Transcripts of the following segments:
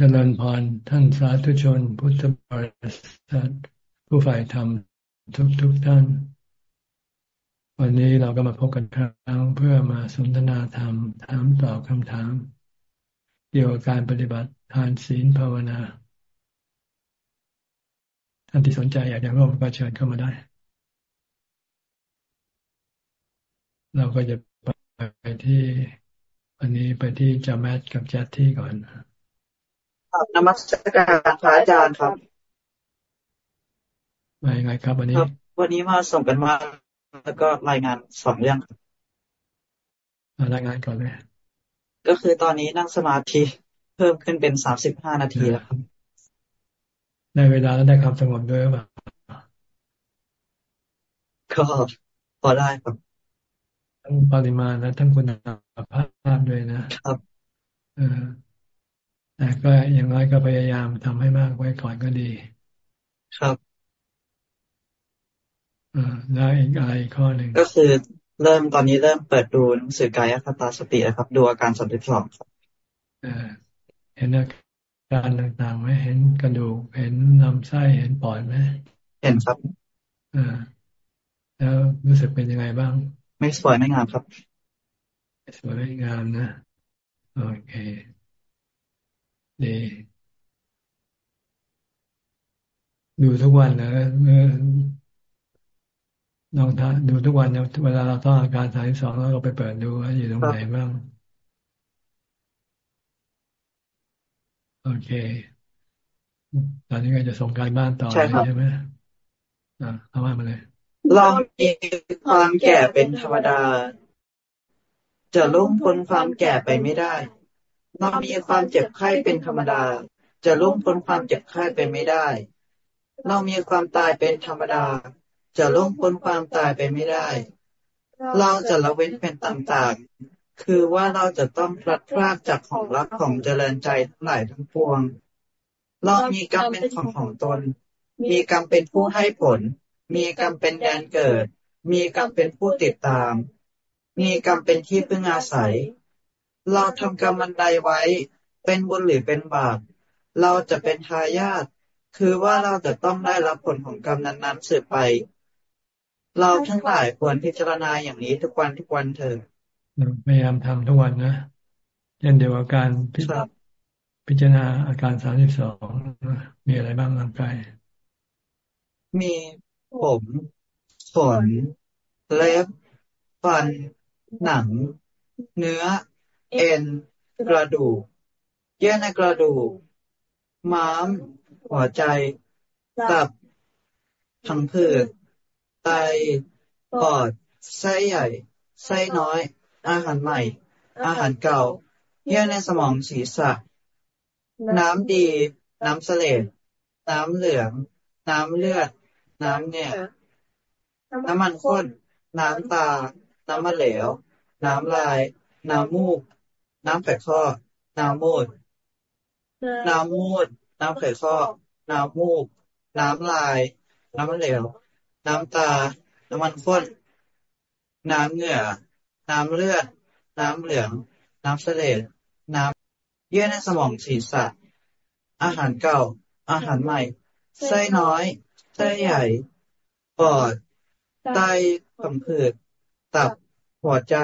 จริญพรท่านสาธุชน พุทธบริษัทผู้ฝ่ายธรรมทุกทุกท่าน วันนี้เราก็มาพบกันครั้งเพื่อมาสนทนาธรรม ถามตอบคำถาม เกี่ยวกับการปฏิบัติทานศีลภาวนา ท่านที่สนใจอยากจะร่วมก็เชิญเข้ามาได้ เราก็จะไปที่วันนี้ไปที่จามัดกับแจทที่ก่อน ครับนมัสการพระอาจารย์ครับมายังไงครับวันนี้วันนี้มาส่งกันมาแล้วก็รายงานสองเรื่องรายงานก่อนเลยก็คือตอนนี้นั่งสมาธิเพิ่มขึ้นเป็นสามสิบห้านาทีแล้วครับในเวลาแล้วได้ความสงบด้วยหรือเปล่าก็พอได้ครับทั้งปริมาณและทั้งคุณภาพด้วยนะครับ เออแต่ ก็อย่างน้อยก็พยายามทำให้มากไว้ก่อนก็ดี ครับอ่าแล้วอีกอะไรข้อหนึ่งก็คือเริ่มตอนนี้เริ่มเปิดดูหนังสือกายคตาสตินะครับ ดูอาการสามสิบสองครับเห็นอาการต่างๆไหมเห็นกระดูกเห็นลำไส้เห็นปอดไหมเห็นครับอ่าแล้วรู้สึกเป็นยังไงบ้าง ไม่สวยไม่งามครับสวยไม่งามนะโอเค ดีดูทุกวันนะเมื่อลองทาดูทุกวันเนี่ยเวลาเราต้องอาการสายสองแล้วเราไปเปิดดูว่าอยู่ตรงไหนบ้างโอเค ตอนนี้ก็จะส่งการบ้านต่อใช่ไหมอ่าเอาว่ามาเลยเรามีความแก่เป็นธรรมดา จะลุ่งพ้นความแก่ไปไม่ได้ เรามีความเจ็บไข้เป็นธรรมดา จะล่วงพ้นความเจ็บไข้ไปไม่ได้ เรามีความตายเป็นธรรมดา จะล่วงพ้นความตายไปไม่ได้ เราจะละเว้นเป็นต่างๆ คือว่าเราจะต้องพลัดพรากจากของรักของเจริญใจทั้งหลายทั้งปวง เรามีกรรมเป็นของของตน มีกรรมเป็นผู้ให้ผล มีกรรมเป็นแดนเกิด มีกรรมเป็นผู้ติดตาม มีกรรมเป็นที่พึ่งอาศัย เราทำกรรมมันใดไว้ เป็นบุญหรือเป็นบาป เราจะเป็นทายาทคือว่าเราจะต้องได้รับผลของกรรมนั้นๆสืบไป เราทั้งหลายควรพิจารณาอย่างนี้ทุกวันทุกวันเถอะพยายามทำทุกวันนะเช่นเดียวกับการพิจารณาอาการสามสิบสองมีอะไรบ้างร่างกาย มีผมขนเล็บฟัน หนัง เนื้อ เอ็นกระดูก เยื่อในกระดูก ม้าม หัวใจ ตับทังผืดไต ปอด ไส้ใหญ่ ไส้น้อย อาหารใหม่ อาหารเก่า เยื่อในสมองศีรษะ น้ำดี น้ำเสลดน้ำเหลือง น้ำเลือด น้ำเนี่ย น้ำมันข้น น้ำตา น้ำมะเหลว น้ำลาย น้ำมูก น้ำไข่ข้อ น้ำมูด น้ำมูด น้ำไข่ข้อ น้ำมูก น้ำลาย น้ำเหลว น้ำตา น้ำมันข้น น้ำเหงื่อ น้ำเลือด น้ำเหลือง น้ำเสลดน้ำเยื่อในสมองศีรษะ อาหารเก่า อาหารใหม่ ไส้น้อย ไส้ใหญ่ ปอด ไตผังผืด ตับ หัวใจ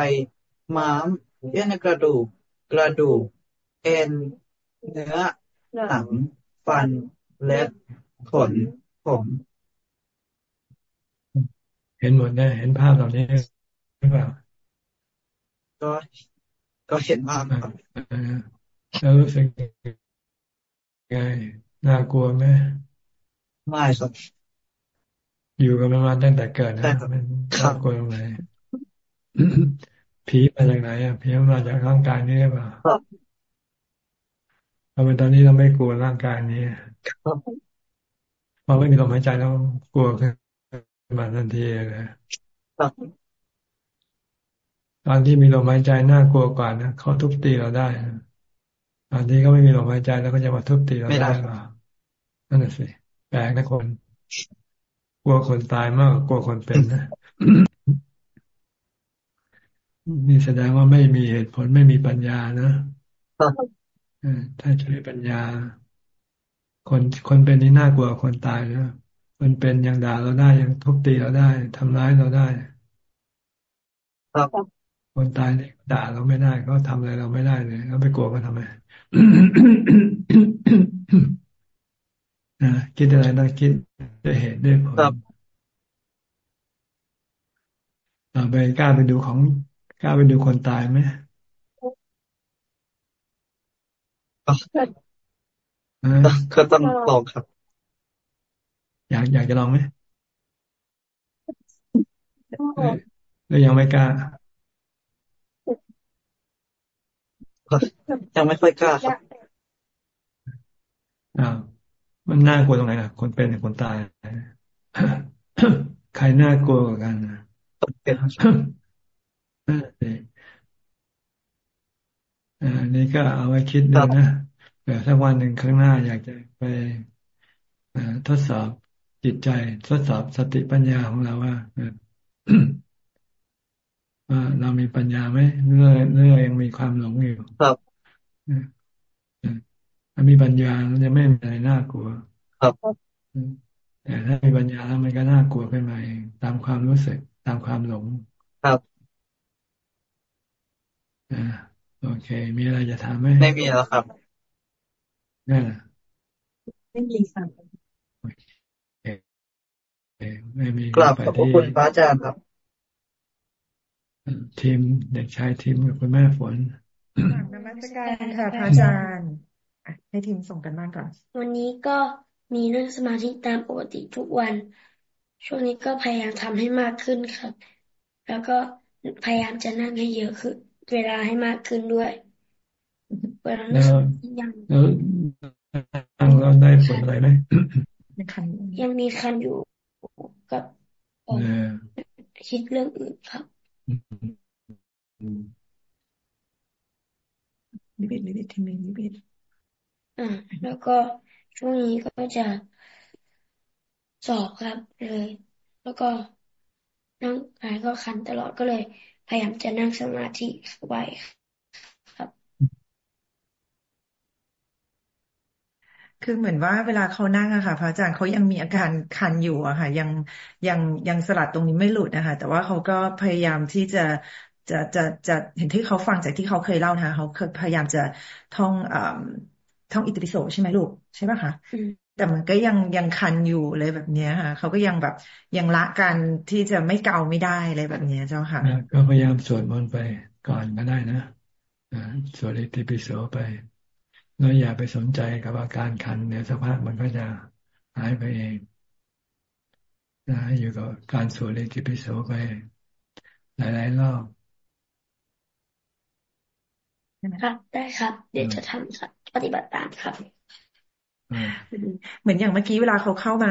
ม้าม เยื่อในกระดูก กระดูก เอ็น เนื้อ หนัง ฟัน เล็บ ขน ผม เห็นหมดได้เห็นภาพเหล่านี้หรือเปล่า ก็ก็เห็นภาพแล้วรู้สึกไงน่ากลัวไหมไม่ครับอยู่กันมาตั้งแต่เกิดนะมันน่ากลัวตรงไหน ผีมาจากไหนอะผีมาจากร่างกายนี้หรือเปล่าทำไมตอนนี้เราไม่กลัวร่างกายนี้เพราะไม่มีลมหายใจแล้วกลัวขึ้นมาทันทีเลยตอนที่มีลมหายใจน่ากลัวกว่านะเขาทุบตีเราได้ตอนที่เขาไม่มีลมหายใจแล้วก็จะมาทุบตีเราได้หรอนั่นแหละสิแปลกนะคนกลัวคนตายมากกลัวคนเป็นนะ นี่แสดงว่าไม่มีเหตุผลไม่มีปัญญานะถ้าใช้ปัญญา คนคนเป็นนี่น่ากลัวคนตายนะคนเป็นยังด่าเราได้ยังทุบตีเราได้ทำร้ายเราได้ครับคนตายเนี่ยด่าเราไม่ได้ก็ทำอะไรเราไม่ได้เลยแล้วไปกลัวก็ทำไมนะคิดอะไรต้องคิดด้วยเหตุด้วยผลต่อไปกล้าไปดูของ กล้าไปดูคนตายไหมก็ต้องลองครับ อยากอยากจะลองไหมหรือยังไม่กล้า ยังไม่ค่อยกล้าครับอ่ามันน่ากลัวตรงไหนล่ะ คนเป็นคนตาย ใครน่ากลัวกว่ากันนะ อันนี้ก็เอาไว้คิดดูนะเผื่อสักวันหนึ่งข้างหน้าอยากจะไปทดสอบจิตใจ ทดสอบสติปัญญาของเราว่าว่าเรามีปัญญาไหมเรื่อเรื่อยังมีความหลงอยู่ครับถ้ามีปัญญาจะไม่มีอะไรน่ากลัว ครับแต่ถ้ามีปัญญาแล้วมันก็น่ากลัวขึ้นมาเองตามความรู้สึกตามความหลง ครับ โอเค มีอะไรจะถามไหมไม่มีแล้วครับนี่ไม่มีค่ะไม่มีกลับขอบคุณพระอาจารย์ครับ ทีมเด็กชายทีมกับคุณแม่ฝนนมัสการค่ะพระอาจารย์ให้ทีมส่งกันบ้างก่อน วันนี้ก็มีนั่งสมาธิตามปกติทุกวัน ช่วงนี้ก็พยายามทำให้มากขึ้นครับ แล้วก็พยายามจะนั่งให้เยอะขึ้น เวลาให้มากขึ้นด้วยเวลานั่งยังแล้วนั่งแล้วได้ผลอะไรไหมยังมีคันอยู่กับคิดเรื่องอื่นครับนิเบศนิเบศทีมนิเบศอ่า แล้วก็ช่วงนี้ก็จะสอบครับเลย แล้วก็นั่งกายก็คันตลอดก็เลย พยายามจะนั่งสมาธิไว้ครับ คือเหมือนว่าเวลาเขานั่งอะค่ะ พระอาจารย์เขายังมีอาการคันอยู่อะค่ะ ยังยังยังสลัดตรงนี้ไม่หลุดนะคะแต่ว่าเขาก็พยายามที่จะจะจะจะเห็นที่เขาฟังจากที่เขาเคยเล่านะคะเขาเคยพยายามจะท่องอ่าท่องอิติปิโสใช่ไหมลูกใช่ป่ะคะ แต่มันก็ยังยังคันอยู่เลยแบบเนี้ยค่ะเขาก็ยังแบบยังละกันที่จะไม่เกาไม่ได้เลยแบบเนี้ยเจ้าค่ะก็พยายามสวดมนต์ไปก่อนก็ได้นะสวดอิติปิโสไปแล้วอย่าไปสนใจกับอาการคันเดี๋ยวสักพักมันก็จะหายไปเองนะอยู่กับการสวดอิติปิโสไป หลายๆรอบครับได้ครับ เดี๋ยวจะทำครับปฏิบัติตามครับ เหมือนอย่างเมื่อกี้เวลาเขาเข้ามา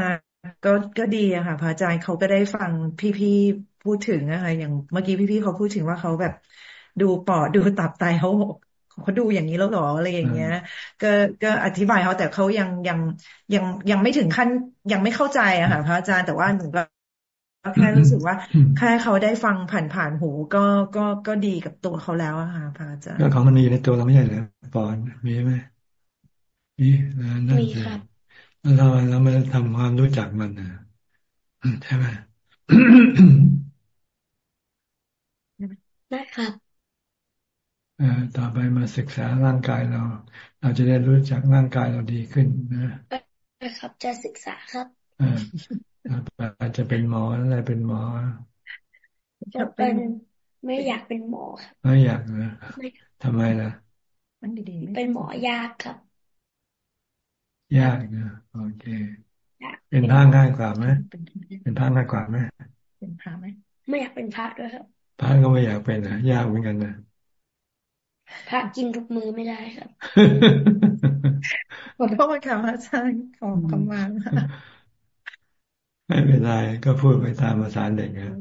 ก็ก็ดีอะค่ะพระอาจารย์เขาก็ได้ฟังพี่ๆพูดถึงนะคะอย่างเมื่อกี้พี่ๆเขาพูดถึงว่าเขาแบบ ดูปอดดูตับไตเขาเขาดูอย่างนี้แล้วหรออะไรอย่างเงี้ย ก็ก็อธิบายเขาแต่เขายังยังยังยังไม่ถึงขั้นยังไม่เข้าใจอะค่ะพระอาจารย์แต่ว่าหนูก็แค่รู้สึกว่าแค่เขาได้ฟังผ่านผ่านหู ก็ก็ก็ดีกับตัวเขาแล้วอะค่ะพระอาจารย์ก็ของมันมีในตัวเราไม่ใช่เหรอปอนมีไหม มีนั่นคือเราเรามาทำความรู้จักมันนะใช่ไหมได้ครับต่อไปมาศึกษาร่างกายเรา เราจะได้รู้จักร่างกายเราดีขึ้นนะครับจะศึกษาครับอาจจะเป็นหมออะไรเป็นหมอ จะเป็นไม่อยากเป็นหมอครับไม่อยากนะทำไมล่ะ มันดีๆเป็นหมอยากครับ ยากนะโอเค เป็นพระง่ายกว่าไหมเป็นพระง่ายกว่าไหมเป็นพระไหมไม่อยากเป็นพระด้วยครับพระก็ไม่อยากเป็นนะยากเหมือนกันนะพระกินทุกมือไม่ได้ครับขอโทษค่ะพระอาจารย์ขอคำมาไม่เป็นไรก็พูดไปตามภาษาเด็กนะ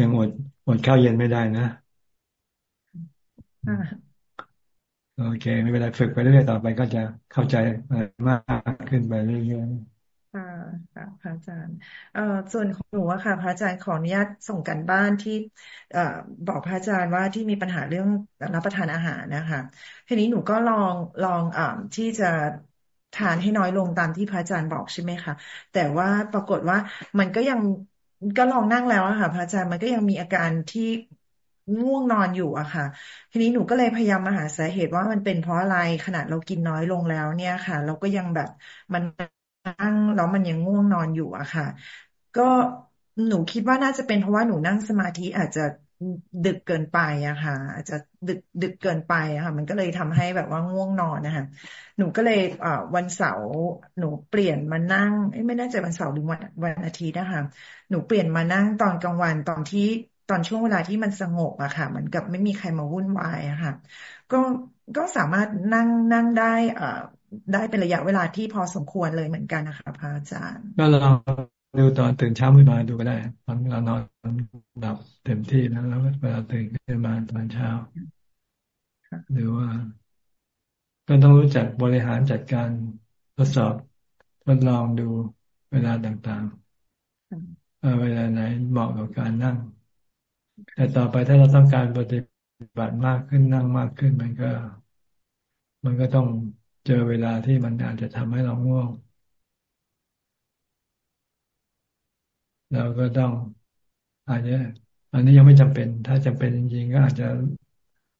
ยังอดอดข้าวเย็นไม่ได้นะ โอเค ไม่เป็นไรฝึกไปเรื่อยๆต่อไปก็จะเข้าใจมากขึ้นไปเรื่อยๆค่ะค่ะพระอาจารย์เอ่อส่วนของหนูอะค่ะ พระอาจารย์ขออนุญาตส่งกันบ้านที่ เอ่อบอกพระอาจารย์ว่าที่มีปัญหาเรื่องรับประทานอาหารนะคะทีนี้หนูก็ลองลองอ่าที่จะทานให้น้อยลงตามที่พระอาจารย์บอกใช่ไหมคะแต่ว่าปรากฏว่ามันก็ยังก็ลองนั่งแล้วอะค่ะ พระอาจารย์มันก็ยังมีอาการที่ ง่วงนอนอยู่อะค่ะ ทีนี้หนูก็เลยพยายามมาหาสาเหตุว่ามันเป็นเพราะอะไรขนาดเรากินน้อยลงแล้วเนี่ยค่ะ เราก็ยังแบบมันนั่งแล้วมันยังง่วงนอนอยู่อะค่ะ ก็หนูคิดว่าน่าจะเป็นเพราะว่าหนูนั่งสมาธิอาจจะดึกเกินไปอะค่ะ อาจจะดึกดึกเกินไปอะค่ะ มันก็เลยทำให้แบบว่าง่วงนอนนะคะหนูก็เลยอ่าวันเสาร์หนูเปลี่ยนมานั่งไม่แน่ใจวันเสาร์หรือวันวันอาทิตย์นะคะหนูเปลี่ยนมานั่งตอนกลางวันตอนที่ ตอนช่วงเวลาที่มันสงบอะค่ะ เหมือนกับไม่มีใครมาวุ่นวายอะค่ะ ก็ก็สามารถนั่งนั่งได้อ่าได้เป็นระยะเวลาที่พอสมควรเลยเหมือนกันนะคะพระอาจารย์ ก็ลองดูตอนตื่นเช้าขึ้นมาดูก็ได้ตอนเรานอนหลับเต็มที่แล้วแล้วเวลาตื่นขึ้นมาตอนเช้าหรือว่าก็ต้องรู้จักบริหารจัดการทดสอบทดลองดูเวลาต่างๆเวลาไหนเหมาะกับการนั่ง แต่ต่อไปถ้าเราต้องการปฏิบัติมากขึ้นนั่งมากขึ้น มันก็ มันก็ต้องเจอเวลาที่มันอาจจะทำให้เราง่วงเราก็ต้องอาจจะอันนี้ยังไม่จำเป็น ถ้าจำเป็นจริงๆก็อาจจะ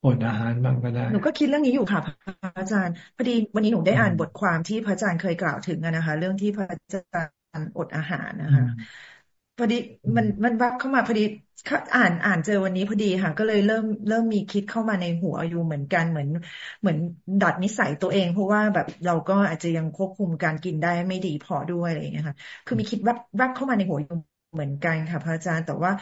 อดอาหารบ้างก็ได้หนูก็คิดเรื่องนี้อยู่ค่ะพระอาจารย์พอดีวันนี้หนูได้อ่านบทความที่พระอาจารย์เคยกล่าวถึงนะคะ เรื่องที่พระอาจารย์อดอาหารนะคะ พอดีมันมันวับเข้ามาพอดีอ่านอ่านเจอวันนี้พอดีค่ะ ก็เลยเริ่มเริ่มมีคิดเข้ามาในหัวอยู่เหมือนกันเหมือน เหมือนดัดนิสัยตัวเอง เพราะว่าแบบเราก็อาจจะยังควบคุมการกินได้ไม่ดีพอด้วยอะไรอย่างเงี้ยค่ะ คือมีคิดวับวับเข้ามาในหัวอยู่เหมือนกันค่ะ พระอาจารย์แต่ว่า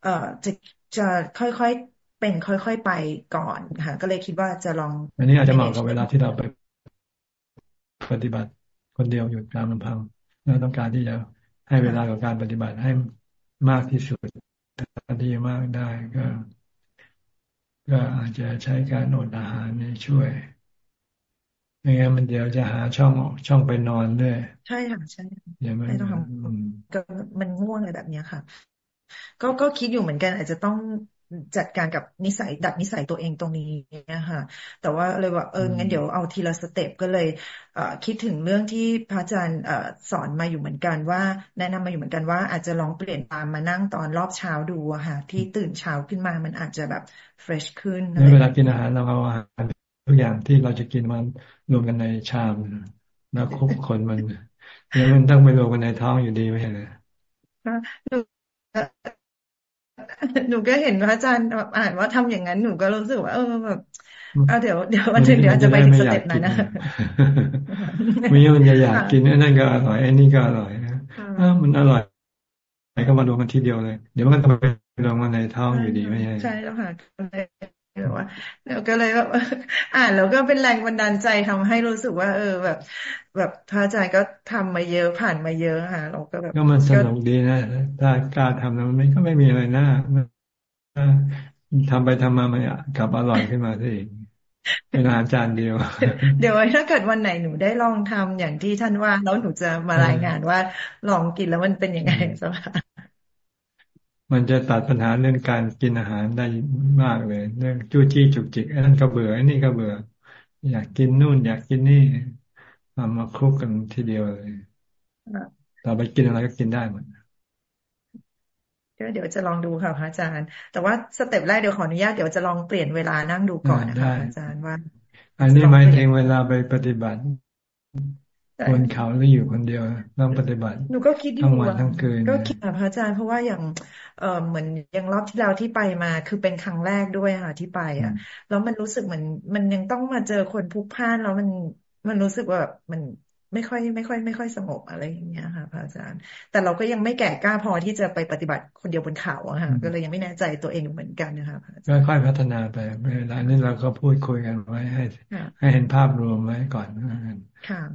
เอ่อจะจะค่อยๆเป็นค่อยๆไปก่อนค่ะ ก็เลยคิดว่าจะลอง อันนี้อาจจะเหมาะกับเวลาที่เราไปปฏิบัติคนเดียวอยู่ตามลำพังเราต้องการที่จะ ให้เวลากับการปฏิบัติให้มากที่สุดถ้าที่มากได้ก็ ก็อาจจะใช้การอดอาหารนี่ช่วยไม่งั้นมันเดี๋ยวจะหาช่องช่องไปนอนด้วยใช่ค่ะใช่เดี๋ยวมันต้องทำก็มันง่วงอะไรแบบนี้ค่ะ ก็ก็คิดอยู่เหมือนกัน อาจจะต้อง จัดการกับนิสัยดัดนิสัยตัวเองตรงนี้นะคะแต่ว่าเลยว่าเอองั้นเดี๋ยวเอาทีละสเต็ปก็เลยเอคิดถึงเรื่องที่พระอาจารย์สอนมาอยู่เหมือนกันว่า แนะนำมาอยู่เหมือนกันว่าอาจจะลองเปลี่ยนตามมานั่งตอนรอบเช้าดูอะค่ะที่ตื่นเช้าขึ้นมามันอาจจะแบบ fresh ขึ้นเวลากินอาหารเราเอาอาหารทุกอย่างที่เราจะกินมันรวมกันในชามแล้วคลุกคลุกมันแล้วมันต้องไปรวมกันในท้องอยู่ดีไม่ใช่เลย หนูก็เห็นพระอาจารย์อ่านว่าทำอย่างนั้นหนูก็รู้สึกว่าเออแบบเอาเดี๋ยวเดี๋ยววันนึงเดี๋ยวจะไปถึง step นั้นนะมีมันจะอยากกินนั่นก็อร่อยไอ้นี่ก็อร่อยนะมันอร่อยไอ้ก็มารวมกันทีเดียวเลย เดี๋ยวมันก็ต้องไปรวมกันในท้องอยู่ดีไม่ใช่ใช่แล้วค่ะ แบบว่าเดี๋ยวก็เลยแบบอ่านแล้วก็เป็นแรงบันดาลใจทำให้รู้สึกว่า เออแบบ แบบพระอาจารย์ก็ทำมาเยอะผ่านมาเยอะค่ะเราก็แบบก็มันสนุกดีนะถ้ากล้าทำแล้วมันก็ไม่มีอะไรน่าทำไปทำมามันกลับอร่อยขึ้นมาสิเป็นอาหารจานเดียว เดี๋ยวถ้าเกิดวันไหนหนูได้ลองทำอย่างที่ท่านว่า แล้วหนูจะมารายงานว่าลองกินแล้วมันเป็นยังไงสัก มันจะตัดปัญหาเรื่องการกินอาหารได้มากเลย เรื่องจู้จี้จุกจิกไอ้นั่นก็เบื่อไอ้นี่ก็เบื่อ อยากกินนู่น อยากกินนี่เอามาคลุกกันทีเดียวเลยต่อไปกินอะไรก็กินได้หมดก็เดี๋ยวจะลองดูค่ะพระอาจารย์ แต่ว่าสเต็ปแรกเดี๋ยวขออนุญาตเดี๋ยวจะลองเปลี่ยนเวลานั่งดูก่อนนะคะอาจารย์ว่า อันนี้หมายถึงเวลาไปปฏิบัติ บนเขาหรืออยู่คนเดียวต้องปฏิบัติหนูก็คิดอยู่ทั้งวันทั้งคืนก็คิดค่ะพระอาจารย์เพราะว่าอย่างเออเหมือนอย่างรอบที่เราที่ไปมา คือเป็นครั้งแรกด้วยค่ะที่ไป อะแล้วมันรู้สึกเหมือนมันยังต้องมาเจอคนพลุกพล่านแล้วมันมันรู้สึกว่ามัน ไม่ค่อย ไม่ค่อย ไม่ค่อยสงบอะไรอย่างเงี้ยค่ะพระอาจารย์ แต่เราก็ยังไม่แก่กล้าพอที่จะไปปฏิบัติคนเดียวบนเขาอะค่ะก็เลยยังไม่แน่ใจตัวเองเหมือนกันนะคะก็ค่อยพัฒนาไปเวลานี้เราก็พูดคุยกันไว้ให้ ให้เห็นภาพรวมไว้ก่อน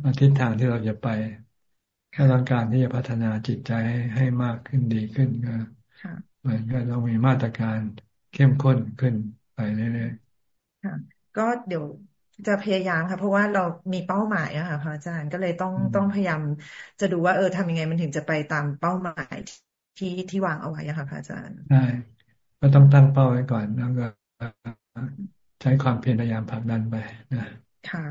ว่าทิศทางที่เราจะไป ถ้าต้องการที่จะพัฒนาจิตใจให้ให้มากขึ้นดีขึ้นก็เหมือนก็ต้องมีมาตรการเข้มข้นขึ้นไปเรื่อยๆก็เดี๋ยว จะพยายามค่ะ เพราะว่าเรามีเป้าหมายอะค่ะพระอาจารย์ก็เลยต้องต้องพยายามจะดูว่าเออทำยังไงมันถึงจะไปตามเป้าหมายที่ที่วางเอาไว้อะค่ะพระอาจารย์ใช่ก็ต้องตั้งเป้าไว้ก่อนแล้วก็ใช้ความเพียรพยายามผลักดันไปนะค่ะ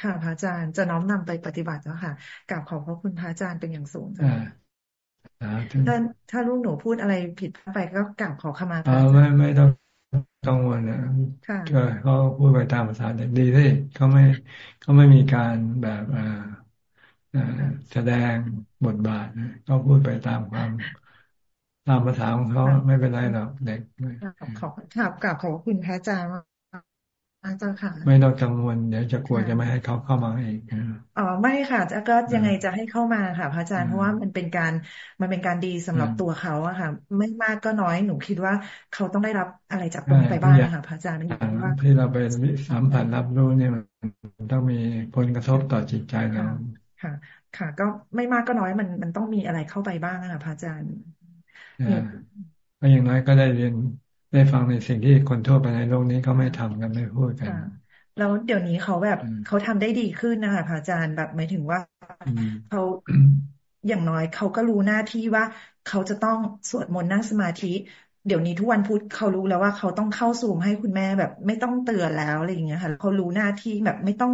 ค่ะพระอาจารย์จะน้อมนำไปปฏิบัติแล้วค่ะกราบขอบพระคุณพระอาจารย์เป็นอย่างสูงจ้ะถ้าถ้าลูกหนูพูดอะไรผิดไปก็กราบขอขมาพระอาจารย์ไม่ไม่ต้อง กังวลนะก็เขาพูดไปตามภาษาเด็กดีที่เขาไม่เขาไม่มีการแบบอ่าแสดงบทบาทเขาพูดไปตามความตามภาษาของเขาไม่เป็นไรหรอกเด็กขอบครับกลับขอบคุณพระอาจารย์ อาจารย์ค่ะไม่ต้องกังวลเดี๋ยวจะกลัวจะไม่ให้เขาเข้ามาเองอ๋อไม่ค่ะก็ยังไงจะให้เข้ามาค่ะ พระอาจารย์เพราะว่ามันเป็นการมันเป็นการดีสำหรับตัวเขาอะค่ะ ไม่มากก็น้อยหนูคิดว่าเขาต้องได้รับอะไรจากตรงไปบ้างค่ะพระอาจารย์ที่ที่เราไปสัมผัสรับรู้เนี่ยมันต้องมีผลกระทบต่อจิตใจเราค่ะ ค่ะ ก็ไม่มากก็น้อยมันมันต้องมีอะไรเข้าไปบ้างค่ะพระอาจารย์ก็อย่างน้อยก็ได้เรียน ได้ฟังในสิ่งที่คนทั่วไปในโลกนี้เขาไม่ทำกันไม่พูดกันแล้วเดี๋ยวนี้เขาแบบเขาทำได้ดีขึ้นนะคะพระอาจารย์แบบหมายถึงว่าเขาอย่างน้อยเขาก็รู้หน้าที่ว่าเขาจะต้องสวดมนต์นั่งสมาธิ เดี๋ยวนี้ทุกวันพุธเขารู้แล้วว่าเขาต้องเข้าซูมให้คุณแม่แบบ ไม่ต้องเตือนแล้วอะไรอย่างเงี้ยค่ะเขารู้หน้าที่แบบไม่ต้อง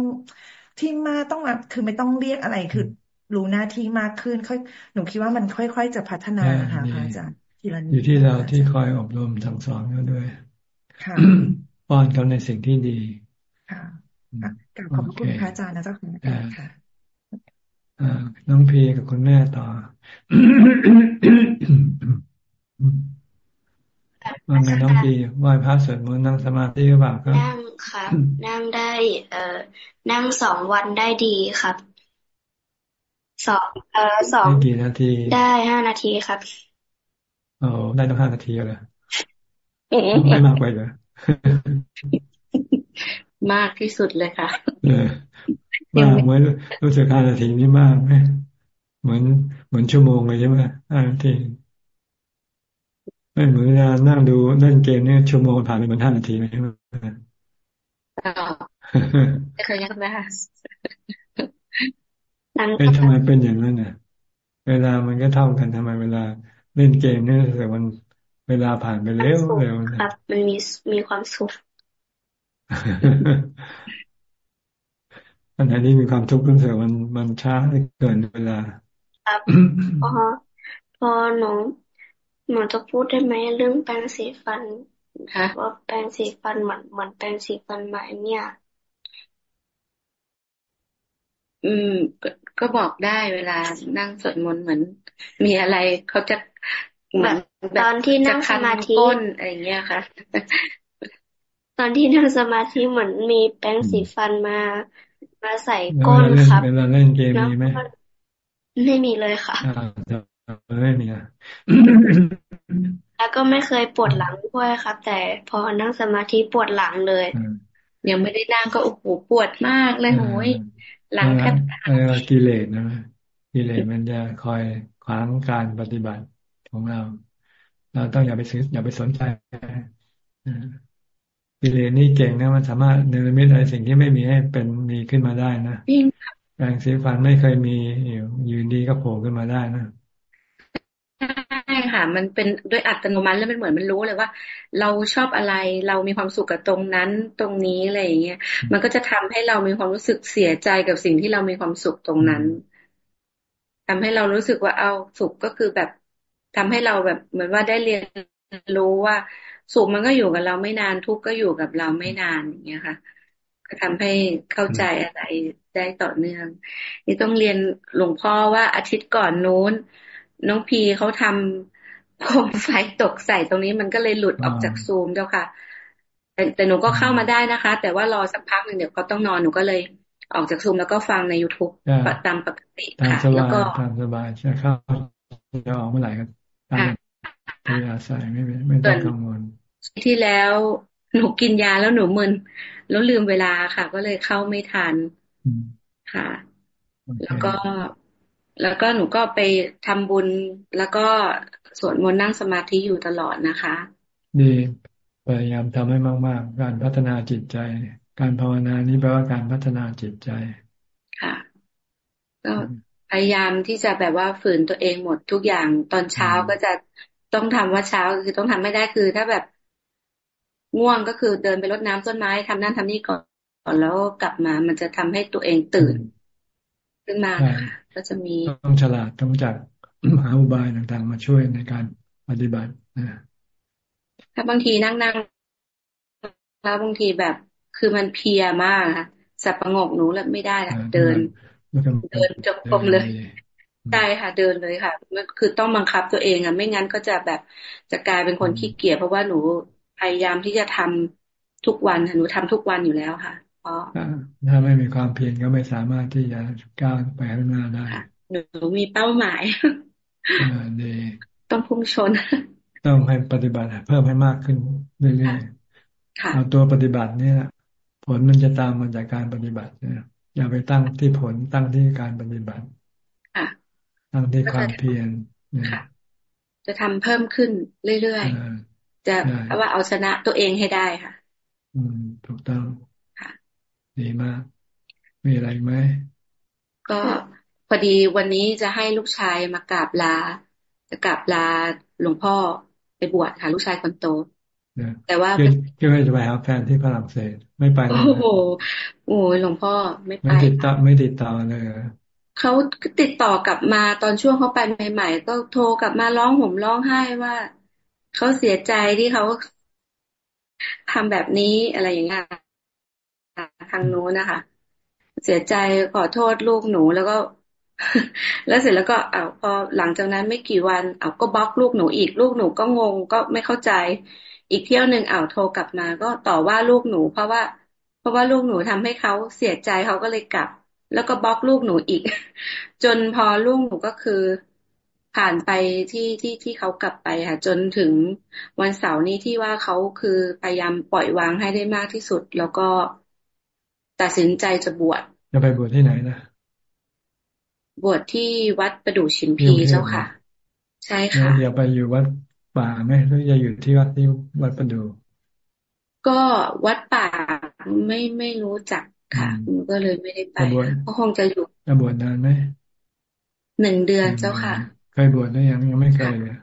ที่มาต้องมาคือไม่ต้องเรียกอะไรคือรู้หน้าที่มากขึ้น ค่อย หนูคิดว่ามันค่อย ๆ จะพัฒนาค่ะพระอาจารย์ อยู่ที่เราที่คอยอบรมสั่งสอนเขาด้วยป้อนเขาในสิ่งที่ดี ค่ะขอบคุณพระอาจารย์นะเจ้าคุณค่ะน้องพีกับคุณแม่ต่อว่าไงน้องพีไหว้พระสวดมนต์นั่งสมาธิหรือเปล่าก็นั่งครับ นั่งได้ เอ่อ นั่งสองวันได้ดีครับ สองเอ่อสองกี่นาที ได้ห้านาทีครับ โอ้ได้ต้องห้านาทีเลยไม่มากไปเลยมากที่สุดเลยค่ะเออมากเหมือนรู้สึกห้านาทีนี่มากไหมเหมือนเหมือนชั่วโมงเลยใช่ไหมห้านาทีไม่เหมือนเวลานั่งดูเล่นเกมเนี่ยชั่วโมงผ่านไปเหมือนห้านาทีไหมใช่ไหมเคยยังไหมคะเอ๊ะทำไมเป็นอย่างนั้นเนี่ยเวลามันก็เท่ากันทำไมเวลา เล่นเกมเนี่ยแต่มันเวลาผ่านไปเร็วเร็วครับ มันมีมีความสุขอันไหนที่มีความทุกข์รู้สึกมันมันช้าเกินเวลา ครับพอพอหนูหนูจะพูดได้ไหมเรื่องแปรงสีฟันค่ะว่าแปรงสีฟันเหมือนเหมือนแปรงสีฟันใหม่เนี่ย อืมก็บอกได้เวลานั่งสวดมนต์เหมือน มีอะไรเขาจะ แบบตอนที่นั่งสมาธิอะไรเงี้ยค่ะ ตอนที่นั่งสมาธิเหมือนมีแป้งสีฟันมา มาใส่ก้นครับเวลาเล่นเกมมีไหมไม่มีเลยค่ะไม่มีอะแล้วก็ไม่เคยปวดหลังด้วยครับ แต่พอนั่งสมาธิปวดหลังเลยยังไม่ได้นั่งก็โอ้โหปวดมากเลยโหยหลังแทบกิเลสนะกิเลสมันจะคอยขวางการปฏิบัติ ของเรา เราต้องอย่าไปซื้ออย่าไปสนใจกิเลสนี่เก่งนะมันสามารถเนรมิตอะไรสิ่งที่ไม่มีให้เป็นมีขึ้นมาได้นะแปรงสีฟันไม่เคยมีอยู่ยืนดีก็โผล่ขึ้นมาได้นะใช่ค่ะ มันเป็นด้วยอัตโนมัติแล้วมันเหมือนมันรู้เลยว่า เราชอบอะไรเรามีความสุขกับตรงนั้นตรงนี้อะไรอย่างเงี้ยมันก็จะทำให้เรามีความรู้สึกเสียใจกับสิ่งที่เรามีความสุขตรงนั้นทำให้เรารู้สึกว่าเอาสุขก็คือแบบ ทำให้เราแบบเหมือนว่าได้เรียนรู้ว่าสุขมันก็อยู่กับเราไม่นานทุกข์ก็อยู่กับเราไม่นานอย่างเงี้ยค่ะ ก็ทำให้เข้าใจอะไรได้ต่อเนื่อง นี่ต้องเรียนหลวงพ่อว่าอาทิตย์ก่อนนู้น น้องพีเขาทำโคมไฟตกใส่ตรงนี้มันก็เลยหลุดออกจากซูมเจ้าค่ะ แต่แต่หนูก็เข้ามาได้นะคะ แต่ว่ารอสักพักหนึ่งเดี๋ยวเขาต้องนอนหนูก็เลยออกจากซูมแล้วก็ฟังใน youtube ตามปกติค่ะ แล้วก็ตามสบายจะเข้าจะออกเมื่อไหร่ก็ ตามที่อาศัยไม่ไม่ต้องกังวลที่แล้วหนูกินยาแล้วหนูมึนแล้วลืมเวลาค่ะ ก็เลยเข้าไม่ทันค่ะ แล้วก็แล้วก็หนูก็ไปทำบุญแล้วก็สวดมนต์นั่งสมาธิอยู่ตลอดนะคะ ดีพยายามทำให้มาก ๆ การพัฒนาจิตใจ การภาวนานี้แปลว่าการพัฒนาจิตใจ ค่ะ ก็ พยายามที่จะแบบว่าฝืนตัวเองหมดทุกอย่างตอนเช้าก็จะต้องทำว่าเช้าคือต้องทำไม่ได้คือ ถ้าแบบง่วงก็คือเดินไปรดน้ำต้นไม้ทำนั่นทำนี่ก่อนแล้วกลับมา มันจะทำให้ตัวเองตื่น ขึ้นมาก็จะมีต้องฉลาดต้องจัดหาอุบายต่างๆ มาช่วยในการปฏิบัตินะถ้าบางทีนั่งนั่งแล้วบางทีแบบ คือมันเพียมากค่ะสับประงกหนูแล้วไม่ได้ละเดิน เดินจงกรมเลยใช่ค่ะ เดินเลยค่ะมันคือต้องบังคับตัวเองอะ ไม่งั้นก็จะแบบจะกลายเป็นคนขี้เกียจเพราะว่าหนูพยายามที่จะทำทุกวันหนูทำทุกวันอยู่แล้วค่ะเพราะถ้าไม่มีความเพียรก็ไม่สามารถที่จะก้าวไปข้างหน้าได้หนูมีเป้าหมายดีต้องพุ่งชน ต้องให้ปฏิบัติเพิ่มให้มากขึ้นเรื่อยๆเอาตัวปฏิบัติเนี่ยผลมันจะตามมาจากการปฏิบัติเนี่ย อย่าไปตั้งที่ผลตั้งที่การปฏิบัติตั้งที่ความเพียรจะทำเพิ่มขึ้นเรื่อยๆจะว่าเอาชนะตัวเองให้ได้ค่ะ อืมถูกต้องค่ะดีมาก มีอะไรไหมก็พอดีวันนี้จะให้ลูกชายมากราบลาจะกราบลาหลวงพ่อไปบวชค่ะ ลูกชายคนโต แต่ว่าก็ไม่จะไปหาแฟนที่ฝรั่งเศสไม่ไปโอ้โหโอ้หลวงพ่อไม่ไปไม่ติดต่อไม่ติดต่อเลยเขาติดต่อกลับมาตอนช่วงเขาไปใหม่ๆก็โทรกลับมาร้องห่มร้องไห้ว่าเขาเสียใจที่เขาทำแบบนี้อะไรอย่างเงี้ยทางโน้นนะคะ เสียใจขอโทษลูกหนูแล้วก็ แล้วเสร็จแล้วก็เอาพอหลังจากนั้นไม่กี่วันเอาก็บล็อกลูกหนูอีกลูกหนูก็งงก็ไม่เข้าใจ อีกเที่ยวหนึ่งเอาโทรกลับมาก็ต่อว่าลูกหนู เพราะว่า เพราะว่าลูกหนูทำให้เขาเสียใจเขาก็เลยกลับ แล้วก็บล็อกลูกหนูอีก จนพอลูกหนูก็คือผ่านไปที่ที่ที่เขากลับไปค่ะ จนถึงวันเสาร์นี้ที่ว่าเขาคือพยายามปล่อยวางให้ได้มากที่สุด แล้วก็ตัดสินใจจะบวชจะไปบวชที่ไหนนะบวชที่วัดประดู่ชิมพีเจ้าค่ะ ใช่ค่ะอย่าไปอยู่วัด ป่าไหมหรือจะอยู่ที่วัดที่วัดประดู่ก็วัดป่าไม่ไม่รู้จักค่ะก็เลยไม่ได้ไปก็คงจะอยู่จะบวชนานไหมหนึ่งเดือนเจ้าค่ะ เคยบวชหรือยังยังไม่เคยเลย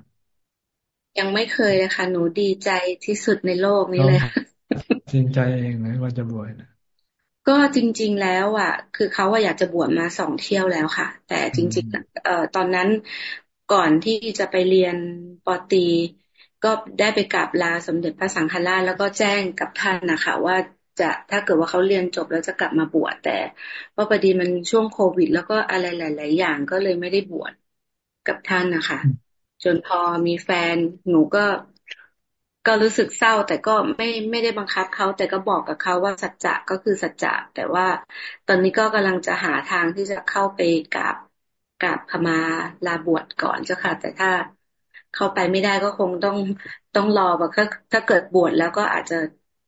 ยังไม่เคยเลยค่ะ หนูดีใจที่สุดในโลกนี้เลยจริงใจเองเลยว่าจะบวชก็จริง ๆ แล้วอะ คือเขาว่าอยากจะบวชมาสองเที่ยวแล้วค่ะ แต่จริง ๆ เอ่อตอนนั้น ก่อนที่จะไปเรียนปตี ก็ได้ไปกราบลาสมเด็จพระสังฆราชแล้วก็แจ้งกับท่านนะคะว่าจะถ้าเกิดว่าเขาเรียนจบแล้วจะกลับมาบวชแต่ว่าพอดีมันช่วงโควิด แล้วก็อะไรหลาย ๆ อย่างก็เลยไม่ได้บวชกับท่านนะคะ จนพอมีแฟนหนูก็ก็รู้สึกเศร้า แต่ก็ไม่ไม่ได้บังคับเขาแต่ก็บอกกับเขาว่าสัจจะก็คือสัจจะแต่ว่าตอนนี้ก็กำลังจะหาทางที่จะเข้าไปกราบ กราบขมาลาบวชก่อนเจ้าค่ะ แต่ถ้าเข้าไปไม่ได้ก็คงต้องต้องรอแบบถ้าถ้าเกิดบวชแล้วก็อาจจะ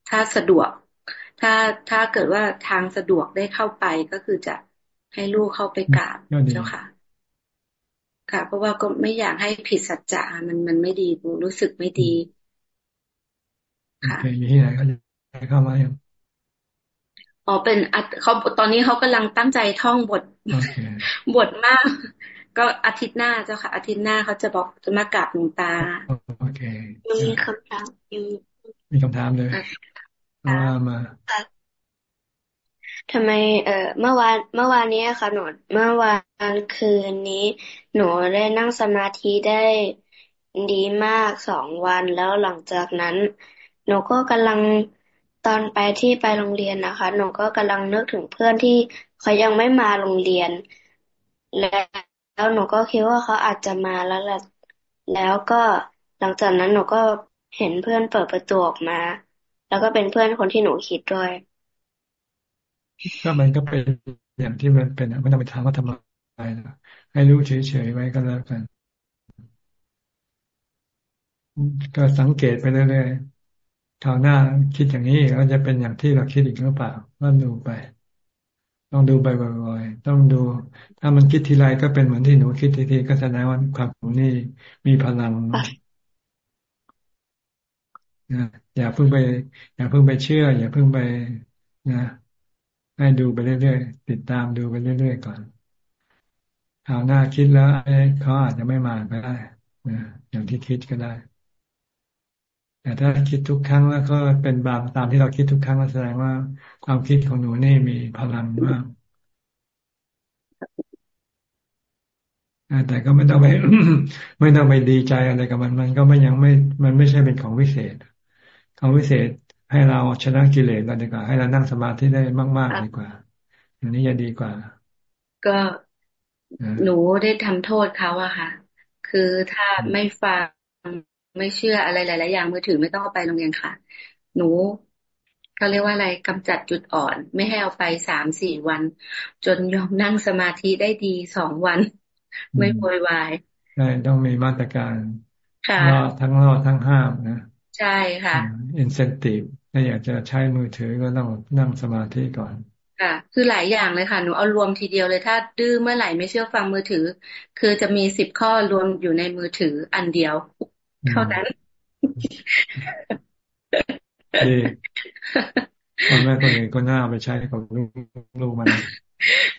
ถ้าสะดวก ถ้าถ้าเกิดว่าทางสะดวกได้เข้าไปก็คือจะให้ลูกเข้าไปกราบเจ้าค่ะค่ะ เพราะว่าก็ไม่อยากให้ผิดสัจจะมันมันไม่ดีรู้สึกไม่ดี ค่ะอยู่ที่ไหนเขาจะเข้ามาอย่างอ๋อเป็นเขาตอนนี้เขากำลังตั้งใจท่องบท บทมาก ก็อาทิตย์หน้าเจ้าค่ะ อาทิตย์หน้าเขาจะบอกจะมากราบหลวงตาโอเคมีคำถามยังมีคำถามเลยว่ามาทำไมเอ่อเมื่อวานเมื่อวานนี้ค่ะหนูเมื่อวานคืนนี้ หนูได้นั่งสมาธิได้ดีมากสองวันแล้วหลังจากนั้น หนูก็กำลัง ตอนไปที่ไปโรงเรียนนะคะ หนูก็กำลังนึกถึงเพื่อนที่เขายังไม่มาโรงเรียน แล้วหนูก็คิดว่าเขาอาจจะมาแล้วแหละแล้วก็หลังจากนั้นหนูก็เห็นเพื่อนเปิดประตูออกมา แล้วก็เป็นเพื่อนคนที่หนูคิดด้วยก็มันก็เป็นอย่างที่มันเป็นไม่ต้องไปถามว่าทำไมนะให้รู้เฉยๆไว้ก็แล้วกันก็สังเกตไปเรื่อยๆ คราวหน้าคิดอย่างนี้แล้วจะเป็นอย่างที่เราคิดอีกหรือเปล่าก็ดูไป ต้องดูไปบ่อยๆต้องดู ถ้ามันคิดทีไรก็เป็นเหมือนที่หนูคิดทีทีก็แสดงว่าความหนูนี่มีพลังนะอย่าเพิ่งไป อย่าเพิ่งไปเชื่อ อย่าเพิ่งไปนะให้ดูไปเรื่อยๆติดตามดูไปเรื่อยๆก่อนคราวหน้าคิดแล้วเขาอาจจะไม่มาก็ได้นะอย่างที่คิดก็ได้ แต่ถ้าคิดทุกครั้งแล้วก็เป็นบาปตามที่เราคิดทุกครั้งก็แสดงว่า ความคิดของหนูนี่มีพลังมากแต่ก็ไม่ต้องไปไม่ต้องไปดีใจอะไรกับมัน มันก็ไม่ยังไม่ มันไม่ใช่เป็นของวิเศษของวิเศษให้เราชนะกิเลสเราดีกว่า ให้เรานั่งสมาธิได้มาก ๆ ดีกว่า อย่างนี้จะดีกว่า ก็หนูได้ทำโทษเขาอะค่ะ คือถ้าไม่ฟัง ไม่เชื่ออะไรหลายๆอย่างมือถือไม่ต้องเอาไปโรงเรียนค่ะ หนูเขาเรียกว่าอะไรกำจัดจุดอ่อน ไม่ให้เอาไปสามสี่วัน จนยอมนั่งสมาธิได้ดีสองวัน ไม่โวยวายใช่ต้องมีมาตรการรอทั้งรอทั้งห้ามนะ ใช่ค่ะอินเซนティブถ้าอยากจะใช้มือถือก็ต้องนั่งสมาธิก่อนค่ะ คือหลายอย่างเลยค่ะ หนูเอารวมทีเดียวเลย ถ้าดื้อเมื่อไหร่ไม่เชื่อฟังมือถือ คือจะมีสิบข้อรวมอยู่ในมือถืออันเดียว เท่านั้นดีพ่อแม่คนอื่นก็น่าไปใช้กับลูกลูกมัน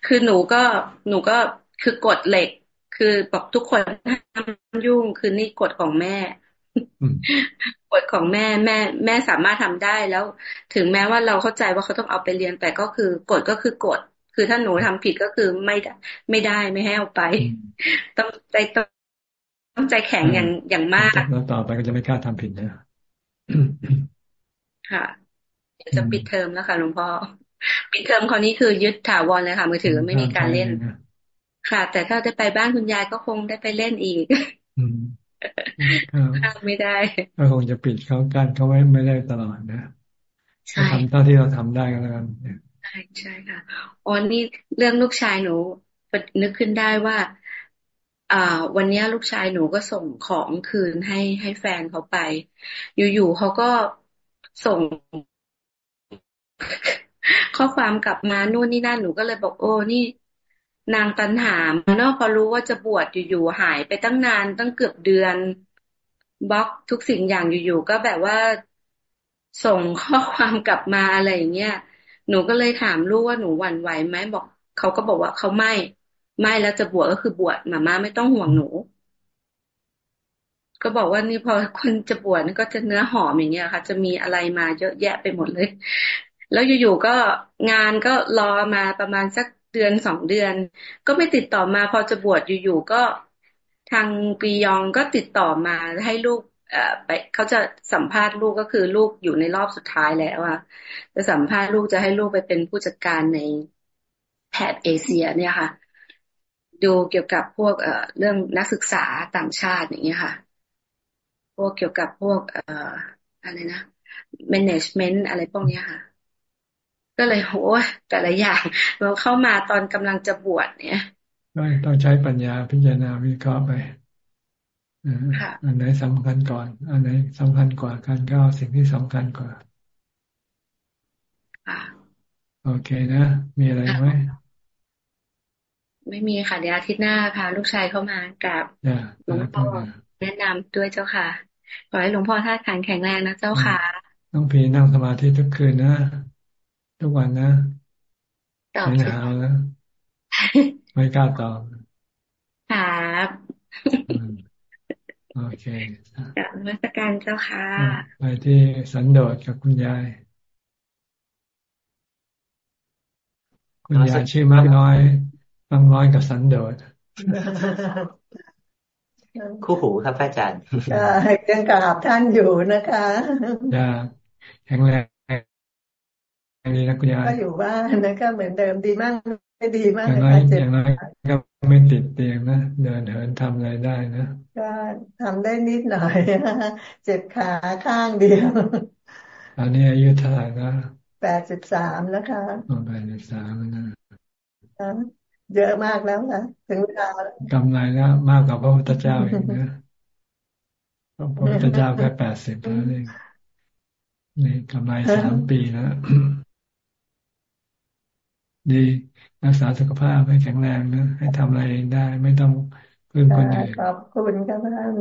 คือหนูก็หนูก็คือกฎเหล็ก คือบอกทุกคนห้ามยุ่งคือนี่กฎของแม่กฎของแม่แม่ แม่สามารถทำได้แล้ว ถึงแม้ว่าเราเข้าใจว่าเขาต้องเอาไปเรียนแต่ก็คือกฎก็คือกฎคือถ้าหนูทำผิดก็คือไม่ไม่ได้ไม่ให้เอาไป ต้องใจต้อง ใจแข็งอย่างอย่างมากแล้วต่อไปก็จะไม่กล้าทำผิดนะค่ะจะปิดเทอมแล้วค่ะหลวงพ่อปิดเทอมคราวนี้คือยึดถาวรเลยค่ะ มือถือไม่มีการเล่น ค่ะ แต่ถ้าได้ไปบ้านคุณยายก็คงได้ไปเล่นอีกข้ามไม่ได้ก็คงจะปิดเขากันเขาไม่ไม่ได้ตลอดนะใช่ทำเท่าที่เราทำได้ก็แล้วกันใช่ใช่ค่ะอ๋อนี่เรื่องลูกชายหนูนึกขึ้นได้ว่า อ่า วันนี้ลูกชายหนูก็ส่งของคืนให้ให้แฟนเขาไป อยู่ๆเขาก็ส่ง ข้อความกลับมานู่นนี่นั่นหนูก็เลยบอกโอ้นี่ นางตันหาเนาะพอรู้ว่าจะบวชอยู่ๆหายไปตั้งนานตั้งเกือบเดือนบล็อกทุกสิ่งอย่างอยู่ๆก็แบบว่าส่งข้อความกลับมาอะไรอย่างเงี้ยหนูก็เลยถามลูกว่าหนูหวั่นไหวไหมบอกเขาก็บอกว่าเขาไม่ ไม่แล้วจะบวชก็คือบวชมาม่าไม่ต้องห่วงหนู ก็บอกว่านี่พอคนจะบวชก็จะเนื้อหอมอย่างเงี้ยค่ะ จะมีอะไรมาเยอะแยะไปหมดเลย แล้วอยู่ๆก็งานก็รอมาประมาณสักเดือนสองเดือน ก็ไม่ติดต่อมาพอจะบวชอยู่ๆก็ทางปียองก็ติดต่อมาให้ลูกเออไปเขาจะสัมภาษณ์ลูกก็คือลูกอยู่ในรอบสุดท้ายแล้วอะจะสัมภาษณ์ลูกจะให้ลูกไปเป็นผู้จัดการในแพทเอเชียเนี่ยค่ะ ดูเกี่ยวกับพวกเอ่อเรื่องนักศึกษาต่างชาติอย่างเงี้ยค่ะ พวกเกี่ยวกับพวกเอ่ออะไรนะ management อะไรพวกนี้ค่ะ ก็เลยโหแต่ละอย่างเราเข้ามาตอนกำลังจะบวชเนี่ยต้องใช้ปัญญาพิจารณาวิเคราะห์ไปอันไหนสำคัญก่อน อันไหนสำคัญกว่ากันก็สิ่งที่สำคัญกว่าโอเคนะ มีอะไรไหม ไม่มีค่ะเดี๋ยวอาทิตย์หน้าพาลูกชายเข้ามากับหลวงพ่อแนะนำด้วยเจ้าค่ะ ขอให้หลวงพ่อท่าทางแข็งแรงนะเจ้าค่ะต้องพีนั่งสมาธิทุกคืนนะทุกวันนะไม่หาวนะไม่กล้าตอบครับโอเคกับรัชการเจ้าค่ะ ไปที่สันโดษกับคุณยาย คุณยายชื่อมากน้อย มากน้อยกับสันโดษคู่หูครับอาจารย์ยังกราบท่านอยู่นะคะจ้าแข็งแรงดีนะคุณยายก็อยู่บ้านนะคะเหมือนเดิมดีมากไม่ดีมากอย่างไรอย่างไรก็ไม่ติดเตียงนะเดินเหินทำอะไรได้นะก็ทำได้นิดหน่อยเจ็บขาข้างเดียวอันนี้อายุเท่าไหร่นะแปดสิบสามแล้วค่ะแปดสิบสามนะ เยอะมากแล้วนะถึงเวลากำไรแล้วมากกว่าพระพุทธเจ้าอีกนะพระพุทธเจ้าแค่แปดสิบแล้วนี่นี่กำไรสามปีแล้วดีรักษาสุขภาพให้แข็งแรงนะให้ทำอะไรเองได้ ไม่ต้องพึ่งคนอื่นขอบคุณครับท่าน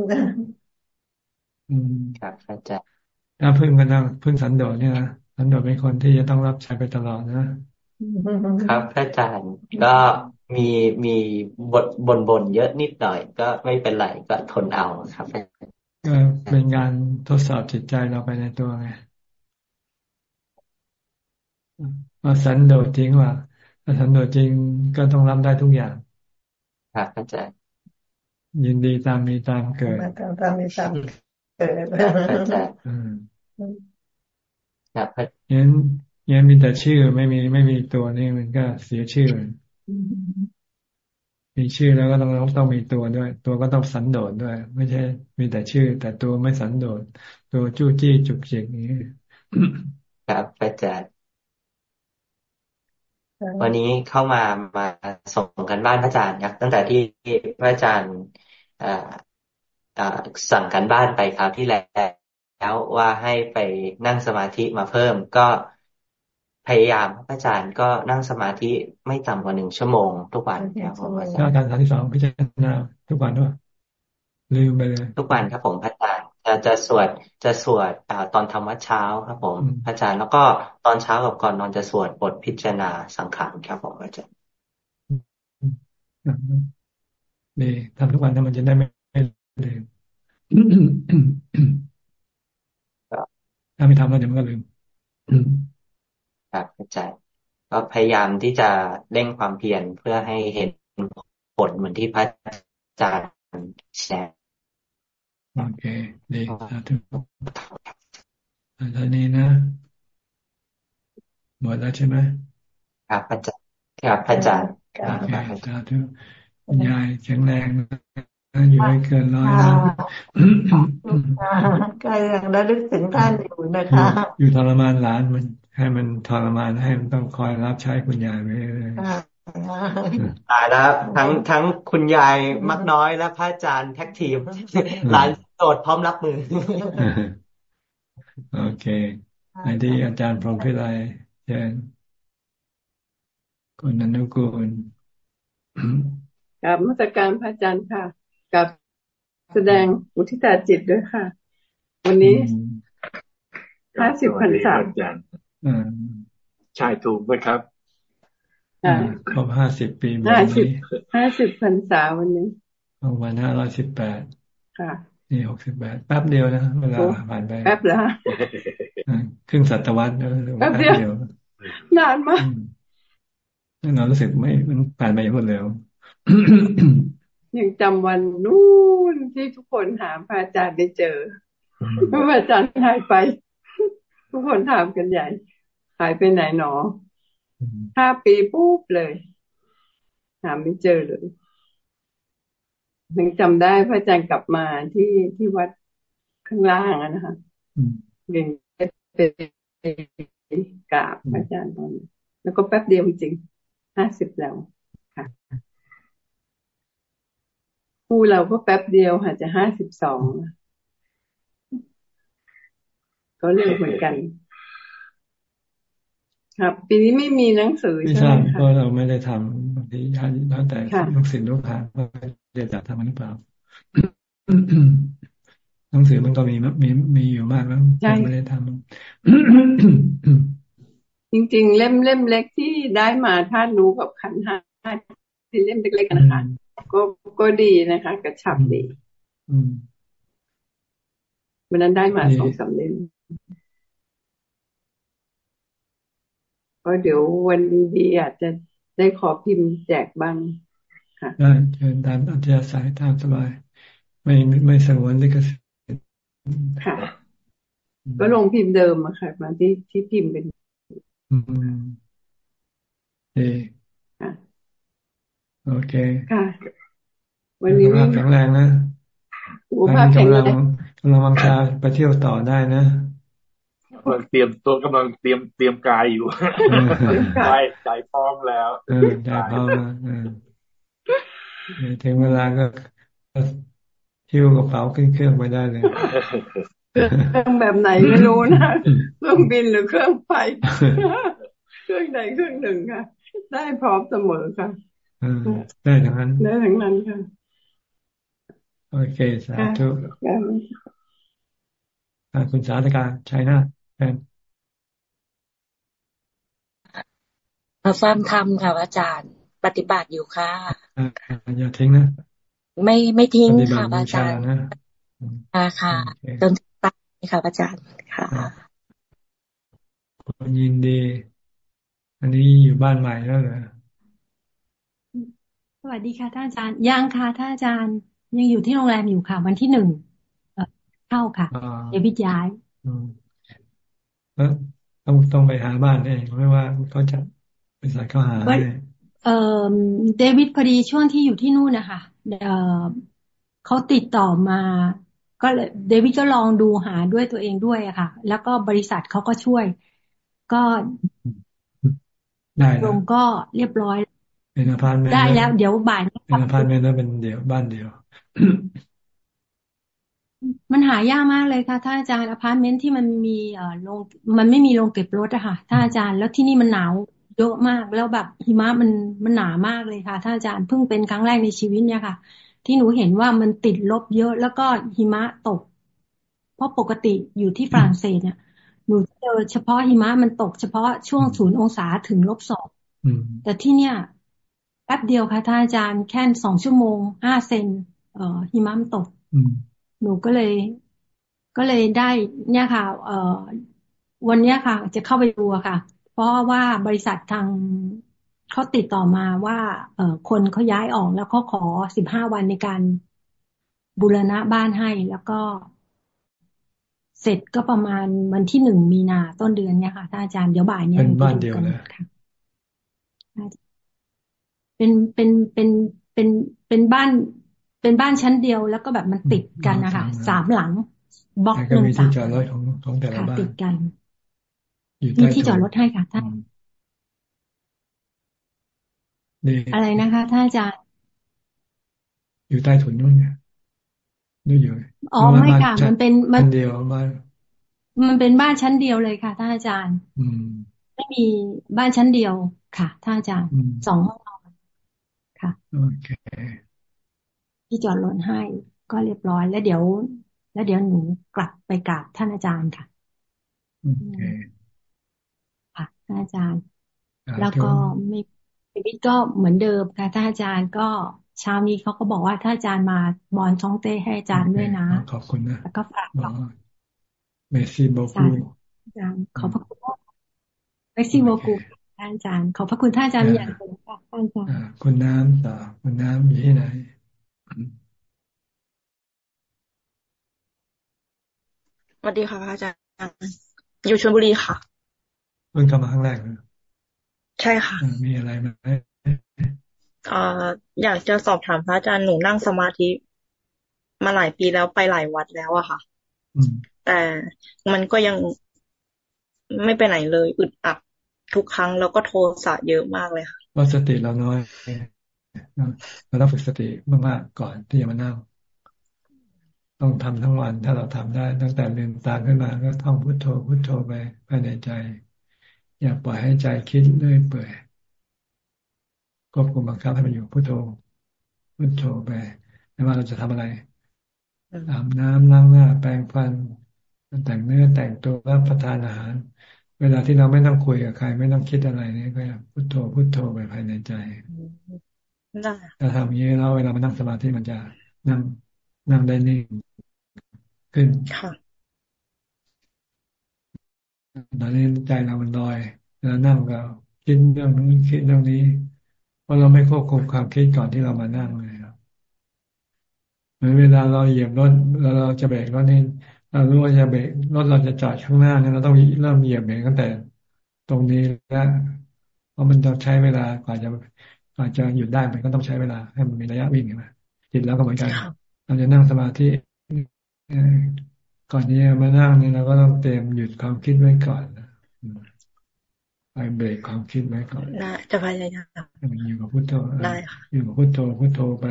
อืมครับอาจารย์ถ้าพึ่งก็ต้องพึ่งสันโดษเนี่ยนะสันโดษเป็นคนที่จะต้องรับใช้ไปตลอดนะครับอาจารย์ก็ มีมีบทบนบนเยอะนิดหน่อยก็ไม่เป็นไรก็ทนเอาครับก็เป็นงานทดสอบจิตใจเราไปในตัวไงว่าสันโดษจริงว่าถ้าสันโดษจริงก็ต้องรับได้ทุกอย่างครับอาจารย์ยินดีตามมีตามเกิดตามตามมีตามเกิดอาจารย์ครับยันยันมีแต่ชื่อไม่มีไม่มีตัวนี่มันก็เสียชื่อ มีชื่อแล้วก็ต้องต้องมีตัวด้วย ตัวก็ต้องสันโดษด้วย ไม่ใช่ มีแต่ชื่อ แต่ตัวไม่สันโดษ ตัวจู้จี้จุกจิกอย่างนี้ครับอาจารย์วันนี้เข้ามามาส่งกันบ้านพระอาจารย์ครับ ตั้งแต่ที่พระอาจารย์สั่งกันบ้านไปคราวที่แล้วว่าให้ไปนั่งสมาธิมาเพิ่ม ก็ พยายามพระอาจารย์ก็นั่งสมาธิไม่ต่ำกว่าหนึ่งชั่วโมง ทุกวันครับผมอาจารย์การที่สองพิจารณาทุกวันด้วยลืมไปเลยทุกวันครับผมพระอาจารย์จะจะสวดจะสวดอตอนทำวัดเช้าครับผมอาจารย์แล้วก็ตอนเช้ากับก่อนนอนจะสวดบทพิจารณาสังขารครับผมอาจารย์ดีทำทุกวันถ้ามันจะได้ไม่ลืมถ้าไม่ทำแล้วเดี๋ยวมันก็ลืม ครับอาจารย์ก็พยายามที่จะเร่งความเพียรเพื่อให้เห็นผลเหมือนที่พระอาจารย์แชร์โอเคดีสาธุตอนนี้นะหมดแล้วใช่ไหมครับอาจารย์ครับอาจารย์โอเคสาธุคุณยายแข็งแรงอยู่ให้เกินร้อยนะก็ยังระลึกถึงท่านอยู่นะคะ อยู่ทรมานหลานมัน ให้มันทรมานให้มันต้องคอยรับใช้คุณยายไปเลยตายแล้วทั้งทั้งคุณยายมักน้อยและพระอาจารย์แท็กทีมหลานโสดพร้อมรับมือ โอเคไอ้ที่อาจารย์พรหมพิไลเชิญคุณอนุกูลกับมาตรการพระอาจารย์ค่ะ กับแสดงอุทิศจิตด้วยค่ะ วันนี้ห้าสิบพรรษา ใช่ถูกไหมครับครบห้าสิบปีห้าสิบห้าสิบพรรษาวันนี้วันห้าร้อยสิบแปดค่ะนี่หกสิบแปดแป๊บเดียวนะเวลาผ่านไปแป๊บแล้วครึ่งศตวรรษแป๊บเดียวนานมากเรารู้สึกไม่มันผ่านไปอย่างรวดเร็วยังจำวันนู้นที่ทุกคนถามพระอาจารย์ไม่เจอพระอาจารย์หายไป ทุกคนถามกันใหญ่ หายไปไหนหนอห้าปีปุ๊บเลย หาไม่เจอเลยยังจำได้พระอาจารย์กลับมาที่ที่วัดข้างล่างนะคะยังไปกราบพระอาจารย์ตอนแล้วก็แป๊บเดียวจริงห้าสิบแล้วค่ะคู่เราก็แป๊บเดียวค่ะจะห้าสิบสอง ก็เร็วเหมือนกัน ครับ ปีนี้ไม่มีหนังสือใช่ไหมคะเพราะเราไม่ได้ทำบางทีญาติแล้วแต่ลูกศิษย์ลูกหาว่าจะจัดทำมันหรือเปล่าหนังสือมันก็มีมีมีอยู่มากแล้วไม่ได้ทำจริง ๆ เล่มเล่มเล็กที่ได้มาท่านรู้กับขันห้าที่เล่มเล็กๆนะคะก็ก็ดีนะคะ กระชับดีวันนั้นได้มาสองสาเล่ม ก็เดี๋ยววันดีๆอาจจะได้ขอพิมพ์แจกบ้างค่ะได้เชิญตามอัธยาศัยตามสบาย ไม่ไม่สงวนลิขสิทธิ์ค่ะ ก็ลงพิมพ์เดิมอะค่ะ มาที่ที่พิมพ์เป็น อืมเอโอเค ค่ะ วันนี้แข็งแรงนะกำลังกำลังวังชาไปเที่ยวต่อได้นะกำลังเตรียมตัวกำลังเตรียมเตรียมกายอยู่ใจใจพร้อมแล้วใจพร้อมแล้วถึงเวลาก็ทิ้วกระเป๋าขึ้นเครื่องไปได้เลยเครื่องแบบไหนไม่รู้นะเครื่องบินหรือเครื่องไฟเครื่องใดเครื่องหนึ่งค่ะ ได้พร้อมเสมอค่ะได้ทั้งนั้นได้ทั้งนั้นค่ะโอเคสาธุคุณสาธการชัยนาแทน มาฟังธรรมค่ะอาจารย์ ปฏิบัติอยู่ค่ะอย่าทิ้งนะ ไม่ไม่ทิ้งค่ะอาจารย์ค่ะค่ะจนตายค่ะอาจารย์ค่ะคุณยินดี อันนี้อยู่บ้านใหม่แล้วเหรอสวัสดีค่ะท่านอาจารย์ยังค่ะท่านอาจารย์ยังอยู่ที่โรงแรมอยู่ค่ะ วันที่หนึ่งเข้าค่ะเดวิดย้ายแล้ว ต้องต้องไปหาบ้านเองไม่ว่าเขาจะบริษัทเขาหาให้เออเดวิดพอดีช่วงที่อยู่ที่นู่นนะคะเออเขาติดต่อมา ก็เลยเดวิดก็ลองดูหาด้วยตัวเองด้วยอะค่ะ แล้วก็บริษัทเขาก็ช่วย ก็ได้ลงก็เรียบร้อยเป็นอพาร์ตเมนต์ได้แล้ว เดี๋ยวบ่ายเป็นอพาร์ตเมนต์แล้วเป็นเดียวบ้านเดียว มันหายากมากเลยค่ะท่านอาจารย์อพาร์ตเมนต์ที่มันมีเอ่อโรงมันไม่มีโรงเก็บรถอะค่ะท่านอาจารย์ แล้วที่นี่มันหนาวเยอะมากแล้วแบบหิมะมันมันหนามากเลยค่ะท่านอาจารย์เพิ่งเป็นครั้งแรกในชีวิตเนี่ยค่ะ ที่หนูเห็นว่ามันติดลบเยอะแล้วก็หิมะตก เพราะปกติอยู่ที่ฝรั่งเศสเนี่ยหนูเจอเฉพาะหิมะมันตกเฉพาะช่วงศูนย์องศาถึงลบสองแต่ที่เนี่ยแป๊บเดียวค่ะท่านอาจารย์แค่สองชั่วโมงห้าเซนเอ่อหิมะมันตก หนูก็เลย ก็เลยได้ เนี่ยค่ะ เอ่อวันเนี้ยค่ะ จะเข้าไปดูค่ะ เพราะว่าบริษัททางเขาติดต่อมาว่า เอ่อคนเขาย้ายออกแล้วเขาขอสิบห้าวันในการบูรณะบ้านให้แล้วก็เสร็จก็ประมาณวันที่หนึ่งมีนาต้นเดือนเนี่ยค่ะท่านอาจารย์เดี๋ยวบ่ายเนี่ยเป็นบ้านเดียวเลยค่ะเป็นเป็นเป็นเป็นเป็นบ้าน เป็นบ้านชั้นเดียวแล้วก็แบบมันติดกันนะคะสามหลังบล็อกหนึ่งสามจอดรถของของแต่ละบ้านติดกันมีที่จอดรถให้ค่ะท่านอะไรนะคะท่านอาจารย์อยู่ใต้ถุนนู่นเนี่ยนู่อยู่อ๋อไม่ค่ะ มันเป็นมันเดียวบ้านมันเป็นบ้านชั้นเดียวเลยค่ะท่านอาจารย์ อืมไม่มีบ้านชั้นเดียวค่ะท่านอาจารย์สองห้องนอนค่ะโอเค ที่จอดรถให้ ก็เรียบร้อย แล้วเดี๋ยว แล้วเดี๋ยวหนูกลับไปกราบท่านอาจารย์ค่ะโอเคค่ะท่านอาจารย์ แล้วก็ไม่ชีวิตก็เหมือนเดิมค่ะท่านอาจารย์ก็เช้านี้เขาก็บอกว่าถ้าอาจารย์มาบอลช่องเต้ให้อาจารย์ด้วยนะ ขอบคุณนะแล้วก็ฝากเมซี่โบกูอาจารย์ขอบพระคุณเมซี่โบกูท่านอาจารย์ขอบพระคุณท่านอาจารย์อย่างสูงค่ะท่านอาจารย์คุณน้ำต่อคุณน้ำอยู่ที่ไหน สวัสดีค่ะพระอาจารย์อยู่ชลบุรีค่ะเพิ่งเข้ามาครั้งแรกเลยใช่ค่ะ มีอะไรไหมเอ่ออยากจะสอบถามพระอาจารย์หนูนั่งสมาธิ มาหลายปีแล้วไปหลายวัดแล้วอะค่ะแต่มันก็ยังไม่ไปไหนเลย อึดอัดทุกครั้งแล้วก็โทสะเยอะมากเลยค่ะว่าสติเราน้อย เราต้องฝึกสติมากๆก่อนที่จะมานั่ง ต้องทำทั้งวันถ้าเราทำได้ ตั้งแต่ลืมตาขึ้นมาก็ท่องพุทโธพุทโธไปภายในใจ อย่าปล่อยให้ใจคิดเรื่อยเปื่อยควบคุมบังคับให้มันอยู่พุทโธพุทโธไปไม่ว่าเราจะทำอะไรอาบน้ำล้างหน้า แปรงฟันแต่งเนื้อแต่งตัวรับประทานอาหาร เวลาที่เราไม่ต้องคุยกับใคร ไม่ต้องคิดอะไรนี่ก็พุทโธพุทโธไปภายในใจ ถ้าทำอย่างนี้แล้วเวลามานั่งสมาธิมันจะนั่งนั่งได้นิ่งขึ้นค่ะตอนนี้ใจเรามันลอยแล้วนั่งก็คิดเรื่องนู้นคิดเรื่องนี้เพราะเราไม่ควบคุมความคิดก่อนที่เรามานั่งเลยครับเหมือนเวลาเราเหยียบรถแล้วเราจะเบรกรถนี่เรารู้ว่าจะเบรกรถเราจะจอดข้างหน้าเนี่ยเราต้องเริ่มเหยียบเบรกตั้งแต่ ตรงนี้แล้วเพราะมันต้องใช้เวลากว่าจะ กว่าจะหยุดได้มันก็ต้องใช้เวลาให้มันมีระยะวิ่งนะจิตแล้วก็เหมือนกันเราจะนั่งสมาธิก่อนที่จะมานั่งเนี่ยเราก็ต้องเตรียมหยุดความคิดไว้ก่อนไปเบรกความคิดไว้ก่อนจะพยายามอยู่กับพุทโธได้ค่ะอยู่กับพุทโธพุทโธไป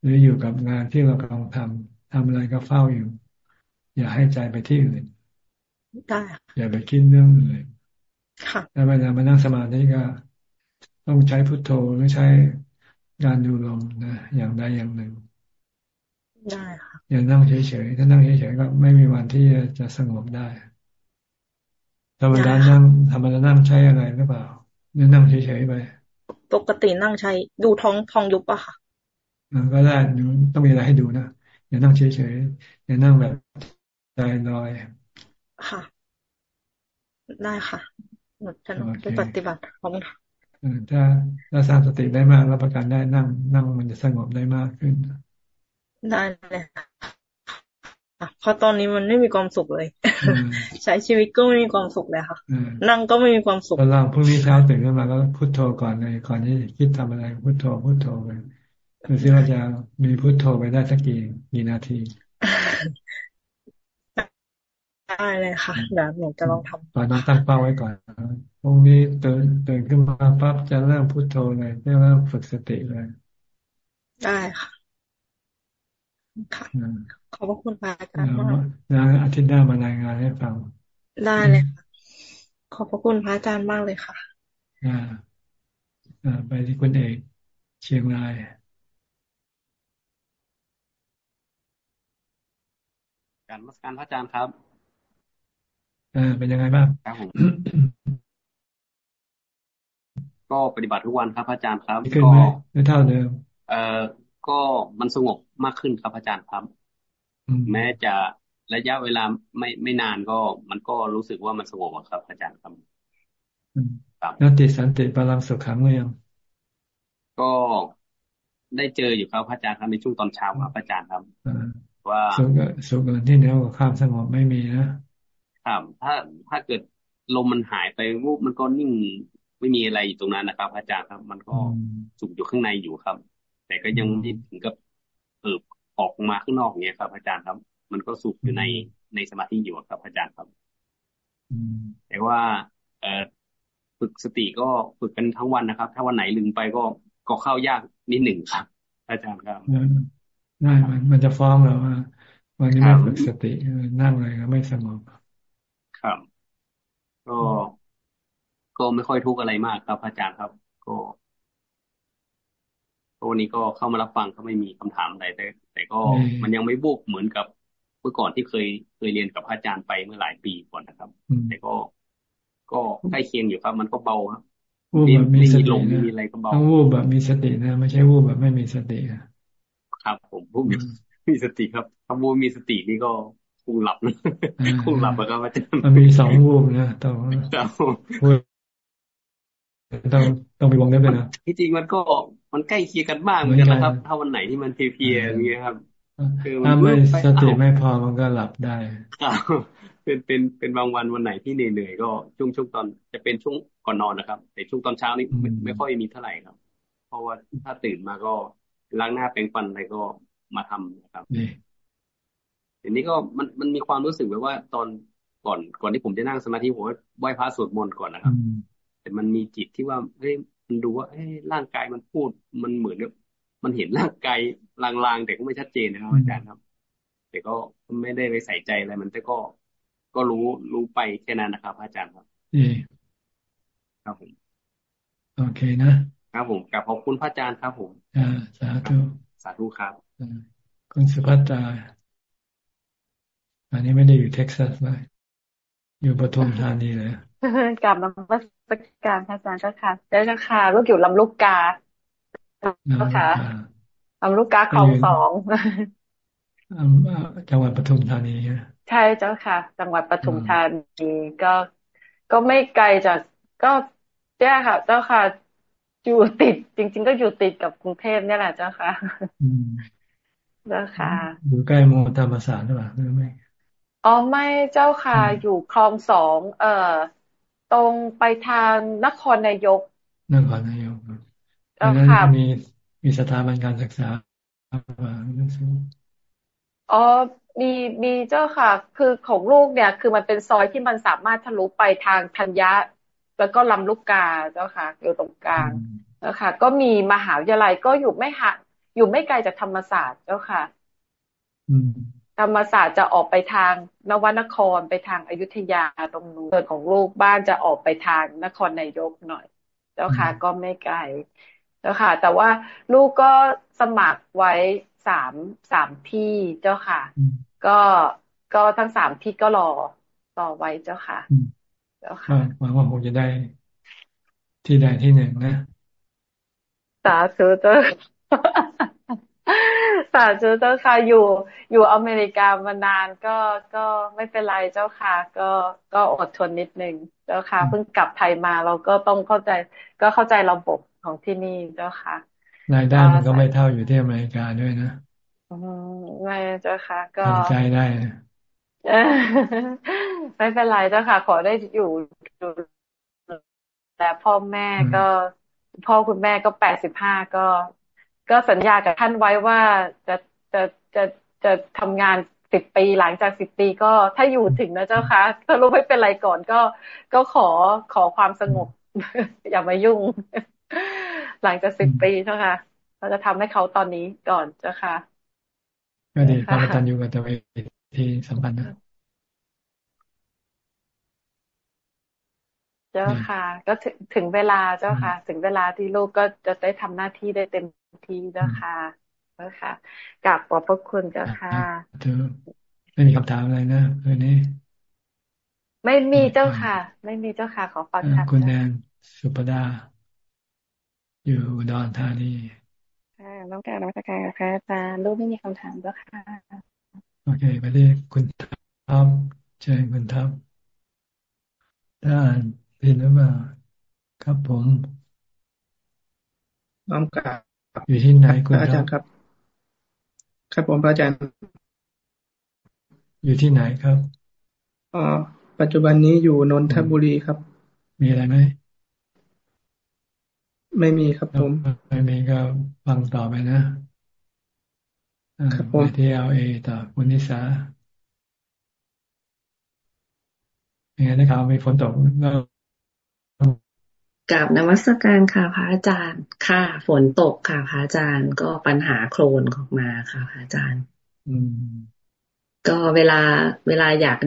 หรืออยู่กับงานที่เรากำลังทำทำอะไรก็เฝ้าอยู่ อย่าให้ใจไปที่อื่นได้อย่าไปคิดเรื่องอื่นค่ะแล้วเวลามานั่งสมาธิก็ ต้องใช้พุทโธหรือใช้การดูลมนะอย่างใดอย่างหนึ่งได้ค่ะอย่านั่งเฉยๆถ้านั่งเฉยๆก็ไม่มีวันที่จะสงบได้ธรรมดานั่งธรรมดานั่งใช้อะไรหรือเปล่านั่งเฉยๆไปปกตินั่งใช้ดูท้องท้องยุบอะค่ะก็ได้ต้องมีอะไรให้ดูนะอย่านั่งเฉยๆอย่านั่งแบบใจลอยค่ะ ได้ค่ะหนูจะไปปฏิบัติขอบคุณค่ะ ถ้าถ้าสร้างสติได้มากรับประกันได้นั่ง นั่งมันจะสงบได้มากขึ้น ได้เลยเพราะตอนนี้มันไม่มีความสุขเลย ใช้ชีวิตก็ไม่มีความสุขเลยค่ะ นั่งก็ไม่มีความสุขตอนเราพรุ่งนี้เช้าตื่นขึ้นมาก็พุโทโธก่อนเลยก่อนที่คิดทำอะไรพุโทโธพุโทโธไปดูซิว่าจะมีพุโทโธไปได้สักกี่กี่นาที ได้เลยค่ะเดี๋ยวหนูจะลองทำตอนนั้นตั้งเป้าไว้ก่อนพรุ่งนี้ตื่นตื่นขึ้นมาปั๊บจะเริ่มพุโทโธเลยจะเริ่มฝึกสติเลย ได้ค่ะค่ะขอบพระคุณพระอาจารย์มากแล้วอาทิตย์หน้ามารายงานให้ฟัง ได้เลยค่ะ ขอบพระคุณพระอาจารย์มากเลยค่ะ อ่า อ่า ไปที่คุณเอกเชียงรายการมัสการพระอาจารย์ครับ อ่าเป็นยังไงบ้างครับผมก็ปฏิบัติทุกวันครับ อาจารย์ครับก็ไม่เท่าเดิม เอ่อก็มันสงบมากขึ้นครับอาจารย์ครับ แม้จะระยะเวลาไม่ไม่นานก็ มันก็รู้สึกว่ามันสงบครับ อาจารย์ครับนัตติสันติพลังสุขังหรือยังก็ได้เจออยู่ครับอาจารย์ครับในช่วงตอนเช้าครับอาจารย์ครับว่าสุขสุขที่เหนือกว่าความสงบไม่มีนะ ครับถ้าถ้าเกิดลมมันหายไปวูบมันก็นิ่งไม่มีอะไรอยู่ตรงนั้นนะครับ อาจารย์ครับ มันก็สุขอยู่ข้างในอยู่ครับ แต่ก็ยังไม่ถึงกับเอิบออกมาข้างนอกเนี้ยครับ อาจารย์ครับ มันก็สุขอยู่ในในสมาธิอยู่ครับ อาจารย์ครับแต่ว่า เออฝึกสติก็ฝึกกันทั้งวันนะครับ ถ้าวันไหนลืมไปก็ก็เข้ายากนิดหนึ่งครับ อาจารย์ครับได้มันมันจะฟ้องเราว่า วันนี้ไม่ฝึกสตินั่งเลยก็ไม่สงบ ครับ ก็ก็ไม่ค่อยทุกข์อะไรมากครับ อาจารย์ครับ ก็วันนี้ก็เข้ามารับฟังก็ไม่มีคำถามใดแต่แต่ก็มันยังไม่บุกเหมือนกับเมื่อก่อนที่เคยเคยเรียนกับอาจารย์ไปเมื่อหลายปีก่อนนะครับแต่ก็ก็ใกล้เคียงอยู่ครับ มันก็เบาครับวูบแบบมีสติมีอะไรก็เบาต้องวูบแบบมีสตินะ ไม่ใช่วูบแบบไม่มีสติครับ ผมวูบมีสติครับถ้าวูบมีสตินี่ก็ คงหลับนะคงหลับอะครับอาจารย์มันมีสองวูบนะต้องต้องต้องไปวงเล็บเลยนะที่จริงมันก็มันใกล้เคียงกันมากเหมือนกันนะครับ ถ้าวันไหนที่มันเพียๆอย่างเงี้ยครับคือถ้าไม่สติไม่พอมันก็หลับได้เป็นเป็นเป็นบางวันวันไหนที่เหนื่อยๆก็ช่วงช่วงตอนจะเป็นช่วงก่อนนอนนะครับ แต่ช่วงตอนเช้านี่ไม่ไม่ค่อยมีเท่าไหร่ครับ เพราะว่าถ้าตื่นมาก็ล้างหน้าแปรงฟันอะไรก็มาทำนะครับ ทีนี้ก็มันมันมีความรู้สึกแบบว่าตอนก่อนก่อนที่ผมจะนั่งสมาธิผมไหว้พระสวดมนต์ก่อนนะครับ แต่มันมีจิตที่ว่าเฮ้ยมันดูว่าเฮ้ยร่างกายมันพูดมันเหมือนกับมันเห็นร่างกายลางๆแต่ก็ไม่ชัดเจนนะครับอาจารย์ครับ แต่ก็ไม่ได้ไปใส่ใจอะไรมันแต่ก็ก็รู้รู้ไปแค่นั้นนะครับ อาจารย์ครับครับผมโอเคนะครับผมกับขอบคุณพระอาจารย์ครับผมอ่าสาธุสาธุครับคุณสุภัตรา อันนี้ไม่ได้อยู่เท็กซัสเลยอยู่ปทุมธานีเลยกลับมาพัสการพระอาจารย์เจ้าค่ะเจ้าค่ะลูกอยู่ลำลูกกาเจ้าค่ะลำลูกกาคลองสองจังหวัดปทุมธานีใช่เจ้าค่ะ จังหวัดปทุมธานีก็ก็ไม่ไกลจากก็เจ้าค่ะ เจ้าค่ะอยู่ติด จริง ๆ ก็อยู่ติดกับกรุงเทพนี่แหละเจ้าค่ะเจ้าค่ะอยู่ใกล้มอธรรมศาสตร์หรือเปล่าหรือไม่ อ๋อไม่เจ้าค่ะ อยู่คลองสองเอ่อ ตรงไปทางนครนายกนครนายกเจ้าค่ะมีมีสถาบันการศึกษาอ๋อมีมีเจ้าค่ะ คือของลูกเนี่ย คือมันเป็นซอยที่มันสามารถทะลุไปทางธัญญะ แล้วก็ลำลูกกาเจ้าค่ะอยู่ตรงกลางเจ้าค่ะก็มีมหาวิทยาลัยก็อยู่ไม่ห่างอยู่ไม่ไกลจากธรรมศาสตร์เจ้าค่ะ ธรรมศาสตร์จะออกไปทางนวนครไปทางอายุทยาตรงนู้นส่วนของลูกบ้านจะออกไปทางนครนายกหน่อย เจ้าค่ะก็ไม่ไกลเจ้าค่ะ แต่ว่าลูกก็สมัครไว้สามสามที่เจ้าค่ะ ก็ก็ทั้งสามที่ก็รอต่อไว้เจ้าค่ะ เจ้าค่ะหวังว่าคงจะได้ที่ใดที่หนึ่งนะสาธุเจ้า สาธุเจ้าค่ะอยู่อยู่อเมริกามานานก็ก็ไม่เป็นไรเจ้าค่ะ ก็ก็อดทนนิดนึงเจ้าค่ะเพิ่งกลับไทยมาเราก็ต้องเข้าใจ ก็เข้าใจระบบของที่นี่เจ้าค่ะรายได้มันก็ไม่เท่าอยู่ที่อเมริกาด้วยนะไม่เจ้าค่ะ ก็ใจได้ไม่เป็นไรเจ้าค่ะ ขอได้อยู่ดูแต่พ่อแม่ก็ พ่อคุณแม่ก็แปดสิบห้าก็ ก็สัญญากับท่านไว้ว่าจะจะจะจะทำงานสิบปีหลังจากสิบปีก็ถ้าอยู่ถึงนะเจ้าค่ะถ้ารู้ไม่เป็นไรก่อนก็ก็ขอขอความสงบ อย่ามายุ่ง หลังจากสิบปีเจ้าค่ะ เราจะทำให้เขาตอนนี้ก่อนเจ้าค่ะก็ดีความตันอยู่กับตัวเองที่สำคัญนะ เจ้าค่ะ ก็ถึงถึงเวลาเจ้าค่ะ ถึงเวลาที่ลูกก็จะได้ทำหน้าที่ได้เต็มที่เจ้าค่ะเจ้าค่ะกราบขอบพระคุณเจ้าค่ะไม่มีคำถามอะไรนะเรื่องนี้ ไม่มีเจ้าค่ะ ไม่มีเจ้าค่ะ ขอฟังค่ะคุณแนนสุปดา อยู่ดอนธานีค่ะน้องการน้องสกายค่ะอาจารย์ลูกไม่มีคำถามเจ้าค่ะ โอเคไปที่คุณท็อปเชิญคุณท็อปถ้าอ่าน ผิดหรือเปล่าครับผมน้อมกาอยู่ที่ไหนคุณอาจารย์ครับ ครับผมอาจารย์ อยู่ที่ไหนครับอ๋อปัจจุบันนี้อยู่นนทบุรีครับ มีอะไรไหมไม่มีครับผม ไม่มีก็ฟังต่อไปนะครับผมไปที่เอลเอต่อคุณนิสาอย่างนี้นะครับมีฝนตกก็ กับนวัตการค่ะพระอาจารย์ ค่ะฝนตกค่ะพระอาจารย์ ก็ปัญหาโคลนออกมาค่ะพระอาจารย์ อืม ก็เวลาเวลาอยาก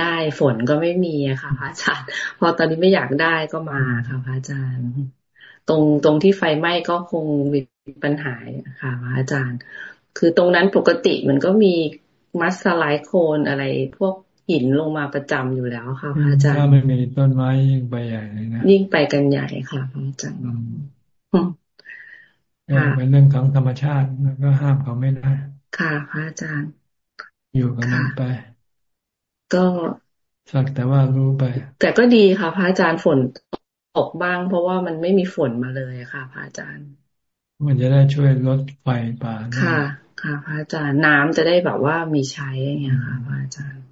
ได้ฝนก็ไม่มีอะค่ะพระอาจารย์ พอตอนนี้ไม่อยากได้ก็มาค่ะพระอาจารย์ ตรงตรงที่ไฟไหม้ก็คงมีปัญหาค่ะพระอาจารย์ คือตรงนั้นปกติมันก็มีมัสไลโคนอะไรพวก หินลงมาประจำอยู่แล้วค่ะพระอาจารย์ถ้าไม่มีต้นไม้ยิ่งไปใหญ่เลยนะยิ่งไปกันใหญ่ค่ะพระอาจารย์เป็นเรื่องของธรรมชาติแล้วก็ห้ามเขาไม่ได้ค่ะพระอาจารย์ อยู่กับมันไป ก็สักแต่ว่ารู้ไป แต่ก็ดีค่ะ พระอาจารย์ฝนตกบ้าง เพราะว่ามันไม่มีฝนมาเลยค่ะ พระอาจารย์ มันจะได้ช่วยลดไฟป่าค่ะ ค่ะ พระอาจารย์น้ำจะได้แบบว่ามีใช้อย่างเงี้ยค่ะ พระอาจารย์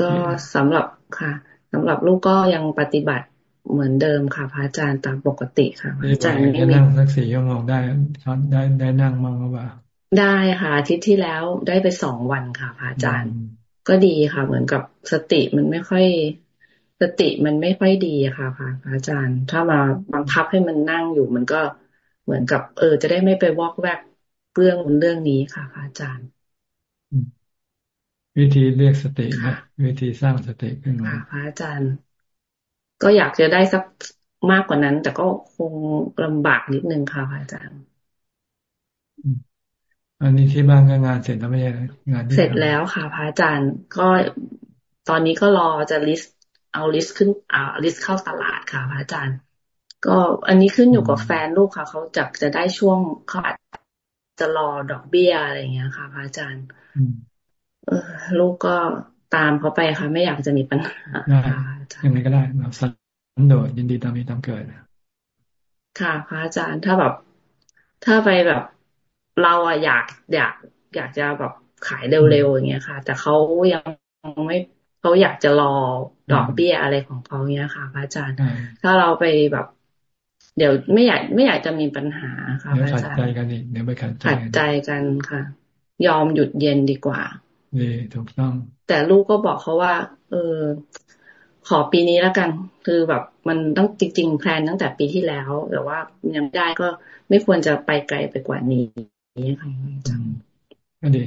ก็สำหรับค่ะสำหรับลูกก็ยังปฏิบัติเหมือนเดิมค่ะพระอาจารย์ตามปกติค่ะพระอาจารย์ไม่มีนั่งสักสี่ชั่วโมงได้ได้ได้นั่งมั้งหรือเปล่าได้ค่ะอาทิตย์ที่แล้วได้ไปสองวันค่ะพระอาจารย์ ก็ดีค่ะ เหมือนกับสติมันไม่ค่อย สติมันไม่ค่อยดีค่ะพระอาจารย์ ถ้ามาบังคับให้มันนั่งอยู่มันก็เหมือนกับ เออ จะได้ไม่ไปวอกแวกเรื่องเรื่องนี้ค่ะพระอาจารย์ วิธีเรียกสตินะวิธีสร้างสติขึ้นมาพระอาจารย์ ก็อยากจะได้สักมากกว่านั้น แต่ก็คงลำบากนิดนึงค่ะพระอาจารย์ อันนี้ที่บ้านก็งานเสร็จแล้วไม่ใช่งานเสร็จแล้วค่ะพระอาจารย์ก็ตอนนี้ก็รอจะ list เอา list ขึ้นอ่า list เข้าตลาดค่ะพระอาจารย์ ก็อันนี้ขึ้นอยู่กับแฟนลูกค่ะเขาจะจะได้ช่วงเขาอาจจะรอดอกเบี้ยอะไรอย่างเงี้ยค่ะพระอาจารย์ ลูกก็ตามเขาไปค่ะ ไม่อยากจะมีปัญหายังไงก็ได้แบบสันโดษยินดีตามมีตามเกิดค่ะพระอาจารย์ถ้าแบบ ถ้าไปแบบ เราอะอยากอยาก อยากจะแบบขายเร็วๆอย่างเงี้ยค่ะ แต่เขายังไม่เขาอยากจะรอดอกเบี้ยอะไรของเขาเนี้ยค่ะพระอาจารย์ ถ้าเราไปแบบ เดี๋ยวไม่อยากไม่อยากจะมีปัญหาค่ะพระอาจารย์ขัดใจกันอีกเดี๋ยวไปขัดใจขัดใจกันค่ะ ยอมหยุดเย็นดีกว่า ดีถูกต้อง แต่ลูกก็บอกเขาว่า เออ ขอปีนี้แล้วกัน คือแบบมันต้องจริง ๆ แพลนตั้งแต่ปีที่แล้ว แต่ว่ายังไม่ได้ก็ไม่ควรจะไปไกลไปกว่านี้ค่ะจังก็ดี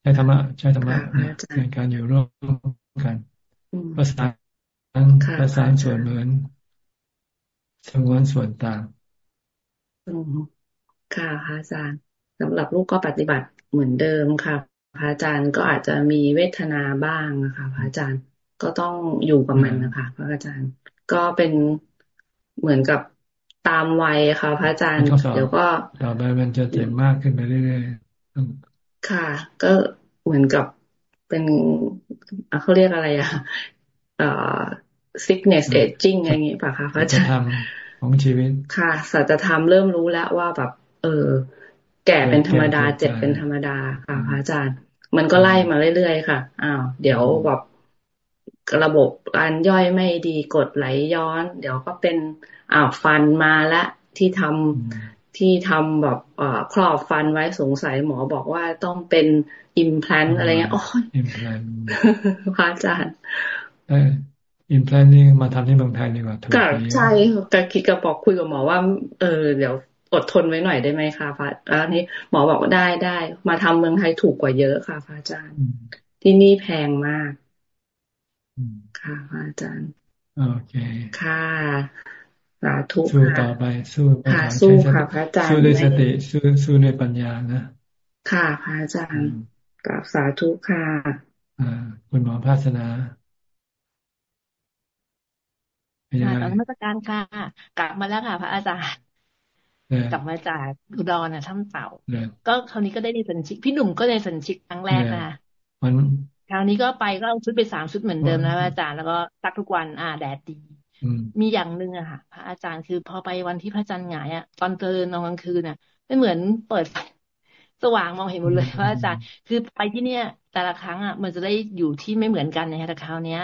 ใช้ธรรมะใช้ธรรมะในการอยู่ร่วมกันภาษาภาษาส่วนเหมือนสงวนส่วนต่างค่ะพระอาจารย์สำหรับลูกก็ปฏิบัติเหมือนเดิมค่ะ พระอาจารย์ก็อาจจะมีเวทนาบ้างนะคะพระอาจารย์ก็ต้องอยู่กับมันนะคะ พระอาจารย์ ก็เป็นเหมือนกับตามวัยค่ะ พระอาจารย์เดี๋ยวก็ต่อไปมันจะเจ็บมากขึ้นไปเรื่อยๆค่ะ ก็เหมือนกับเป็นเขาเรียกอะไรอะเอ่อ sickness aging อะไรอย่างเงี้ยป่ะคะพระอาจารย์ของชีวิต ค่ะสัจธรรมเริ่มรู้แล้วว่าแบบ เออ แก่เป็นธรรมดา เจ็บเป็นธรรมดาค่ะพระอาจารย์ มันก็ไล่มาเรื่อยๆค่ะ อ้าว เดี๋ยวแบบระบบการย่อยไม่ดีกดไหลย้อน เดี๋ยวก็เป็นอ้าวฟันมาละที่ทำที่ทำแบบเอ่อครอบฟันไว้สงสัยหมอบอกว่าต้องเป็นอิมพลนอะไรเงี้ยโอ้ยอิมพลนพระอาจารย์อิมพลนนี่มาทำที่เมืองไทยดีกว่าถูกใช่ก็คิดกับบอกคุยกับหมอว่า เออ เดี๋ยว อดทนไว้หน่อยได้ไหมคะพระอันนี้หมอบอกว่าได้ได้มาทำเมืองไทยถูกกว่าเยอะค่ะพระอาจารย์ ที่นี่แพงมากค่ะพระอาจารย์โอเคค่ะสาธุสู้ต่อไปสู้ค่ะสู้ค่ะพระอาจารย์สู้ด้วยสติสู้สู้ด้วยปัญญานะค่ะพระอาจารย์กับสาธุค่ะอ่าคุณหมอภาสนาค่ะนมัสการค่ะ กลับมาแล้วค่ะ พระอาจารย์ กลับมาจากอุดรน่ะถ้ำเต่าก็คราวนี้ก็ได้ในสัญชิกพี่หนุ่มก็ในสัญชิกครั้งแรกนะมันคราวนี้ก็ไปก็เอาชุดไปสามชุดเหมือนเดิมนะพระอาจารย์แล้วก็ซักทุกวันอ่าแดดดีมีอย่างหนึ่งอะค่ะ พระอาจารย์คือพอไปวันที่พระจันทร์หงายอะตอนเดินนอนกลางคืนน่ะไม่เหมือนเปิดไฟสว่างมองเห็นหมดเลยพระอาจารย์ คือไปที่เนี่ย แต่ละครั้งอะมันจะได้อยู่ที่ไม่เหมือนกันนะแต่คราวเนี้ย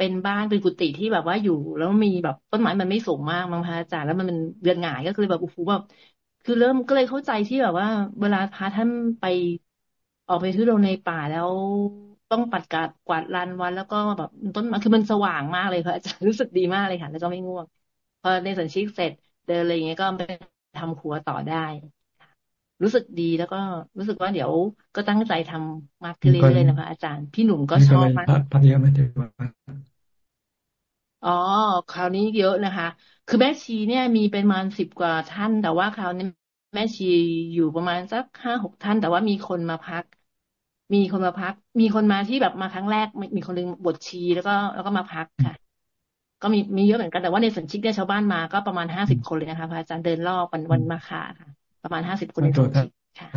เป็นบ้านเป็นกุฏิที่แบบว่าอยู่ แล้วมีแบบต้นไม้มันไม่สูงมากมั้งพระอาจารย์แล้วมันเป็นเรือนหงายก็คือแบบโอ้โหแบบคือเริ่มก็เลยเข้าใจที่แบบว่า เวลาพระท่านไปออกไปที่โรงในป่าแล้วต้องปัดกวาดกวาดลานวันแล้วก็แบบต้นไม้คือมันสว่างมากเลยค่ะอาจารย์รู้สึกดีมากเลยค่ะ แล้วก็ไม่ง่วง พอในสัญชิกเสร็จเดินอะไรอย่างเงี้ยก็ไปทำครัวต่อได้ รู้สึกดีแล้วก็รู้สึกว่าเดี๋ยวก็ตั้งใจทำมากขึ้นเรื่อยๆนะคะอาจารย์ พี่หนุ่มก็ชอบมากพักเยอะไม่ถึงอ๋อ คราวนี้เยอะนะคะ คือแม่ชีเนี่ยมีเป็นประมาณสิบกว่าท่าน แต่ว่าคราวนี้แม่ชีอยู่ประมาณสักห้าหกท่าน แต่ว่ามีคนมาพัก มีคนมาพัก มีคนมาที่แบบมาครั้งแรก มีคนหนึ่งบทชีแล้วก็แล้วก็มาพักค่ะ ก็มีมีเยอะเหมือนกันแต่ว่าในสัญชิกเนี่ยชาวบ้านมาก็ประมาณห้าสิบคนเลยนะคะพระอาจารย์เดินรอบวันวันมาค่ะค่ะ ประมาณห้าสิบคนในสัญชิกค่ะ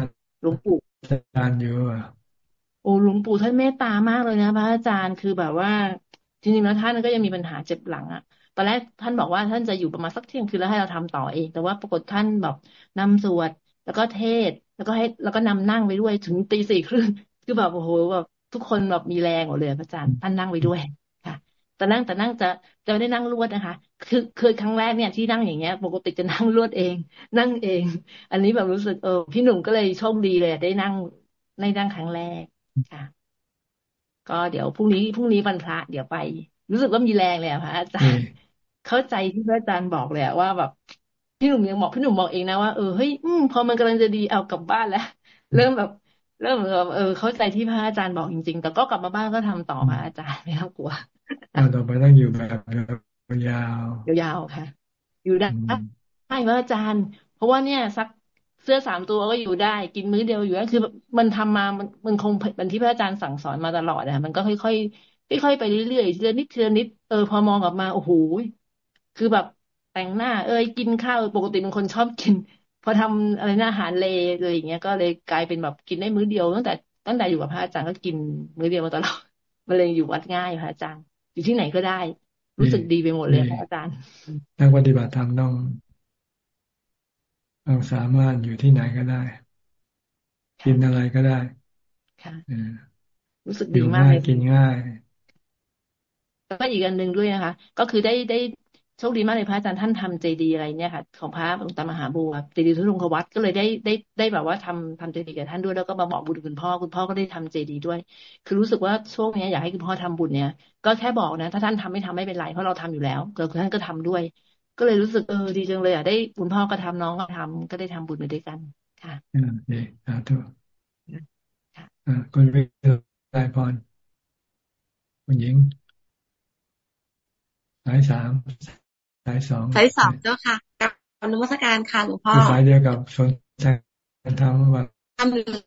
หลวงปู่อาจารย์เยอะโอ้หลวงปู่ท่านเมตตามากเลยนะพระอาจารย์คือแบบว่าจริงๆแล้วท่านก็ยังมีปัญหาเจ็บหลังอะตอนแรกท่านบอกว่าท่านจะอยู่ประมาณสักเที่ยงคืนแล้วให้เราทำต่อเอง แต่ว่าปรากฏท่านแบบนำสวดแล้วก็เทศแล้วก็ให้แล้วก็นำนั่งไปด้วยถึงตีสี่ครึ่งคือแบบโอ้โหแบบทุกคนแบบมีแรงหมดเลยพระอาจารย์ท่านนั่งไปด้วยค่ะ แต่นั่งแต่นั่งจะจะไม่ได้นั่งรวดนะคะ คือเคยครั้งแรกเนี่ยที่นั่งอย่างเงี้ย ปกติจะนั่งรวดเอง นั่งเอง อันนี้แบบรู้สึกเออพี่หนุ่มก็เลยโชคดีเลยได้นั่งในนั่งครั้งแรกค่ะ ก็เดี๋ยวพรุ่งนี้พรุ่งนี้วันพระเดี๋ยวไป รู้สึกว่ามีแรงเลยอะพระอาจารย์เข้าใจที่พระอาจารย์บอกเลยว่าแบบพี่หนุ่มยังบอกพี่หนุ่มบอกเองนะว่าเออเฮ้ยอืมพอมันกำลังจะดีเอากลับบ้านแล้ว เริ่มแบบ เริ่มแบบเออเข้าใจที่พระอาจารย์บอกจริง ๆ แต่ก็กลับมาบ้านก็ทำต่อพระอาจารย์ไม่ต้องกลัวต่อไปต้องอยู่แบบยาวยาวๆค่ะ อยู่ได้ใช่พระอาจารย์ เพราะว่าเนี่ยสักเสื้อสามตัวก็อยู่ได้ กินมื้อเดียวอยู่ได้คือมันทำมามันมันคงเป็นที่พระอาจารย์สั่งสอนมาตลอดนะมันก็ค่อยๆค่อยๆไปเรื่อยๆทีละนิดทีละนิดเออพอมองออกมาโอ้โหคือแบบแต่งหน้า เอ้ยกินข้าวปกติเป็นคนชอบกิน พอทำอะไรหน้าอาหารเลเลยอย่างเงี้ยก็เลยกลายเป็นแบบกินได้มื้อเดียวตั้งแต่ตั้งแต่อยู่กับพระอาจารย์ก็กินมื้อเดียวมาตลอดมันเลยอยู่วัดง่ายพระอาจารย์ อยู่ที่ไหนก็ได้ รู้สึกดีไปหมดเลยพระอาจารย์นักปฏิบัติธรรมต้องเราสามารถอยู่ที่ไหนก็ได้ กินอะไรก็ได้ค่ะรู้สึกดีมากเลยกินง่ายแล้วก็อีกอันหนึ่งด้วยนะคะ ก็คือได้ได้โชคดีมากเลยพระอาจารย์ท่านทำเจดีอะไรเนี่ยค่ะ ของพระหลวงตามหาบัวเจดีทุลงควัตก็เลยได้ได้ได้แบบว่าทำทำเจดีกับท่านด้วยแล้วก็มาบอกบุญคุณพ่อคุณพ่อก็ได้ทำเจดีด้วย คือรู้สึกว่าช่วงนี้อยากให้คุณพ่อทำบุญเนี่ย ก็แค่บอกนะ ถ้าท่านทำไม่ทำไม่เป็นไรเพราะเราทำอยู่แล้วก็ท่านก็ทำด้วย ก็เลยรู้สึกเออดีจังเลยอะได้คุณพ่อก็ทำน้องก็ทำก็ได้ทำบุญไปด้วยกัน ค่ะอ่าดีสาธุอ่าคุณวิไลพรคุณหญิงสายสาม สายสองสายสองเจ้าค่ะกับอนุมัสการค่ะหลวงพ่อสายเดียวกับชนใจทำว่าท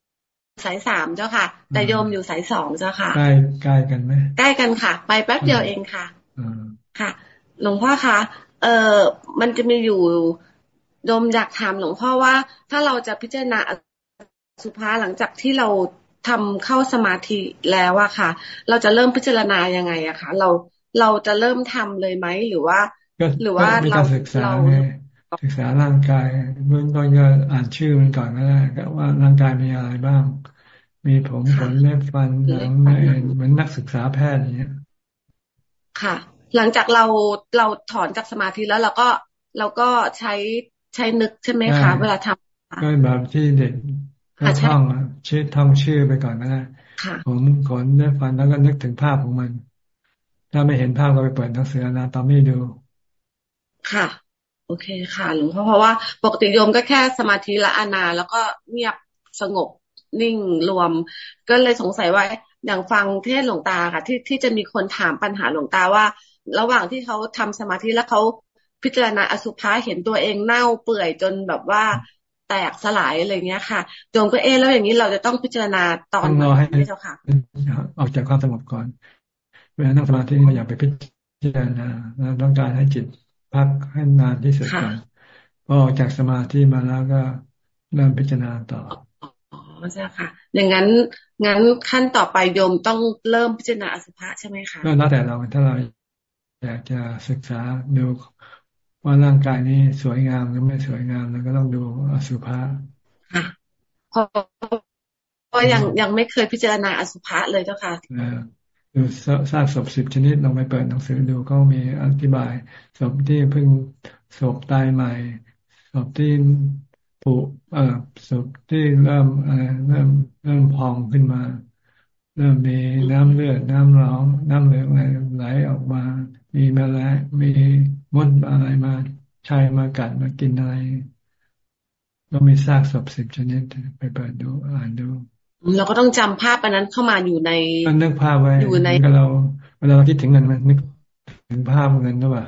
ำสายสามเจ้าค่ะ แต่โยมอยู่สายสองเจ้าค่ะ ใกล้ใกล้กันไหมใกล้กันค่ะ ไปแป๊บเดียวเองค่ะอค่ะ หลวงพ่อคะเออมันจะมีอยู่โยมอยากถามหลวงพ่อว่า ถ้าเราจะพิจารณาสุภาหลังจากที่เราทำเข้าสมาธิแล้วอะค่ะ เราจะเริ่มพิจารณายังไงอะคะเราเราจะเริ่มทำเลยไหมหรือว่า หรือว่าเราศึกษาไงศึกษาร่างกายเบื้องต้นก็อ่านชื่อมันก่อนก็ได้ว่าร่างกายมีอะไรบ้าง มีผมขนเล็บฟันหนังเอ็นเหมือนนักศึกษาแพทย์อย่างเงี้ยค่ะ หลังจากเราเราถอนจากสมาธิแล้วเราก็เราก็ใช้ใช้นึกใช่ไหมคะเวลาทำก็แบบที่เด็กก็ท่องชื่อท่องชื่อไปก่อนก็ได้ผมขนเล็บฟันแล้วก็นึกถึงภาพของมัน ถ้าไม่เห็นภาพก็ไปเปิดหนังสืออนาตอมี่ดู ค่ะ โอเคค่ะหลวงพ่อเพราะว่าปกติโยมก็แค่สมาธิละอานา แล้วก็เงียบสงบนิ่งรวม ก็เลยสงสัยว่าอย่างฟังเทศหลวงตาค่ะ ที่ที่จะมีคนถามปัญหาหลวงตาว่า ระหว่างที่เขาทำสมาธิแล้วเขาพิจารณาอสุภะเห็นตัวเองเน่าเปื่อยจนแบบว่าแตกสลายอะไรเงี้ยค่ะโยมก็เอแล้วอย่างนี้เราจะต้องพิจารณาตอนไหนเจ้าค่ะออกจากความสงบก่อนเวลานั่งสมาธิเราอย่าไปพิจารณาเราต้องการให้จิต พักให้นานที่สุดก่อนพอออกจากสมาธิมาแล้วก็เริ่มพิจารณาต่ออ๋อใช่ค่ะอย่างนั้นงั้นขั้นต่อไปโยมต้องเริ่มพิจารณาอสุภะใช่ไหมคะก็แล้วแต่เราถ้าเราอยากจะศึกษาดูว่าร่างกายนี้สวยงามหรือไม่สวยงามแล้วก็ต้องดูอสุภะค่ะเพราะยังยังไม่เคยพิจารณาอสุภะเลยเจ้าค่ะ ดูซากศพสิบชนิดลองไปเปิดหนังสือดูก็มีอธิบายศพที่เพิ่งศพตายใหม่ศพที่ผุเอ่อศพที่เริ่มอะไรเริ่มเริ่มพองขึ้นมา เริ่มมีน้ำเลือดน้ำร้อง น้ำเหลืองอะไรไหลออกมา มีแมลงมีมดอะไรมาชายมากัดมากินอะไรก็มีซากศพสิบชนิดไปเปิดดูอ่านดู เราก็ต้องจำภาพอันนั้นเข้ามาอยู่ในนึกภาพไว้อยู่ในเราเวลาเราคิดถึงเงินมันนึกถึงภาพเงินหรือเปล่า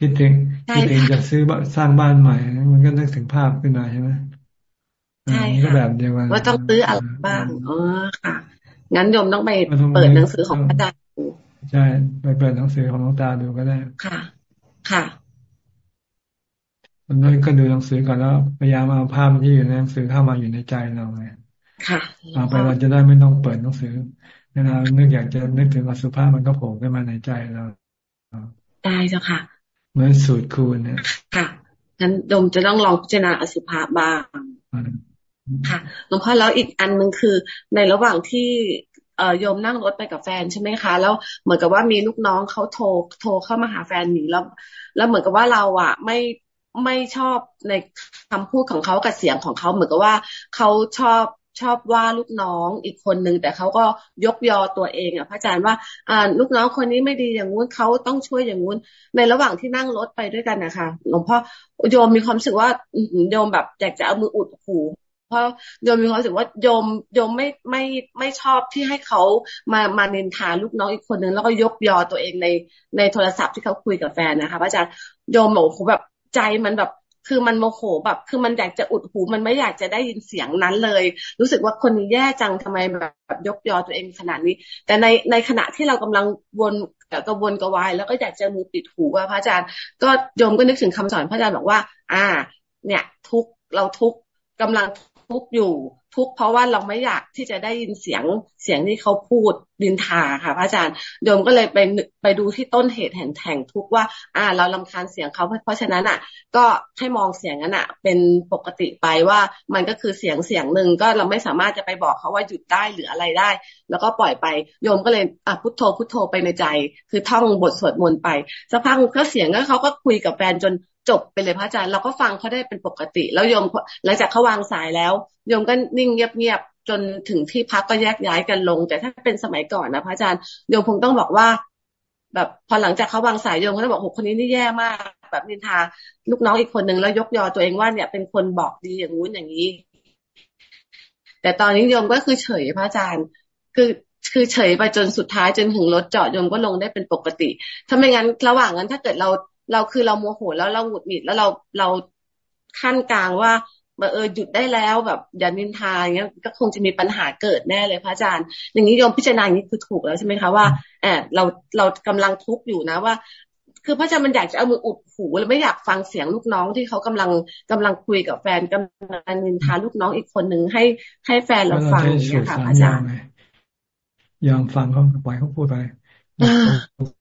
คิดถึงคิดถึงจะซื้อสร้างบ้านใหม่ มันก็นึกถึงภาพขึ้นมาใช่ไหมใช่ก็แบบเดียวกันว่าต้องซื้ออะไรบ้างอ๋อค่ะ งั้นโยมต้องไปเปิดหนังสือของอาจารย์ใช่ไปเปิดหนังสือของน้องตาดูก็ได้ค่ะ ค่ะนั้นก็ดูหนังสือก่อนแล้วพยายามเอาภาพที่อยู่ในหนังสือเข้ามาอยู่ในใจเราไง ค่ะต่อไปเราจะได้ไม่ต้องเปิดหนังสือเวลานึกอยากจะนึกถึงอสุภาพมันก็โผล่ขึ้นมาในใจเราได้เจ้าค่ะ เหมือนสูตรคูณเนี่ยค่ะงั้นดมจะต้องลองพิจารณาอสุภะบ้างค่ะหลวงพ่อแล้วอีกอันหนึ่งคือ ในระหว่างที่เอ่อโยมนั่งรถไปกับแฟนใช่ไหมคะ แล้วเหมือนกับว่ามีลูกน้องเขาโทรโทรเข้ามาหาแฟนหนีแล้ว แล้วเหมือนกับว่าเราอะ ไม่ไม่ชอบในคำพูดของเขากับเสียงของเขาเหมือนกับว่าเขาชอบ ชอบว่าลูกน้องอีกคนนึงแต่เขาก็ยกยอตัวเองอะพระอาจารย์ว่า อ่า ลูกน้องคนนี้ไม่ดีอย่างงู้นเขาต้องช่วยอย่างงู้น ในระหว่างที่นั่งรถไปด้วยกันนะคะหลวงพ่อโยมมีความรู้สึกว่าโยมแบบอยากจะเอามืออุดหูเพราะโยมมีความรู้สึกว่าโยมโยมไม่ไม่ไม่ชอบที่ให้เขามามาเนินทาลูกน้องอีกคนนึงแล้วก็ยกยอตัวเองในในโทรศัพท์ที่เขาคุยกับแฟนนะคะพระอาจารย์โยมบอกแบบใจมันแบบ คือมันโมโหแบบ คือมันอยากจะอุดหู มันไม่อยากจะได้ยินเสียงนั้นเลย รู้สึกว่าคนนี้แย่จังทำไมแบบยกยอตัวเองขนาดนี้ แต่ในในขณะที่เรากำลังวนกระวนกระวาย แล้วก็อยากจะมือปิดหูว่าพระอาจารย์ ก็โยมก็นึกถึงคำสอนพระอาจารย์บอกว่า อ่า เนี่ย ทุกเราทุกกำลังทุกอยู่ ทุกเพราะว่าเราไม่อยากที่จะได้ยินเสียงเสียงที่เขาพูดดินทาค่ะ พระอาจารย์โยมก็เลยไปไปดูที่ต้นเหตุแห่งแห่งทุกว่า อ่า เราลำคาญเสียงเขาเพราะฉะนั้นอะ ก็ให้มองเสียงนั้นอะ เป็นปกติไปว่ามันก็คือเสียงเสียงหนึ่งก็เราไม่สามารถจะไปบอกเขาว่าหยุดได้หรืออะไรได้ แล้วก็ปล่อยไปโยมก็เลยอะพุทโธพุทโธไปในใจ คือท่องบทสวดมนต์ไปสักพักก็เสียงก็เขาก็คุยกับแฟนจน จบไปเลยพระอาจารย์เราก็ฟังเขาได้เป็นปกติ แล้วโยมหลังจากเขาวางสายแล้วโยมก็นิ่งเงียบๆจนถึงที่พักก็แยกย้ายกันลง แต่ถ้าเป็นสมัยก่อนนะพระอาจารย์โยมคงต้องบอกว่า แบบพอหลังจากเขาวางสายโยมก็ต้องบอกโอ้คนนี้นี่แย่มาก แบบนินทาลูกน้องอีกคนหนึ่งแล้วยกยอตัวเองว่าเนี่ยเป็นคนบอกดีอย่างงู้นอย่างนี้ แต่ตอนนี้โยมก็คือเฉยพระอาจารย์ คือคือเฉยไปจนสุดท้ายจนถึงรถจอดยมก็ลงได้เป็นปกติ ถ้าไม่งั้นระหว่างนั้นถ้าเกิดเรา เราคือเราโมโหแล้วเราหงุดหงิดแล้วเราเราขั้นกลางว่าเออหยุดได้แล้วแบบอย่านินทาอย่างเงี้ยก็คงจะมีปัญหาเกิดแน่เลยพระอาจารย์ อย่างนี้โยมพิจารณาอย่างนี้คือถูกแล้วใช่ไหมคะว่าแอบเราเรากำลังทุกข์อยู่นะว่า คือพระอาจารย์มันอยากจะเอามืออุดหูแล้วไม่อยากฟังเสียงลูกน้องที่เขากำลังกำลังคุยกับแฟนกำลังนินทาลูกน้องอีกคนหนึ่งให้ให้แฟนเราฟังอย่างนี้ค่ะพระอาจารย์ยอมฟังเขาปล่อยเขาพูดไป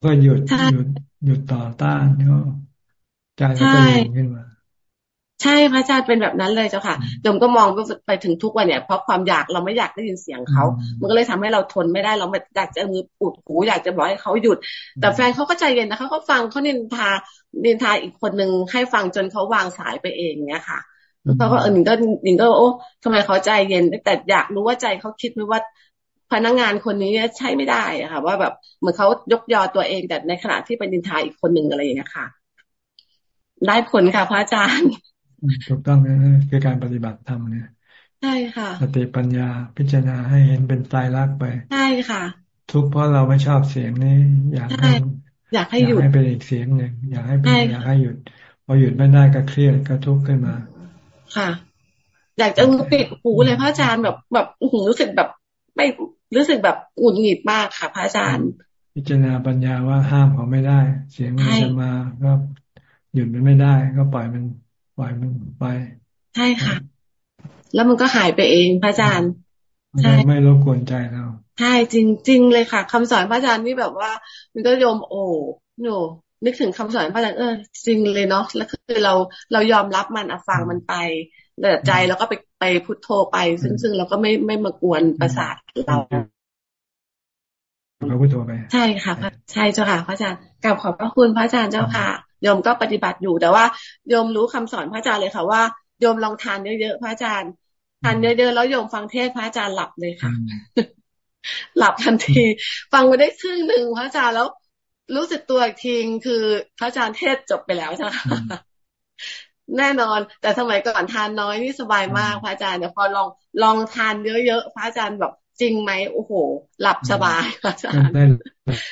ก็หยุดหยุด หยุดต่อต้านก็ใจก็เย็นขึ้นมาใช่พระอาจารย์เป็นแบบนั้นเลยเจ้าค่ะโยมก็มองไปถึงทุกวันเนี่ยเพราะความอยากเราไม่อยากได้ยินเสียงเขา มันก็เลยทำให้เราทนไม่ได้เราอยากจะมืออุดหูอยากจะบอกให้เขาหยุด แต่แฟนเขาก็ใจเย็นนะเขาก็ฟังเขาเนินทาเนินทาอีกคนนึงให้ฟังจนเขาวางสายไปเองเนี่ยค่ะแล้วก็เออหนิงก็หนิงก็โอ้ทำไมเขาใจเย็น แต่อยากรู้ว่าใจเขาคิดไหมว่า พนักงานคนนี้ใช่ไม่ได้อะค่ะ ว่าแบบเหมือนเขายกยอตัวเองแต่ในขณะที่เป็นนินทาอีกคนหนึ่งอะไรอย่างเงี้ยค่ะ ได้ผลค่ะพระอาจารย์ถูกต้องนะคือการปฏิบัติธรรมเนี่ยใช่ค่ะสติปัญญาพิจารณาให้เห็นเป็นตายรักไปใช่ค่ะ ทุกเพราะเราไม่ชอบเสียงนี้ อยากให้อยากให้หยุดให้เป็นอีกเสียงหนึ่งอยากให้เป็นอยากให้หยุดพอหยุดไม่ได้ก็เครียดก็ทุกข์ขึ้นมา ค่ะ อยากจะปิดหูเลยพระอาจารย์แบบแบบหูรู้สึกแบบไม่ รู้สึกแบบหงุดหงิดมากค่ะ พระอาจารย์ พิจารณาปัญญาว่าห้ามเขาไม่ได้ เสียงมันจะมาก็หยุดมันไม่ได้ ก็ปล่อยมัน ปล่อยมันไป ใช่ค่ะ แล้วมันก็หายไปเองพระอาจารย์ใช่ไม่รบกวนใจเราใช่จริงจริงเลยค่ะคำสอนพระอาจารย์นี่แบบว่า มันก็โยมโอ้หนูนึกถึงคำสอนพระอาจารย์เออจริงเลยเนาะแล้วคือเราเรายอมรับมันฟังมันไปแต่ ใจแล้วก็ไปไปพุทโธไป ซึ่งซึ่งเราก็ไม่ไม่มากวนประสาทเราเราพุทโธไปใช่ค่ะใช่เจ้าค่ะพระอาจารย์กลับขอบพระคุณพระอาจารย์เจ้าค่ะโยมก็ปฏิบัติอยู่แต่ว่าโยมรู้คำสอนพระอาจารย์เลยค่ะว่าโยมลองทานเยอะๆพระอาจารย์ทานเยอะๆแล้วโยมฟังเทศพระอาจารย์หลับเลยค่ะ หลับทันที ฟังมาได้ครึ่งหนึ่งพระอาจารย์แล้ว รู้สึกตัวอีกทีคือพระอาจารย์เทศจบไปแล้วใช่ไหม แน่นอน แต่สมัยก่อนทานน้อยนี่สบายมากพระอาจารย์แต่พอลองลองทานเยอะๆพระอาจารย์แบบจริงไหมโอ้โห หลับสบายอาจารย์ได้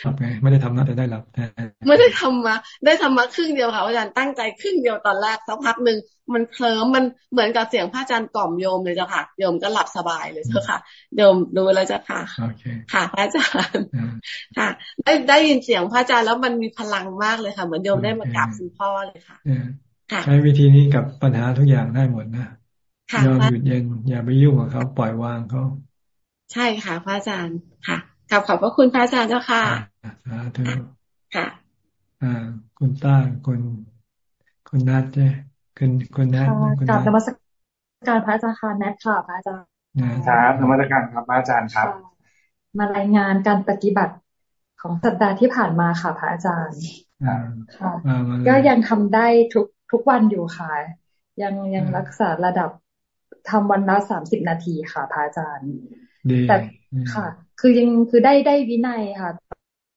หลับไงไม่ได้ทำนะแต่ได้หลับแต่ไม่ได้ทำมา ได้ทำมาครึ่งเดียวค่ะอาจารย์ตั้งใจครึ่งเดียวตอนแรกสักพักหนึ่งมันเคลิ้มมันเหมือนกับเสียงพระอาจารย์กล่อมโยมเลยจ้ะค่ะโยมก็หลับสบายเลยเจ้าค่ะโยมดูแล้วจ้ะค่ะค่ะพระอาจารย์ค่ะ ได้ได้ยินเสียงพระอาจารย์แล้วมันมีพลังมากเลยค่ะ เหมือนโยมได้มากราบคุณพ่อเลยค่ะ ใช้วิธีนี้กับปัญหาทุกอย่างได้หมดนะยอมหยุดเย็น อย่าไปยุ่งกับเขาปล่อยวางเขาใช่ค่ะ พระอาจารย์ค่ะขอบขอบพระคุณพระอาจารย์เจ้าค่ะสาธุค่ะ อ่า คุณต้าคุณคุณนัทเจ้คุณคุณนัทคุณนัทนมัสการพระอาจารย์ค่ะนัทค่ะพระอาจารย์ครับนมัสการครับพระอาจารย์ครับ มารายงานการปฏิบัติของสัปดาห์ที่ผ่านมาค่ะพระอาจารย์ค่ะก็ยังทำได้ทุก ทุกวันอยู่ค่ะ ยังยังรักษาระดับทำวันละสามสิบนาทีค่ะพระอาจารย์แต่ค่ะ คือยังคือได้ได้วินัยค่ะ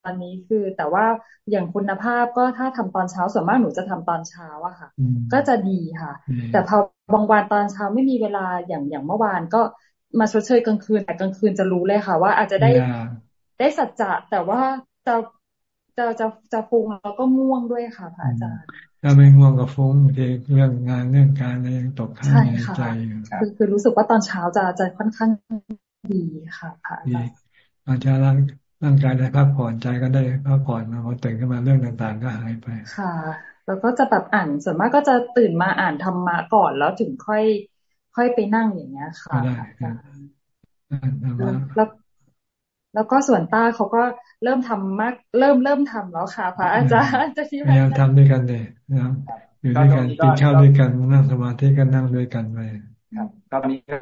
ตอนนี้คือแต่ว่าอย่างคุณภาพก็ถ้าทำตอนเช้าส่วนมากหนูจะทำตอนเช้าอะค่ะ ก็จะดีค่ะ แต่พอบางวันตอนเช้าไม่มีเวลาอย่างอย่างเมื่อวานก็มาชดเชยกลางคืนแต่กลางคืนจะรู้เลยค่ะ ว่าอาจจะได้ได้สัจจะแต่ว่าจะจะจะจะฟุ้งแล้วก็ง่วงด้วยค่ะพระอาจารย์ ถ้าไม่ง่วงก็ฟุ้งบางทีเรื่องงานเรื่องการอะไรยังตกข้างในใจอยู่คือคือรู้สึกว่าตอนเช้าจะจะค่อนข้างดีค่ะค่ะอาจจะร่างร่างกายได้พักผ่อนใจก็ได้พักผ่อนมาพอตื่นขึ้นมาเรื่องต่างๆ ก็หายไปค่ะ แล้วก็จะแบบอ่านส่วนมากก็จะตื่นมาอ่านธรรมะก่อนแล้วถึงค่อย ค่อยไปนั่งอย่างเงี้ยค่ะแล้วแล้วก็ส่วนต้าเขาก็เริ่มทำมาก เริ่มเริ่มทำแล้วค่ะ พระอาจารย์จะที่พยายามทำด้วยกันเลย นะอยู่ด้วยกันกินข้าวด้วยกันนั่งสมาธิกันนั่งด้วยกันไปครับตอนนี้ก็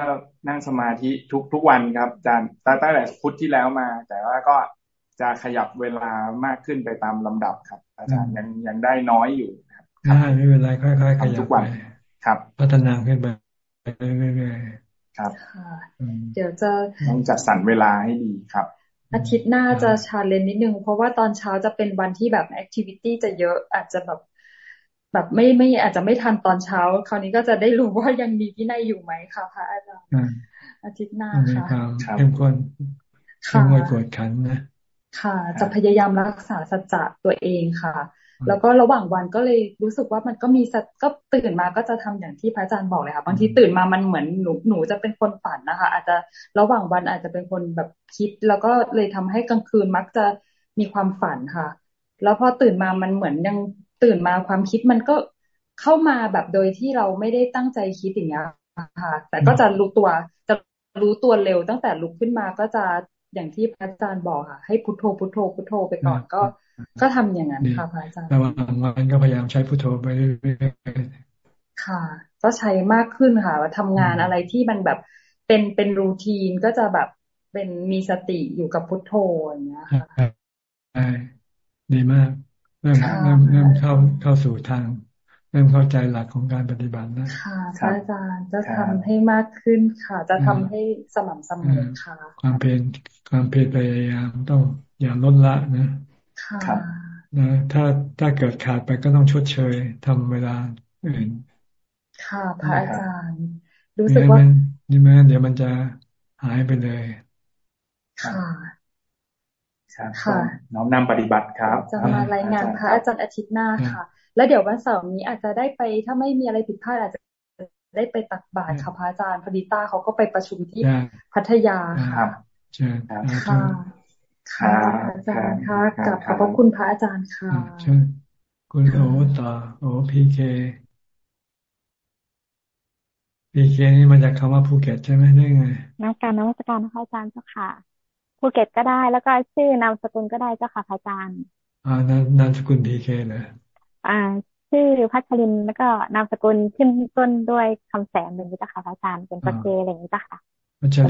นั่งสมาธิทุกทุกวันครับอาจารย์ตั้งแต่พุทธที่แล้วมา แต่ว่าก็จะขยับเวลามากขึ้นไปตามลำดับครับ อาจารย์ยังยังได้น้อยอยู่ครับได้ไม่เป็นไรค่อยๆขยับไปครับ พัฒนาขึ้นไปเรื่อยๆครับเดี๋ยวจะต้องจัดสรรเวลาให้ดีครับ อาทิตย์หน้าจะ challenge นิดนึง เพราะว่าตอนเช้าจะเป็นวันที่แบบ activity จะเยอะอาจจะแบบ แบบไม่ไม่อาจจะไม่ทันตอนเช้า คราวนี้ก็จะได้รู้ว่ายังมีวินัยอยู่ไหมค่ะพระอาจารย์อาทิตย์หน้าค่ะเข้มข้นเข้มข้นกวดขันนะค่ะ จะพยายามรักษาสัจจะตัวเองค่ะ แล้วก็ระหว่างวันก็เลยรู้สึกว่ามันก็มีก็ตื่นมาก็จะทำอย่างที่พระอาจารย์บอกเลยค่ะ บางทีตื่นมามันเหมือนหนูหนูจะเป็นคนฝันนะคะ อาจจะระหว่างวันอาจจะเป็นคนแบบคิด แล้วก็เลยทำให้กลางคืนมักจะมีความฝันค่ะ แล้วพอตื่นมามันเหมือนยัง ตื่นมาความคิดมันก็เข้ามาแบบโดยที่เราไม่ได้ตั้งใจคิดอย่างเงี้ยค่ะ แต่ก็จะรู้ตัว จะรู้ตัวเร็วตั้งแต่ลุกขึ้นมาก็จะอย่างที่พระอาจารย์บอกค่ะ ให้พุทโธพุทโธพุทโธไปก่อนก็ ก็ทำอย่างนั้นค่ะพระอาจารย์ระหว่างวันก็พยายามใช้พุทโธไปเรื่อยๆค่ะ ก็ใช้มากขึ้นค่ะว่าทำงานอะไรที่มันแบบเป็นเป็นรูทีนก็จะแบบเป็นมีสติอยู่กับพุทโธอย่างเงี้ยค่ะใช่ดีมากเริ่มเริ่มเริ่มเข้าเข้าสู่ทาง เริ่มเข้าใจหลักของการปฏิบัตินะค่ะอาจารย์จะทำให้มากขึ้นค่ะ จะทำให้สม่ำเสมอค่ะ ความเพียรความเพียรพยายามต้องอย่าลดละนะค่ะนะถ้าถ้าเกิดขาดไปก็ต้องชดเชยทำเวลาอื่นค่ะพระอาจารย์ รู้สึกว่านี่แม่เดี๋ยวมันจะหายไปเลย ค่ะ ค่ะน้อมนำปฏิบัติครับ จะมารายงานพระอาจารย์อาทิตย์หน้าค่ะ แล้วเดี๋ยววันเสาร์นี้อาจจะได้ไปถ้าไม่มีอะไรผิดพลาดอาจจะได้ไปตักบาตรค่ะพระอาจารย์พอดีต้าเขาก็ไปประชุมที่พัทยาค่ะค่ะค่ะอาจารย์ค่ะกับขอบพระคุณพระอาจารย์ค่ะคุณโอต่อโอ PK PK นี่มาจากคำว่าภูเก็ตใช่ไหมได้ไงนมัสการนมัสการนะคะอาจารย์เจ้าค่ะ ภูเก็ตก็ได้ แล้วก็ชื่อนามสกุลก็ได้เจ้าค่ะพระอาจารย์ อ่านานามสกุล PK เหรออ่า ชื่อพัชรินแล้วก็นามสกุลขึ้นต้นด้วยคำแสงหนึ่งเจ้าค่ะพระอาจารย์เป็นปะเกอะไรอย่างนี้เจ้าค่ะ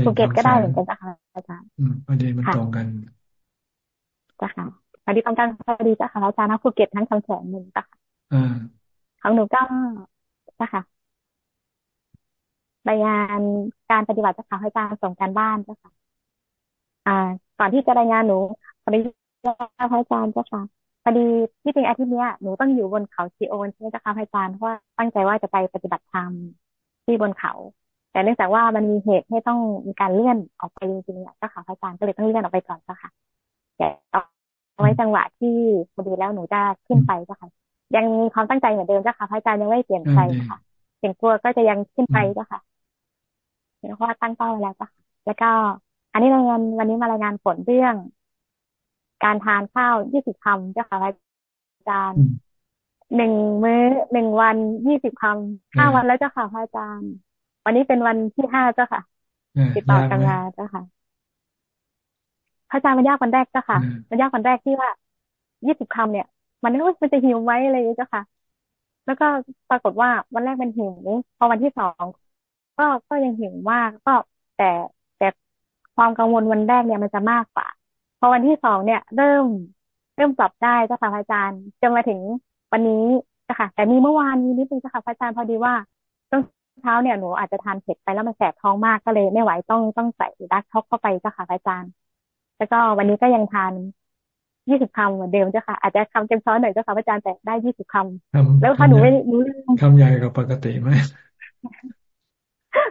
ภูเก็ตก็ได้เหมือนกันเจ้าค่ะพระอาจารย์อืมประเด็นมันตรงกันจ้าค่ะพอดีตรงกันพอดีเจ้าค่ะพระอาจารย์นะภูเก็ตทั้งคำแสงหนึ่งเจ้าค่ะอ่าของหนูก็เจ้าค่ะรายงานการปฏิบัติเจ้าค่ะพระอาจารย์ส่งการบ้านเจ้าค่ะ อ่าก่อนที่จะรายงานหนูขออนุญาตพระอาจารย์เจ้าค่ะพอดีที่จริงอาทิตย์นี้หนูต้องอยู่บนเขาซีโอนใช่ไหมเจ้าค่ะพระอาจารย์เพราะว่าตั้งใจว่าจะไปปฏิบัติธรรมที่บนเขา แต่เนื่องจากว่ามันมีเหตุให้ต้องมีการเลื่อนออกไปจริงๆเจ้าค่ะพระอาจารย์ก็เลยต้องเลื่อนออกไปก่อนเจ้าค่ะแต่ต่อไว้จังหวะที่พอดีแล้วหนูจะขึ้นไปเจ้าค่ะ ยังมีความตั้งใจเหมือนเดิมเจ้าค่ะพระอาจารย์ยังไม่เปลี่ยนใจค่ะเสียงกลัวก็จะยังขึ้นไปเจ้าค่ะเพราะว่าตั้งเป้าไว้แล้วเจ้าค่ะแล้วก็อั นนี้รายงานวันนี้มารายงานผลเรื่อง การทานข้าวยี่สิบคำเจ้าค่ะอาจารย์หนึ่งมื้อหนึ่งวันยี่สิบคำห้าวันแล้วเจ้าค่ะพระอาจารย์ วันนี้เป็นวันที่ห้าเจ้าค่ะติดต่อกันมาเจ้าค่ะพระอาจารย์มันยากวันแรกเจ้าค่ะมันยากวันแรกที่ว่ายี่สิบคำเนี่ย มันไม่รู้มันจะหิวไหมอะไรเจ้าค่ะ แล้วก็ปรากฏว่าวันแรกมันหิวพอวันที่สองก็ก็ยังหิวมากก็แต่ ความกังวลวันแรกเนี่ยมันจะมากกว่า พอวันที่สองเนี่ย เริ่มเริ่มปรับได้เจ้าค่ะพระอาจารย์จนมาถึงวันนี้นะคะแต่มีเมื่อวานนี้นิดนึงเจ้าค่ะพระอาจารย์พอดีว่าต้องเช้าเนี่ยหนูอาจจะทานเผ็ดไปแล้วมันแสบท้องมากก็เลย ไม่ไหวต้องต้องใส่ดักช็อกเข้าไปเจ้าค่ะพระอาจารย์แล้วก็วันนี้ก็ยังทานยี่สิบคำเหมือนเดิมเจ้าค่ะ อาจจะคำเต็มช้อนหน่อยเจ้าค่ะพระอาจารย์แต่ได้ยี่สิบคำแล้วถ้าหนูไม่รู้คำใหญ่กว่าปกติไหม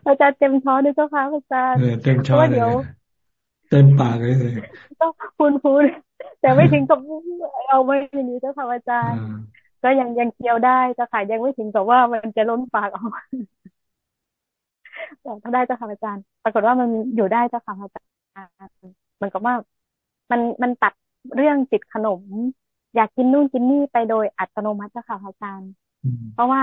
อาจารย์เต็มช้อนด้วยเจ้าค่ะอาจารย์เต็มช้อนเลยเต็มปากเลยเลยต้องพูนพูนแต่ไม่ถึงกับเอาไม่อย่างนี้เจ้าค่ะอาจารย์ ก็ยังยังเคี้ยวได้เจ้าค่ะยังไม่ถึงกับว่ามันจะล้นปากออกแต่ถ้าได้เจ้าค่ะอาจารย์ ปรากฏว่ามันอยู่ได้เจ้าค่ะอาจารย์มันก็ว่ามันมันตัดเรื่องติดขนม อยากกินนู่นกินนี่ไปโดยอัตโนมัติเจ้าค่ะอาจารย์ เพราะว่า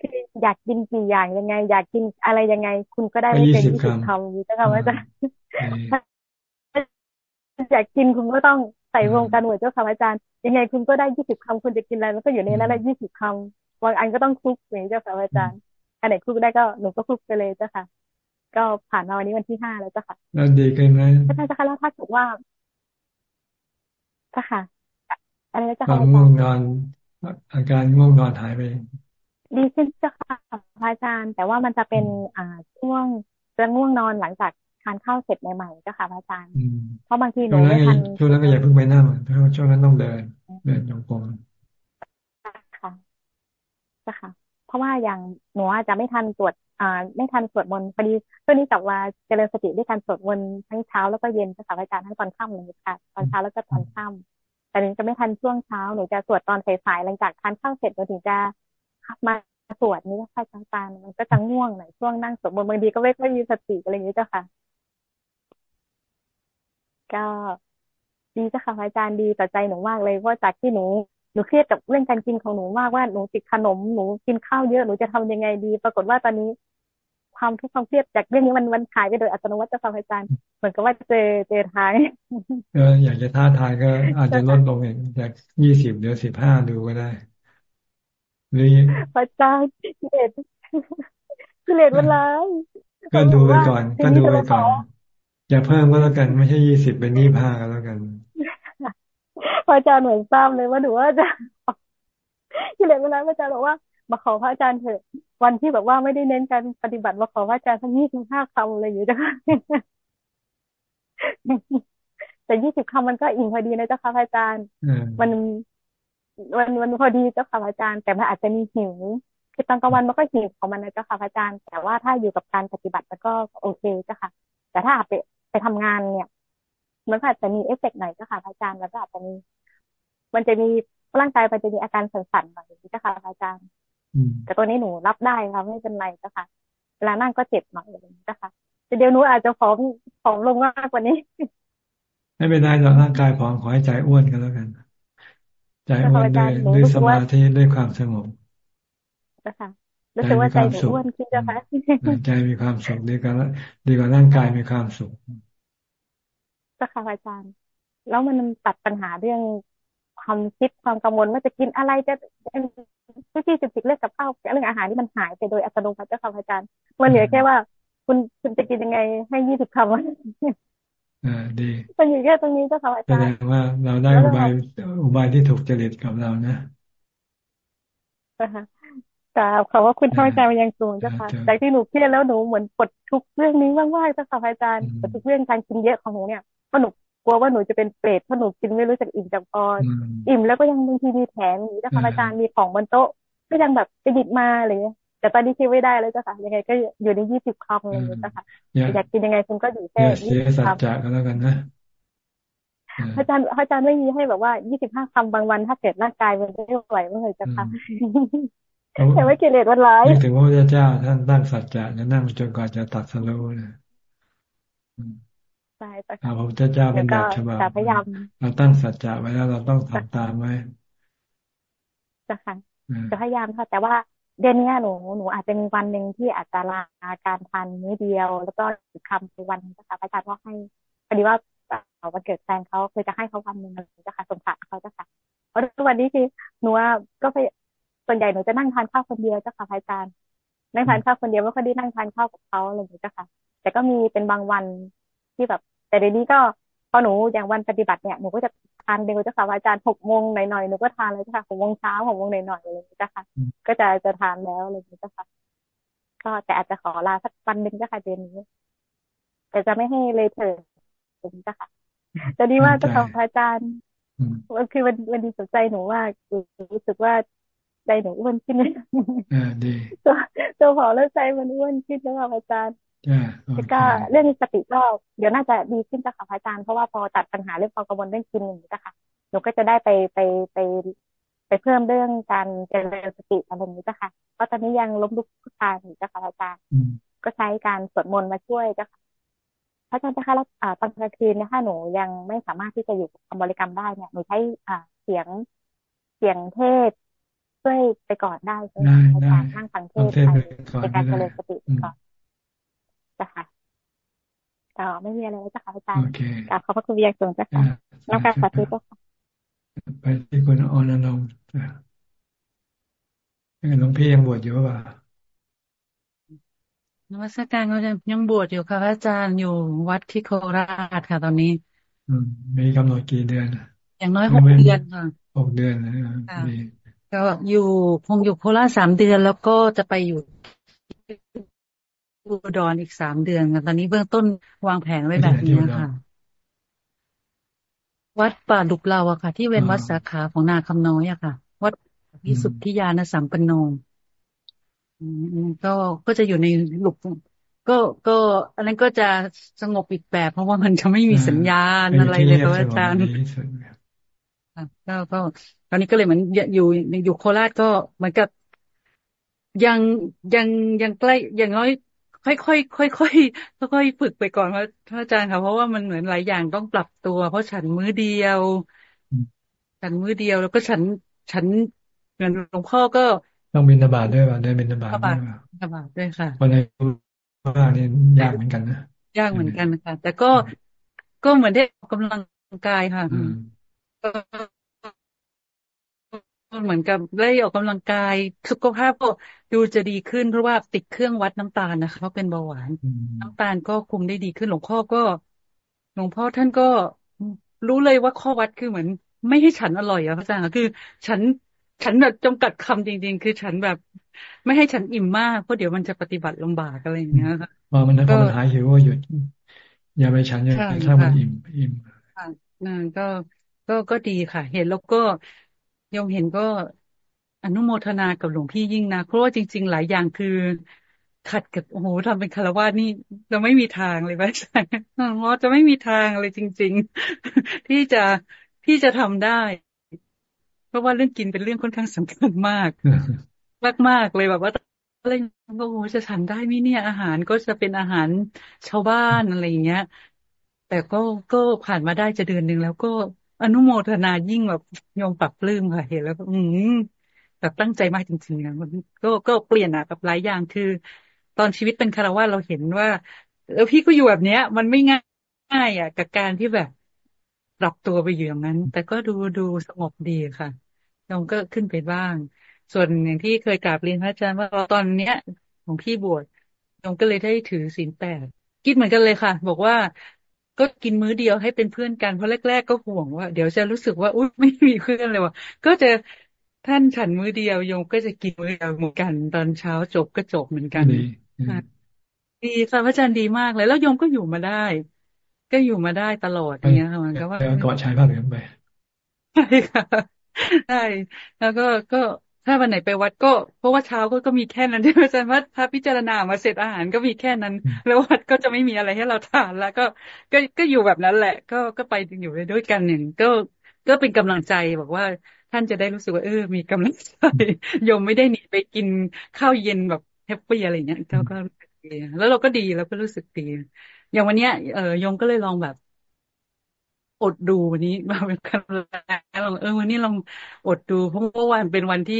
คืออยากกินกี่อย่างยังไง อยากกินอะไรยังไง คุณก็ได้ไม่เกินยี่สิบคำเจ้าค่ะอาจารย์อยากกินคุณก็ต้องใส่วงการหวยเจ้าค่ะอาจารย์ ยังไงคุณก็ได้ยี่สิบคำคุณจะกินอะไรมันก็อยู่ในนั้นแหละยี่สิบคำบางอันก็ต้องคลุกอย่างนี้เจ้าค่ะอาจารย์อันไหนคลุกได้ก็หนูก็คลุกไปเลยเจ้าค่ะ ก็ผ่านมาวันนี้วันที่ห้าแล้วเจ้าค่ะแล้วดีขึ้นไหมใช่เจ้าค่ะแล้วถ้าถือว่าเจ้าค่ะอะไรเจ้าค่ะง่วงนอนอาการง่วงนอนหายไป ดีขึ้นเจ้าค่ะอาจารย์ แต่ว่ามันจะเป็นอ่าช่วงจะง่วงนอนหลังจากทานข้าวเสร็จใหม่ๆเจ้าค่ะอาจารย์เพราะบางทีหนูไม่ทันช่วงนั้นก็อย่าเพิ่งไปนั่งเพราะช่วงนั้นต้องเดิน เดินจงกรมค่ะจ้ะค่ะ เพราะว่าอย่างหนูอาจจะไม่ทันตรวจอ่าไม่ทันสวดมนต์พอดีช่วงนี้กับว่าเจริญสติด้วยการสวดมนต์ทั้งเช้าแล้วก็เย็นเจ้าค่ะอาจารย์ทั้งตอนค่ำเลยค่ะตอนเช้าแล้วก็ตอนค่ำแต่หนูจะไม่ทันช่วงเช้าหนูจะสวดตอนสายๆหลังจากทานข้าวเสร็จหนูถึงจะ มาสวดนี้ค่ะจารย์มันก็จะง่วงหน่อยช่วงนั่งสวดมนต์บางทีก็ไม่ค่อยมีสติอะไรอย่างนี้เจ้าค่ะ ก็ดีเจ้าค่ะอาจารย์ดีต่อใจหนูมากเลยเพราะจากที่หนูหนูเครียดกับเรื่องการกินของหนูมากว่าหนูติดขนมหนูกินข้าวเยอะหนูจะทำยังไงดี ปรากฏว่าตอนนี้ความทุกข์ความเครียดจากเรื่องนี้มันมันหายไปโดยอัตโนมัติเจ้าค่ะอาจารย์เหมือนกับว่าเจอเจอทางอยากจะท้าทายก็อาจจะลดลงอีกจากยี่สิบเหลือสิบห้าดูก็ได้ หรือพระเจ้ากิเลสกิเลสมันร้ายก็ดูไปก่อน ก็ดูไปก่อน อย่าเพิ่มก็แล้วกัน ไม่ใช่ยี่สิบเป็นยี่ห้าก็แล้วกันพระอาจารย์เหมือนทราบเลยว่าหนูว่าจะกิเลสมันร้ายพระอาจารย์บอกว่ามาขอพระอาจารย์เถอะ วันที่แบบว่าไม่ได้เน้นการปฏิบัติมาขอพระอาจารย์ทั้งยี่สิบห้าคำอะไรอยู่จ้ะแต่ยี่สิบคำมันก็อิ่มพอดีนะเจ้าค่ะพระอาจารย์ มัน มันมันพอดีเจ้าค่ะอาจารย์ แต่มันอาจจะมีหิวคือตอนกลางวันมันก็หิวของมันนะเจ้าค่ะอาจารย์ แต่ว่าถ้าอยู่กับการปฏิบัติมันก็โอเคเจ้าค่ะ แต่ถ้าไปไปทำงานเนี่ย มันก็อาจจะมีเอฟเฟกต์หน่อยเจ้าค่ะอาจารย์แล้วก็อาจจะมี มันจะมีร่างกายมันจะมีอาการสั่นๆหน่อยเจ้าค่ะอาจารย์แต่ตัวนี้หนูรับได้ค่ะไม่เป็นไรเจ้าค่ะเวลานั่งก็เจ็บหน่อยเจ้าค่ะแต่เดี๋ยวหนูอาจจะผอมผอมลงมากกว่านี้ ไม่เป็นไรเราร่างกายผอมขอให้ใจอ้วนกันแล้วกัน ใจอ้วนด้วยด้วยสมาธิด้วยความสงบค่ะรู้สึกว่าใจอ้วนขึ้นจ้ะค่ะใจมีความสุขดีกว่าดีกว่าร่างกายมีความสุขจ้ะค่ะอาจารย์ แล้วมันตัดปัญหาเรื่องความคิดความกังวลว่าจะกินอะไรจะทุกที่จุดจิกเรื่องกับข้าวเรื่องอาหารที่มันหายไปโดยอัตโนมัติเจ้าค่ะอาจารย์ มันเหลือแค่ว่า คุณคุณจะกินยังไงให้ยี่สิบคำ อ่าดีมันอยู่แค่ตรงนี้เจ้าค่ะอาจารย์แสดงว่าเราได้อุบายอุบายที่ถูกจริตกับเรานะกราบขอว่าคุณพ่ออาจารย์มายังสูงเจ้าค่ะจากที่หนูเครียดแล้วหนูเหมือนปลดทุกเรื่องนี้มากๆเจ้าค่ะอาจารย์ปลดทุกเรื่องการกินเยอะของหนูเนี่ยเพราะหนูกลัวว่าหนูจะเป็นเปรตเพราะหนูกินไม่รู้จักอิ่มจังพออิ่มแล้วก็ยังบางทีมีแถมอยู่เจ้าค่ะอาจารย์มีของบนโต๊ะก็ยังแบบไปหยิบมาเลย แต่ตอนนี้คิดไม่ได้แล้วเจ้าค่ะยังไงก็อยู่ในยี่สิบคำเลยเจ้าค่ะอยากกินยังไงคุณก็อยู่แค่ยี่สิบคำก็แล้วกันนะอาจารย์อาจารย์ไม่มีให้แบบว่ายี่สิบห้าคำบางวัน ถ้าเกิดร่างกายมันไม่ไหวเมื่อไหร่จะทำแต่ว่ากิเลสมันร้ายถึงพระพุทธเจ้าท่านตั้งสัจจะจะนั่งจนกว่าจะตัดสโลนะใช่แต่พระพุทธเจ้าเป็นแบบฉบับพยายามเราตั้งสัจจะไว้แล้วเราต้องทำตามไว้จะค่ะจะพยายามค่ะ แต่ว่า เดือนนี้หนูหนูอาจจะมีวันหนึ่งที่อาจจะลาการทานมื้อเดียว แล้วก็คำในวันนะคะอาจารย์ว่าให้พอดีว่าวันเกิดแฟนเขาเคือจะให้เขาวันหนึ่งจะค่ะสงสารเขาจะค่ะเพราะวันนี้คือหนูก็ไปส่วนใหญ่หนูจะนั่งทานข้าวคนเดียวเจ้าค่ะอาจารย์นั่งทานข้าวคนเดียวไม่ค่อยได้นั่งทานข้าวกับเขาอะไรอย่างเงี้ยเจ้าค่ะ แต่ก็มีเป็นบางวันที่แบบ แต่เดี๋ยวนี้ก็ อหนูอย่างวันปฏิบัติเนี่ยหนูก็จะทานเดียวเจ้าค่ะอาจารย์หกโมงหน่อยๆหนูก็ทานเลยเจ้าค่ะหกโมงเช้าหกโมงหน่อยๆอะไรอย่างเงี้ยเจ้าค่ะ ก็จะจะทานแล้วอะไรอย่างเงี้ยเจ้าค่ะ ก็แต่อาจจะขอลาสักวันหนึ่งเจ้าค่ะเดือนนี้ แต่จะไม่ให้เลยเถิดเจ้าค่ะตอนนี้ว่าจะขอพระอาจารย์มันคือวันวันดีสนใจหนูว่ารู้สึกว่าใจหนูอ้วนขึ้นเลยอ่าดีตัวตัวผอแล้วใจมันอ้วนขึ้นแล้วค่ะอาจารย์ แล้วก็เรื่องสติก็เดี๋ยวน่าจะดีขึ้นจ้ะค่ะอาจารย์เพราะว่าพอตัดปัญหาเรื่องความกังวลเรื่องกินอย่างนี้ค่ะหนูก็จะได้ไปไปไปไปเพิ่มเรื่องการเจริญสติอะไรอย่างนี้จ้ะค่ะเพราะตอนนี้ยังล้มลุกคุกคานอยู่จ้ะค่ะอาจารย์ก็ใช้การสวดมนต์มาช่วยจ้ะค่ะพระอาจารย์คะแล้วตอนกลางคืนเนี่ยถ้าหนูยังไม่สามารถที่จะอยู่กับบริกรรมได้เนี่ยหนูใช้อ่าเสียงเสียงเทศช่วยไปก่อนได้ใช่ไหมในการนั่งฟังเทศไปในการเจริญสติก่อน จ้ะค่ะต่อไม่มีอะไรจ้ะค่ะอาจารย์กราบขอบพระคุณวิยาสูงจ้ะค่ะนักการสาธิตจ้ะค่ะไปที่คุณอนันต์หลวงพี่ยังบวชอยู่ป่ะนวัตการเขาจะยังบวชอยู่ค่ะพระอาจารย์อยู่วัดที่โคราชค่ะ ตอนนี้อืมมีกำหนดกี่เดือน อย่างน้อยหกเดือนค่ะหกเดือนนะดีก็อยู่คงอยู่โคราชสามเดือน แล้วก็จะไปอยู่ อุดรอีกสามเดือนค่ะตอนนี้เบื้องต้นวางแผนไว้แบบนี้ค่ะ วัดป่าดุกเราอะค่ะ ที่เป็นวัดสาขาของนาคำน้อยอะค่ะ วัดพิสุทธิยานสัมปันโนก็ก็จะอยู่ในหลุกก็ก็อันนั้นก็จะสงบอีกแบบ เพราะว่ามันจะไม่มีสัญญาณอะไรเลยครับอาจารย์ก็ก็ตอนนี้ก็เลยเหมือนอยู่อยู่โคราชก็เหมือนกับยังยังยังใกล้อย่างน้อย ค่อยๆค่อยๆค่อยๆฝึกไปก่อนว่าท่านอาจารย์ค่ะเพราะว่ามันเหมือนหลายอย่างต้องปรับตัว เพราะฉันมื้อเดียว ฉันมื้อเดียวแล้วก็ฉันฉันเงินหลวงพ่อก็ต้องบินบาตด้วยป่ะได้บินบาตด้วยป่ะบินบาตด้วยค่ะวันในว่านี่ยากเหมือนกันนะยากเหมือนกันค่ะแต่ก็ก็เหมือนได้ออกกำลังกายค่ะ เหมือนกับได้ออกกำลังกายสุขภาพก็ดูจะดีขึ้นเพราะว่าติดเครื่องวัดน้ำตาลนะคะเขาเป็นเบาหวาน น้ำตาลก็คุมได้ดีขึ้นหลวงพ่อก็ หลวงพ่อท่านก็รู้เลยว่าข้อวัดคือเหมือน ไม่ให้ฉันอร่อยอะพระอาจารย์คือฉันฉันแบบจำกัดคำจริง ๆ คือฉันแบบ ไม่ให้ฉันอิ่มมากเพราะเดี๋ยวมันจะปฏิบัติลำบากอะไรอย่างเงี้ยค่ะพอมันถ้ามันหายหิวก็หยุดอย่าไปฉันอย่าถ้ามันอิ่มอิ่มค่ะนั่นก็ก็ก็ดีค่ะ เห็นแล้วก็ ยมเห็นก็อนุโมทนากับหลวงพี่ยิ่งนะเพราะว่าจริง ๆ หลายอย่างคือขัดกับโอ้โหทำเป็นคารวะนี่เราไม่มีทางเลยว่าใช่เราจะไม่มีทางเลยจริง ๆ ที่จะที่จะทำได้ เพราะว่าเรื่องกินเป็นเรื่องค่อนข้างสำคัญมาก มากมากเลยแบบว่าอะไรก็โอ้จะฉันได้ไหมเนี่ย อาหารก็จะเป็นอาหารชาวบ้านอะไรอย่างเงี้ย แต่ก็ก็ผ่านมาได้จะเดือนหนึ่งแล้วก็ อนุโมทนายิ่งแบบยอมปรับปลื้มค่ะเห็นแล้วอืมแบบตั้งใจมากจริงๆนะมันก็ก็เปลี่ยนอะกับหลายอย่างคือ ตอนชีวิตเป็นคารวะเราเห็นว่าเออพี่ก็อยู่แบบเนี้ย มันไม่ง่ายอะ กับการที่แบบปรับตัวไปอยู่อย่างนั้น แต่ก็ดูดูสงบดีค่ะยอมก็ขึ้นไปบ้าง ส่วนอย่างที่เคยกราบเรียนพระอาจารย์ว่าตอนเนี้ยของพี่บวชยอมก็เลยได้ถือศีลแปดคิดเหมือนกันเลยค่ะ บอกว่า ก็กินมื้อเดียวให้เป็นเพื่อนกันเพราะแรก ๆ ก็ห่วงว่า เดี๋ยวจะรู้สึกว่าอุ้ยไม่มีเพื่อนเลยว่ะก็จะท่านฉันมื้อเดียวโยมก็จะกินมื้อเดียวเหมือนกัน ตอนเช้าจบก็จบเหมือนกันดีดีค่ะพระอาจารย์ดีมากเลยแล้วโยมก็อยู่มาได้ ก็อยู่มาได้ตลอดอย่างเงี้ยค่ะมันก็ว่าก็ใช้ผ้าเหลืองไปใช่ค่ะใช่แล้วก็ก็ ถ้าวันไหนไปวัดก็ เพราะว่าเช้าก็ก็มีแค่นั้นที่อาจารย์ว่าพระพิจารณามาเสร็จอาหารก็มีแค่นั้น แล้ววัดก็จะไม่มีอะไรให้เราทานแล้วก็ก็ก็อยู่แบบนั้นแหละ ก็ก็ไปอยู่ด้วยกันหนึ่งก็ก็เป็นกำลังใจบอกว่าท่านจะได้รู้สึกว่าเออ มีกำลังใจโยมไม่ได้หนีไปกินข้าวเย็นแบบแฮปปี้อะไรเงี้ยก็ก็ดีแล้วเราก็ดีแล้วก็รู้สึกดีอย่างวันเนี้ยเออโยมก็เลยลองแบบ อดดูวันนี้มาเป็นครั้งแรกเราเออวันนี้ลองอดดูเพราะว่าวันเป็นวันที่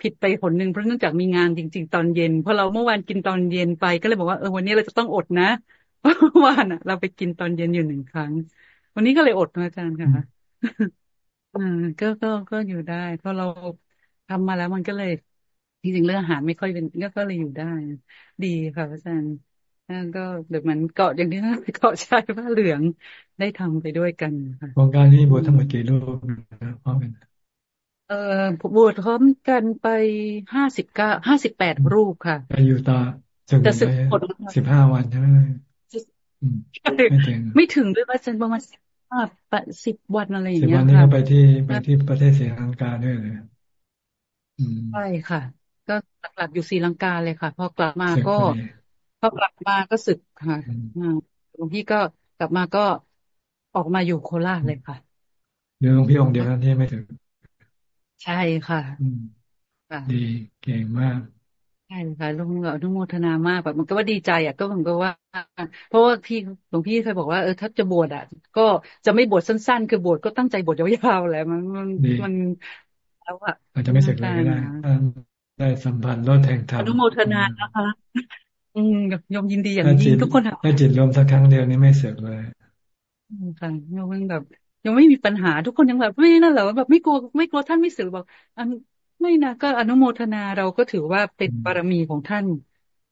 ผิดไปผลหนึ่งเพราะเนื่องจากมีงานจริง ๆ ตอนเย็นพอเราเมื่อวานกินตอนเย็นไปก็เลยบอกว่าเออวันนี้เราจะต้องอดนะเมื่อวานอะ เราไปกินตอนเย็นอยู่หนึ่งครั้ง วันนี้ก็เลยอดนะอาจารย์ค่ะอ่าก็ก็ก็อยู่ได้ เพราะเราทำมาแล้วมันก็เลยจริงๆเรื่องอาหารไม่ค่อยเป็นก็ก็เลยอยู่ได้ ดีค่ะอาจารย์ นั่นก็เดี๋ยวมันเกาะอย่างที่นั่นเกาะชายผ้าเหลืองได้ทำไปด้วยกันค่ะโครงการนี้บวชทั้งหมดกี่รูปนะพร้อมกันเอ่อบวชพร้อมกันไปห้าสิบเก้าห้าสิบแปดรูปค่ะไปอยู่ต่อสึกไปสิบห้าวันใช่ไหมไม่ถึงด้วยว่าจะประมาณสิบห้าสิบวันอะไรอย่างเงี้ยค่ะสิบวันนี้ก็ไปที่ไปที่ประเทศศรีลังกาด้วยเลยใช่ค่ะ ก็หลักๆอยู่ศรีลังกาเลยค่ะ พอกลับมาก็ พอกลับมาก็สึกค่ะหลวงพี่ก็กลับมาก็ออกมาอยู่โคราชเลยค่ะเดี๋ยวหลวงพี่องค์เดียวนั้นที่ไม่ถึง ใช่ค่ะดีเก่งมากใช่ค่ะลุงอนุโมทนามากแบบมันก็ว่าดีใจอะก็เหมือนกับว่า เพราะว่าพี่หลวงพี่เคยบอกว่าเออถ้าจะบวชอะ ก็จะไม่บวชสั้นๆ คือบวชก็ตั้งใจบวชยาวๆแหละมันมันมันแล้วอะอาจจะไม่เสร็จเลยก็ได้ได้สัมพันธ์รอดแทงธรรมอนุโมทนานะคะ อืมยมยินดีอย่างยิ่งทุกคนถ้าจิตรวมสักครั้งเดียวนี้ไม่เสร็จเลยค่ะยมแบบยังไม่มีปัญหาทุกคนยังแบบไม่นั่นเหรอแบบไม่กลัวไม่กลัวท่านไม่สื่อบอกอันไม่นะก็อนุโมทนาเราก็ถือว่าเป็นบารมีของท่าน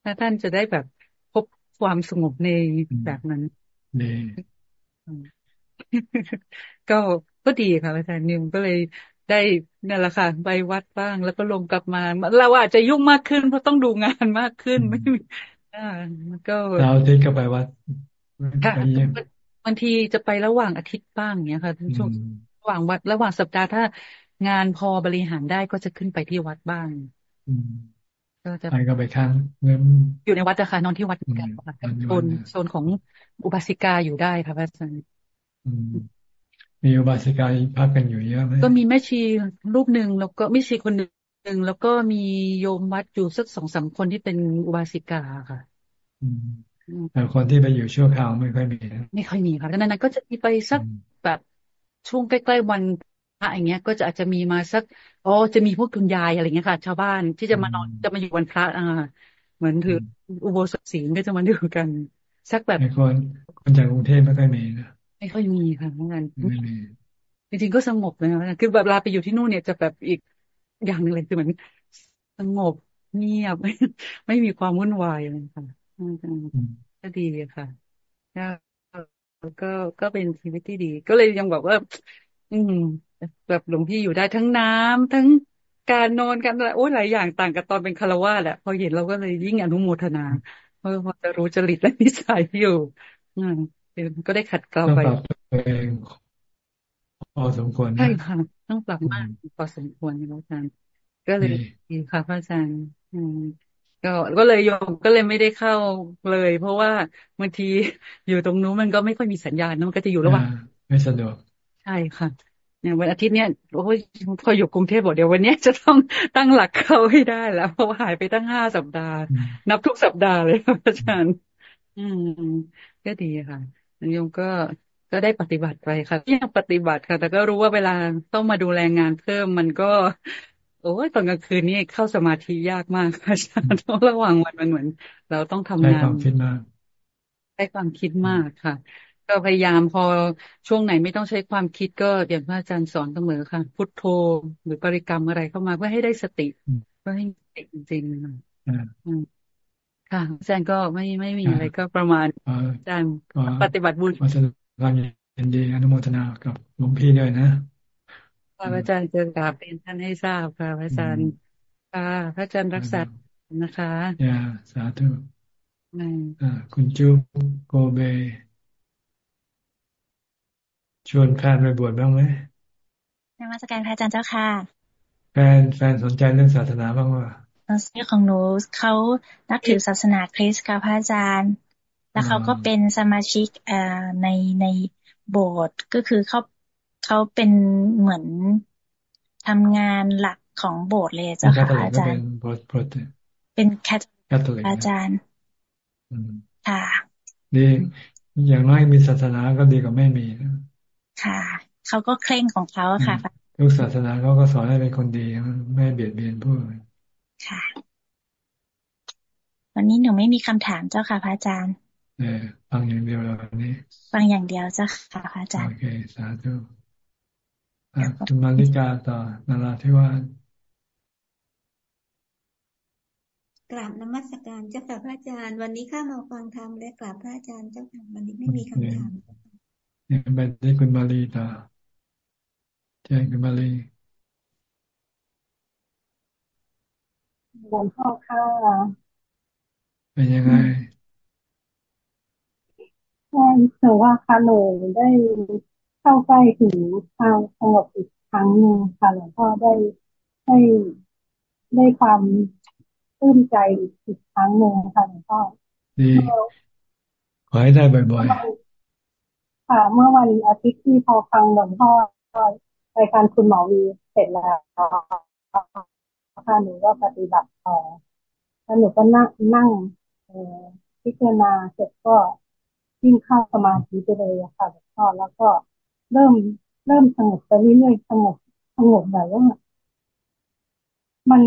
ถ้าท่านจะได้แบบพบความสงบในแบบนั้นก็ก็ดีค่ะอาจารย์นิมก็เลยได้นั่นแหละค่ะไปวัดบ้าง แล้วก็ลงกลับมา เราอาจจะยุ่งมากขึ้นเพราะต้องดูงานมากขึ้นไม่มีอ่า ก็เราที่ก็ไปวัดค่ะบางทีจะไประหว่างอาทิตย์บ้างเนี้ยค่ะช่วงระหว่างวัดระหว่างสัปดาห์ถ้างานพอบริหารได้ก็จะขึ้นไปที่วัดบ้างก็จะไปก็ไปค้างอยู่ในวัดนะคะนอนที่วัดกันโซนโซนของอุบาสิกาอยู่ได้ค่ะพระอาจารย์มีอุบาสิกาพักกันอยู่เยอะไหมก็มีแม่ชีรูปหนึ่งแล้วก็แม่ชีคนหนึ่ง แล้วก็มีโยมวัดอยู่สักสองสามคนที่เป็นอุบาสิกาค่ะแต่คนที่ไปอยู่ชั่วคราวไม่ค่อยมีไม่ค่อยมีค่ะดังนั้นก็จะมีไปสักแบบช่วงใกล้ๆวันพระอย่างเงี้ย ก็จะอาจจะมีมาสักอ๋อจะมีพวกคุณยายอะไรเงี้ยค่ะ ชาวบ้านที่จะมานอนจะมาอยู่วันพระอ่า เหมือนถืออุโบสถศีลก็จะมาดูกัน สักแบบคนคนจากกรุงเทพไม่ค่อยมีนะไม่ค่อยมีค่ะเพราะงั้นไม่มีจริงๆก็สงบนะคือแบบลาไปอยู่ที่นู่นเนี่ยจะแบบอีก อย่างหนึ่งเลยคือเหมือนสงบเงียบไม่ไม่มีความวุ่นวายเลยค่ะก็ดีค่ะก็ก็ก็เป็นชีวิตที่ดี ก็เลยยังบอกว่า อืม แบบหลวงพี่อยู่ได้ทั้งน้ำทั้งการนอนกันอะไรโอ้หลายอย่างต่างกับตอนเป็นคารวะแหละพอเห็นเราก็เลยยิ่งอนุโมทนาเพราะพอจะรู้จริตและนิสัยอยู่อืมก็ได้ขัดเกลาไป พอสมควรใช่ค่ะต้องปรับมากพอสมควรนะอาจารย์ก็เลยดีค่ะพระอาจารย์อืมก็ก็เลยโยมก็เลยไม่ได้เข้าเลย เพราะว่าบางทีอยู่ตรงนู้นมันก็ไม่ค่อยมีสัญญาณมันก็จะอยู่ระหว่างไม่สะดวกใช่ค่ะเนี่ยวันอาทิตย์เนี้ยโอ้ยพออยู่กรุงเทพบอกเดี๋ยววันนี้จะต้องตั้งหลักเข้าให้ได้แล้วเพราะหายไปตั้งห้าสัปดาห์ นับทุกสัปดาห์เลยครับอาจารย์ อืม ก็ดีค่ะโยมก็ ก็ได้ปฏิบัติไปค่ะยังปฏิบัติค่ะ แต่ก็รู้ว่าเวลาต้องมาดูแลงานเพิ่มมันก็ โอ้ยตอนกลางคืนนี่เข้าสมาธิยากมากค่ะอาจารย์ระหว่างวันมันเหมือน เราต้องทำงานใช้ความคิดมากใช้ความคิดมากค่ะก็พยายามพอช่วงไหนไม่ต้องใช้ความคิดก็อย่างพระอาจารย์สอนเสมอค่ะ พุทโธหรือปริกรรมอะไรเข้ามาเพื่อให้ได้สติเพื่อให้สติจริงๆค่ะอาจารย์ก็ไม่ไม่มีอะไรก็ประมาณอาจารย์ปฏิบัติบุญ การยินดีอนุโมทนากับหลวงพี่ด้วยนะพระอาจารย์เจอกราบเป็นท่านให้ทราบค่ะพระอาจารย์ค่ะพระอาจารย์รักษานะคะอย่าสาธุอ่าคุณจุ๊โกเบ ชวนแฟนไปบวชบ้างไหมนมัสการพระอาจารย์เจ้าค่ะ แฟนแฟนสนใจเรื่องศาสนาบ้างว่าตอนนี้ของหนูเขานับถือศาสนาคริสต์ค่ะพระอาจารย์ แล้วเขาก็เป็นสมาชิกเอ่อในในโบสถ์ก็คือเขาเขาเป็นเหมือนทำงานหลักของโบสถ์เลยเจ้าค่ะอาจารย์เป็นแคทอาจารย์ค่ะดีอย่างน้อยมีศาสนาก็ดีกว่าไม่มีค่ะเขาก็เคร่งของเขาค่ะทุกศาสนาเขาก็สอนให้เป็นคนดีไม่เบียดเบียนผู้อื่นค่ะ วันนี้หนูไม่มีคำถามเจ้าค่ะพระอาจารย์เออ ฟังอย่างเดียวแล้ววันนี้ ฟังอย่างเดียวเจ้าค่ะพระอาจารย์ โอเค สาธุคุณมาริกาต่อนาราธิวาสกราบนมัสการเจ้าค่ะพระอาจารย์ วันนี้ข้ามาฟังธรรมและกราบพระอาจารย์เจ้าค่ะวันนี้ไม่มีคำถามเนี่ยไปได้คุณมาลีต่อใช่คุณมาลีหลวงพ่อค่ะเป็นยังไง ใช่แต่ว่าค่ะหนูได้เข้าใกล้ถึงทางสงบอีกครั้งหนึ่งค่ะหลวงพ่อได้ได้ได้ความตื้นใจอีกครั้งหนึ่งค่ะหลวงพ่อดีขอให้ได้บ่อยๆค่ะ เมื่อวันอาทิตย์ที่พอฟังหลวงพ่อรายการคุณหมอวีเสร็จแล้วค่ะหนูก็ปฏิบัติต่อแล้วหนูก็นั่งนั่งพิจารณาเสร็จก็ ยิ่งเข้าสมาธิไปเลยค่ะหลวงพ่อแล้วก็เริ่มเริ่มสงบไปเรื่อยๆสงบสงบแบบว่ามัน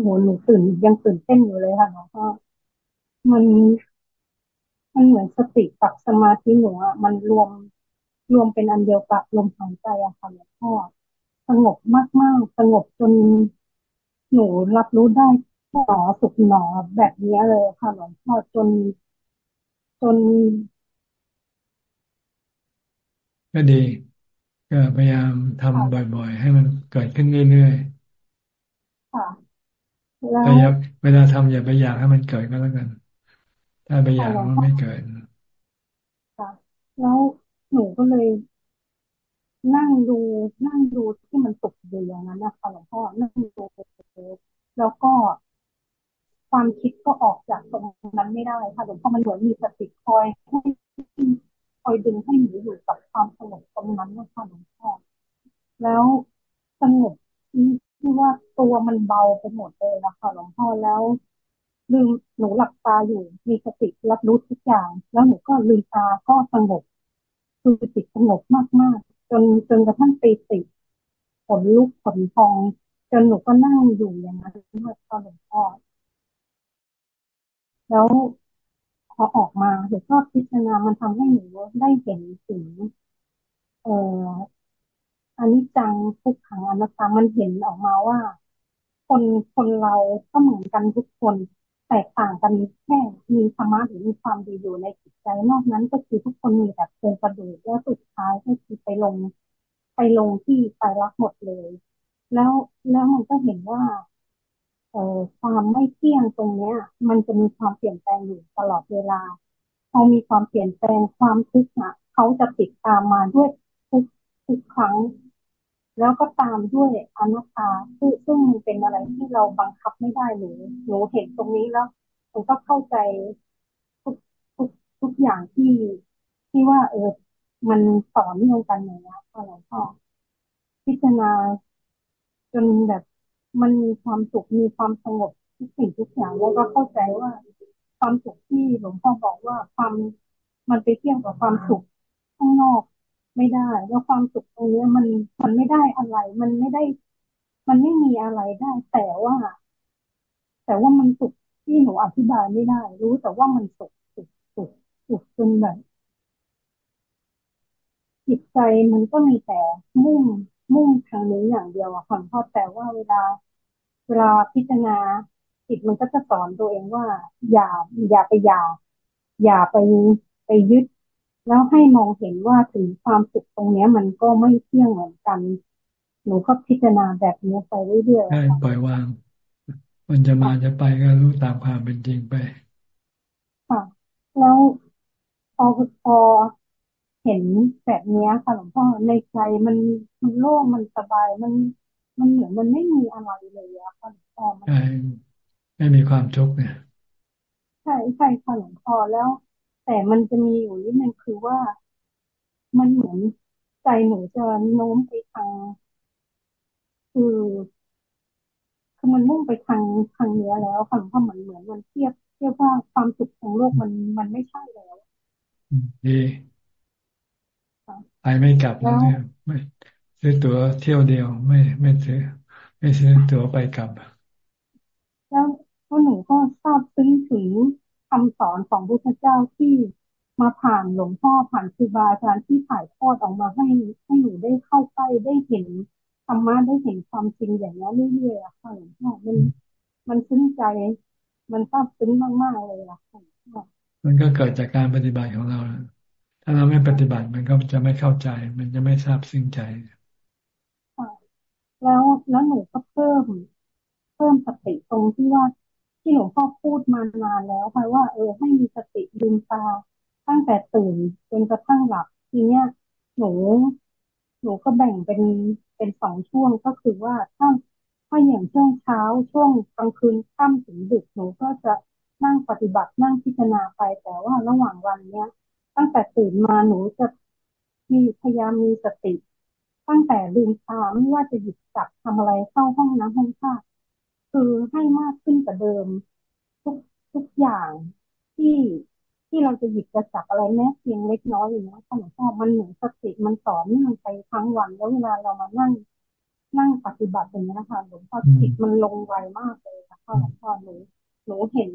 โหหนูตื่นยังตื่นเต้นอยู่เลยค่ะหลวงพ่อมันมันเหมือนสติกับสมาธิหนูอะมันรวมรวมเป็นอันเดียวกับลมหายใจอะค่ะหลวงพ่อสงบมากๆสงบจนหนูรับรู้ได้ หนอสุขหนอแบบนี้เลยค่ะหลวงพ่อจนจน ก็ดี ก็พยายามทำบ่อยๆ ให้มันเกิดขึ้นเรื่อยๆแต่อย่าเวลาทำอย่าไปอยากให้มันเกิดก็แล้วกัน ถ้าไปอยากมันไม่เกิดค่ะแล้วหนูก็เลยนั่งดูนั่งดูที่มันตกอยู่อย่างนั้นนะคะหลวงพ่อนั่งดูแล้วก็ ความคิดก็ออกจากตรงนั้นไม่ได้ค่ะหลวงพ่อมันเหมือนมีสติคอยให้คอยดึงให้หนูอยู่กับความสงบตรงนั้นนะคะหลวงพ่อแล้วสงบที่ว่าตัวมันเบาไปหมดเลยนะคะหลวงพ่อแล้วลืมหนูหลับตาอยู่มีสติรับรู้ทุกอย่าง แล้วหนูก็ลืมตาก็สงบคือจิตสงบมากๆ จนจนกระทั่งตีติขนลุกขนพองจนหนูก็นั่งอยู่อย่างนั้นเมื่อตอนหลวงพ่อ แล้วพอออกมาหนูก็พิจารณามันทำให้หนูได้เห็นถึงเอ่ออันนี้จังทุกขังอนัตตามันเห็นออกมาว่า คนคนเราก็เหมือนกันทุกคนแตกต่างกันแค่มีธรรมะหรือมีความดีอยู่ในจิตใจนอกนั้นก็คือทุกคนมีแต่โครงกระดูกแล้วสุดท้ายก็คือไปลงไปลงที่ไปรักหมดเลย แล้วแล้วมันก็เห็นว่า ความไม่เที่ยงตรงเนี้ย มันจะมีความเปลี่ยนแปลงอยู่ตลอดเวลา พอมีความเปลี่ยนแปลงความทุกข์อะเขาจะติดตามมาด้วยทุกทุกครั้ง แล้วก็ตามด้วยอนัตตาซึ่งซึ่งมันเป็นอะไรที่เราบังคับไม่ได้หนูหนูเห็นตรงนี้แล้วมันก็เข้าใจทุกทุกทุกอย่างที่ที่ว่า เออมันต่อเนื่องกันอย่างนี้ค่ะหลวงพ่อพิจารณาจนแบบ มันมีความสุขมีความสงบทุกสิ่งทุกอย่างแล้วก็เข้าใจว่าความสุขที่หลวงพ่อบอกว่าความมันไปเทียบกับความสุขข้างนอกไม่ได้ แล้วความสุขตรงนี้มันมันไม่ได้อะไร มันไม่ได้ มันไม่มีอะไรได้ แต่ว่า แต่ว่ามันสุขที่หนูอธิบายไม่ได้ รู้แต่ว่ามันสุขสุขสุขสุขจนแบบจิตใจมันก็มีแต่มุ่ง มุ่งทางนี้อย่างเดียวอะค่ะพ่อแต่ว่าเวลาเวลาพิจารณาจิตมันก็จะสอนตัวเองว่า อย่าอย่าไปอย่า อย่าไปไปยึด แล้วให้มองเห็นว่าถึงความสุขตรงนี้มันก็ไม่เที่ยงเหมือนกัน หนูก็พิจารณาแบบนี้ไปเรื่อยๆใช่ปล่อยวาง มันจะมาจะไปก็รู้ตามความเป็นจริงไปค่ะแล้วพอพอ เห็นแบบนี้ค่ะหลวงพ่อในใจมันมันโล่งมันสบายมันมันเหมือนมันไม่มีอะไรเลยอะค่ะหลวงพ่อใช่ไม่มีความทุกข์เนี่ยใช่ใช่ค่ะหลวงพ่อแล้ว แต่มันจะมีอยู่นิดนึงคือว่ามันเหมือนใจหนูจะโน้มไปทางคือคือมันมุ่งไปทางทางเนี้ยแล้วค่ะหลวงพ่อเหมือนเหมือนมันเทียบเทียบว่าความสุขของโลกมันมันไม่ใช่แล้วดี ไปไม่กลับแล้วเนี่ยไม่ซื้อตั๋วเที่ยวเดียว ไม่ไม่ซื้อ ไม่ซื้อตั๋วไปกลับ แล้วก็หนูก็ทราบซึ้งถึงคำสอนของพระเจ้าที่มาผ่านหลวงพ่อผ่านครูบาอาจารย์ที่ถ่ายทอดออกมาให้ให้หนูได้เข้าใกล้ได้เห็นธรรมะได้เห็นความจริงอย่างนี้เรื่อยๆอะค่ะหลวงพ่อมันมันซึ้งใจ มันซาบซึ้งมากๆเลยอะค่ะมันก็เกิดจากการปฏิบัติของเราถ้าเราไม่ปฏิบัติมันก็จะไม่เข้าใจ มันจะไม่ทราบซึ้งใจแล้วแล้วหนูก็เพิ่ม เพิ่มสติตรงที่ว่าที่หลวงพ่อพูดมานานแล้วค่ะว่าเออให้มีสติลืมตาตั้งแต่ตื่นจนกระทั่งหลับทีเนี้ยหนูหนูก็แบ่งเป็นเป็นสองช่วงก็คือว่าถ้าถ้าอย่างช่วงเช้าช่วงกลางคืนค่ำถึงดึกหนูก็จะนั่งปฏิบัตินั่งพิจารณาไปแต่ว่าระหว่างวันเนี้ย ตั้งแต่ตื่นมาหนูจะมีพยายามมีสติ ตั้งแต่ลืมตาไม่ว่าจะหยิบจับทำอะไรเข้าห้องน้ำห้องท่าคือให้มากขึ้นกว่าเดิม ทุกทุกอย่างที่ที่เราจะหยิบจะจับอะไรแม้เพียงเล็กน้อยอย่างนี้ค่ะหลวงพ่อมันเหมือนสติมันต่อนื่องไปทั้งวัน แล้วเวลาเรามานั่งนั่งปฏิบัติอย่างนี้นะคะหลวงพ่อจิตมันลงไวมากเลยค่ะหลวงพ่อหนูหนูเห็น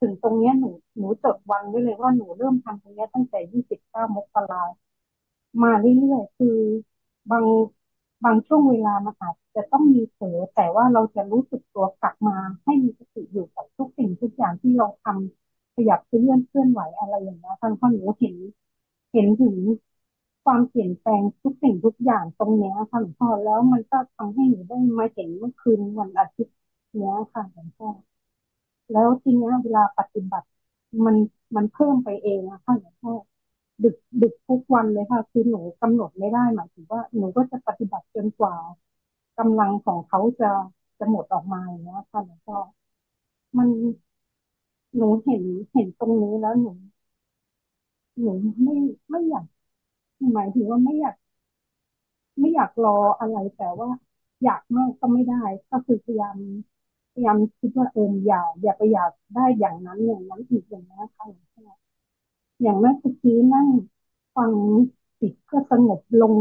ถึงตรงเนี้ยหนูหนูจดวันไว้เลยว่าหนูเริ่มทำตรงนี้ตั้งแต่ยี่สิบเก้ามกรามาเรื่อยๆคือบางบางช่วงเวลามันอาจจะต้องมีเผลอแต่ว่าเราจะรู้สึกตัวกลับมาให้มีสติอยู่กับทุกสิ่งทุกอย่างที่เราทำขยับเคลื่อนเคลื่อนไหวอะไรอย่างนี้ทานพ่อหนูเห็นเห็นถึงความเปลี่ยนแปลงทุกสิ่งทุกอย่างตรงนี้ค่ะหลวงพ่อแล้วมันก็ทำให้หนูได้มาเห็นเมื่อคืนวันอาทิตย์เนี้ยค่ะหลวงพ่อ แล้วทีนี้เวลาปฏิบัติมันมันเพิ่มไปเองอะค่ะหลวงพ่อดึกดึกทุกวันเลยค่ะคือหนูกำหนดไม่ได้หมายถึงว่าหนูก็จะปฏิบัติจนกว่ากำลังของเขาจะจะหมดออกมาอย่างนี้ค่ะหลวงพ่อมันหนูเห็นเห็นตรงนี้แล้วหนูหนูไม่ไม่อยากหมายถึงว่าไม่อยาก ไม่อยากรออะไรแต่ว่า อยากมากก็ไม่ได้ ก็คือพยายาม ยายามคิดว่าเอออย่า อย่าไปอยากได้อย่างนั้นอย่างนั้นอีกอย่างนี้ค่ะอย่างแม่ตะกี้นั่งฟังจิตก็สงบลง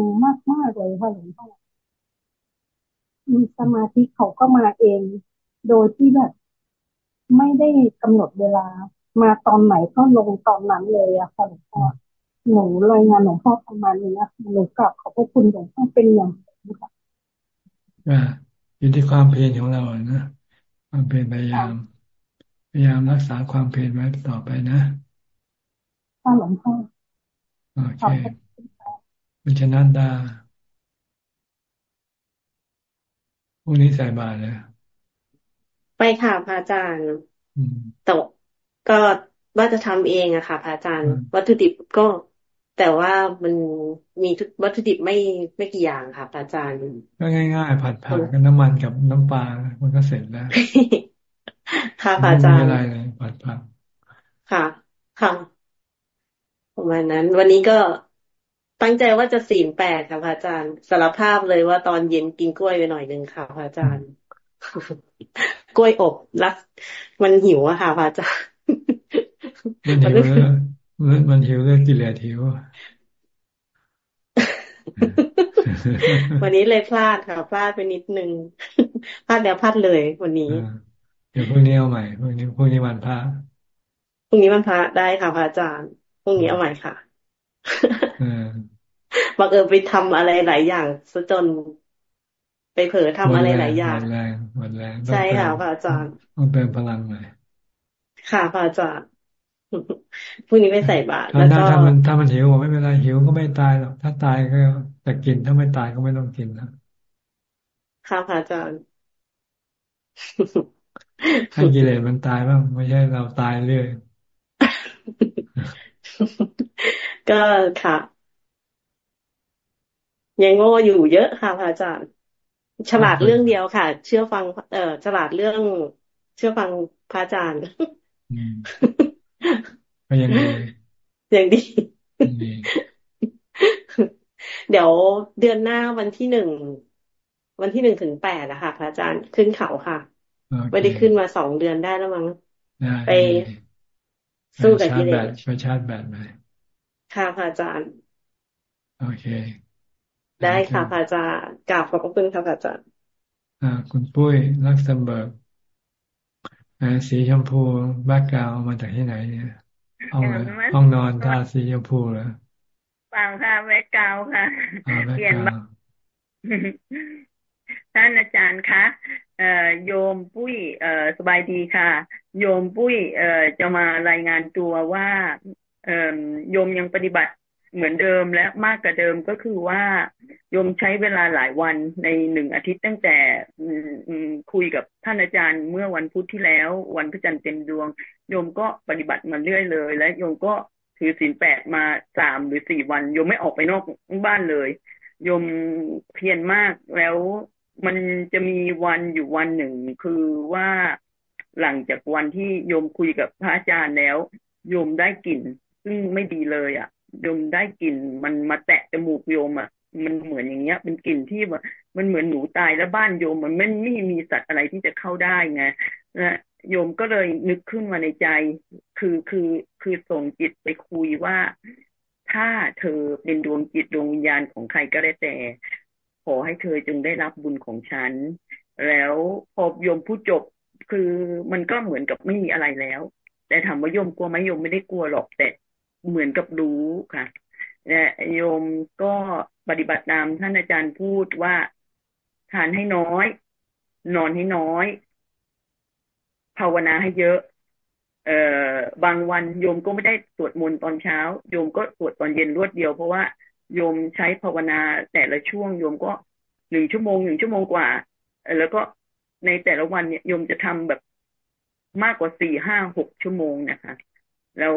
มากๆเลยค่ะหลวงพ่อมีสมาธิเขาก็มาเอง โดยที่แบบไม่ได้กำหนดเวลา มาตอนไหนก็ลงตอนนั้นเลยอะค่ะหลวงพ่อหนูรายงานหลวงพ่อประมาณนี้นะหนูกลับขอบพระคุณหลวงพ่อเป็นอย่างนี้ค่ะอยู่ที่ความเพียรของเรานะ ความเพียรพยายาม พยายามรักษาความเพียรไว้ต่อไปนะค่ะหลวงพ่อโอเคคุณชนะดาพรุ่งนี้ใส่บาตรเลยไปค่ะพระอาจารย์แต่ก็ว่าจะทำเองอะค่ะพระอาจารย์ วัตถุดิบก็ แต่ว่ามันมีวัตถุดิบไม่ไม่กี่อย่างค่ะพระอาจารย์ ก็ง่าย ๆ ผัดผักกับน้ำมันกับน้ำปลามันก็เสร็จแล้ว ค่ะพระอาจารย์อะไรเลยผัดผักค่ะค่ะประมาณนั้น วันนี้ก็ตั้งใจว่าจะศีลแปดค่ะพระอาจารย์สารภาพเลยว่าตอนเย็นกินกล้วยไปหน่อยหนึ่งค่ะพระอาจารย์ กล้วยอบรัก มันหิวอะค่ะพระอาจารย์มันหิวแล้ว มันหิวเรื่องกิเลสหิว วันนี้เลยพลาดค่ะ พลาดไปนิดนึง พลาดแล้วพลาดเลยวันนี้ เดี๋ยวพรุ่งนี้เอาใหม่พรุ่งนี้พรุ่งนี้วันพระพรุ่งนี้วันพระได้ค่ะพระอาจารย์พรุ่งนี้เอาใหม่ค่ะบังเอิญไปทำอะไรหลายอย่างซะจน ไปเผลอทำอะไรหลายอย่างหมดแรงหมดแรงใช่ค่ะพระอาจารย์ต้องเติมพลังหน่อยค่ะพระอาจารย์ พรุ่งนี้ไม่ใส่บาตรแล้วก็ถ้ามันถ้ามันหิวไม่เป็นไรหิวก็ไม่ตายหรอกถ้าตายก็แต่กินถ้าไม่ตายก็ไม่ต้องกินนะค่ะพระอาจารย์ให้กิเลสมันตายบ้างไม่ใช่เราตายเรื่อยก็ค่ะ ยังโง่อยู่เยอะค่ะพระอาจารย์ฉลาดเรื่องเดียวค่ะ เชื่อฟัง เอ่อฉลาดเรื่อง เชื่อฟังพระอาจารย์ ก็ยังดียังดี เดี๋ยวเดือนหน้าวันที่หนึ่งวันที่หนึ่งถึงแปดนะคะพระอาจารย์ขึ้นเขาค่ะไม่ได้ขึ้นมาสองเดือนได้แล้วมั้งไปสู้กับกิเลสไปชาร์จแบตไหมค่ะพระอาจารย์ โอเค ได้ค่ะพระอาจารย์กราบขอบพระคุณค่ะพระอาจารย์ อ่า คุณปุ้ยลักเซมเบิร์ก สีชมพู background มาจากที่ไหนเนี่ยห้องห้องนอนทาสีชมพูเหรอฟังค่ะ background ค่ะเปลี่ยนบ้างท่านอาจารย์คะเอ่อโยมปุ้ยเอ่อสบายดีค่ะ โยมปุ้ยเอ่อจะมารายงานตัวว่าเอ่อโยมยังปฏิบัติ เหมือนเดิมและมากกว่าเดิมก็คือว่าโยมใช้เวลาหลายวันในหนึ่งอาทิตย์ตั้งแต่คุยกับท่านอาจารย์เมื่อวันพุธที่แล้ว วันพระจันทร์เต็มดวง โยมก็ปฏิบัติมาเรื่อยเลย และโยมก็ถือศีลแปดมาสามหรือสี่วัน โยมไม่ออกไปนอกบ้านเลย โยมเพียรมากแล้วมันจะมีวันอยู่วันหนึ่ง คือว่าหลังจากวันที่โยมคุยกับพระอาจารย์แล้ว โยมได้กลิ่นซึ่งไม่ดีเลยอะ่ะ โยมได้กลิ่นมันมาแตะจมูกโยมอะ่ะ มันเหมือนอย่างเงี้ย เป็นกลิ่นที่แบบมันเหมือนหนูตายแล้วบ้านโยมมันไม่ไม่มีสัตว์อะไรที่จะเข้าได้ไงนะโยมก็เลยนึกขึ้นมาในใจ คือคือคือส่งจิตไปคุยว่า ถ้าเธอเป็นดวงจิตดวงวิญญาณของใครก็ได้แต่ ขอให้เธอจงได้รับบุญของฉัน แล้วพอโยมผู้จบคือมันก็เหมือนกับไม่มีอะไรแล้ว แต่ถามว่าโยมกลัวไหมโยมไม่ได้กลัวหรอกแต่ เหมือนกับรู้ค่ะ และโยมก็ปฏิบัติตามท่านอาจารย์พูดว่าทานให้น้อย นอนให้น้อย ภาวนาให้เยอะ เอ่อบางวันโยมก็ไม่ได้สวดมนต์ตอนเช้า โยมก็สวดตอนเย็นรวดเดียวเพราะว่าโยมใช้ภาวนาแต่ละช่วง โยมก็หนึ่งชั่วโมงหนึ่งชั่วโมงกว่า แล้วก็ในแต่ละวันเนี่ยโยมจะทำแบบมากกว่าสี่ห้าหกชั่วโมงนะคะ แล้ว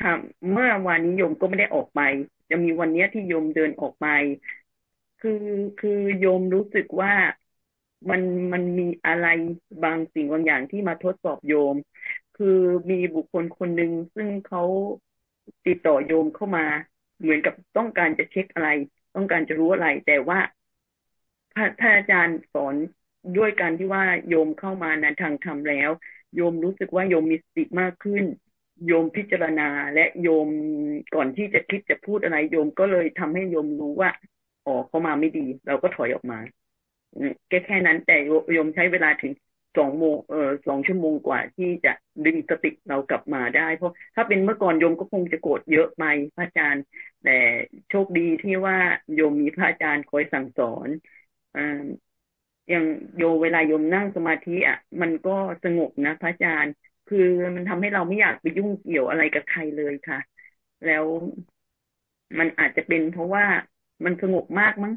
ค่ะเมื่อวานนี้โยมก็ไม่ได้ออกไปจะมีวันนี้ที่โยมเดินออกไป คือคือโยมรู้สึกว่ามันมันมีอะไรบางสิ่งบางอย่างที่มาทดสอบโยม คือมีบุคคลคนหนึ่งซึ่งเขาติดต่อโยมเข้ามา เหมือนกับต้องการจะเช็คอะไร ต้องการจะรู้อะไร แต่ว่าพระท่านอาจารย์สอนด้วยการที่ว่าโยมเข้ามาในทางธรรมแล้ว โยมรู้สึกว่าโยมมีสติมากขึ้น โยมพิจารณาและโยมก่อนที่จะคิดจะพูดอะไร โยมก็เลยทำให้โยมรู้ว่าอ๋อเขามาไม่ดี เราก็ถอยออกมาแค่แค่นั้นแต่โยมใช้เวลาถึงสองโมงเออสองชั่วโมงกว่าที่จะดึงสติเรากลับมาได้ เพราะถ้าเป็นเมื่อก่อนโยมก็คงจะโกรธเยอะไปพระอาจารย์ แต่โชคดีที่ว่าโยมมีพระอาจารย์คอยสั่งสอนอ่าอย่างโยเวลาโยมนั่งสมาธิอะ มันก็สงบนะพระอาจารย์ คือมันทำให้เราไม่อยากไปยุ่งเกี่ยวอะไรกับใครเลยค่ะ แล้วมันอาจจะเป็นเพราะว่ามันสงบมากมั้ง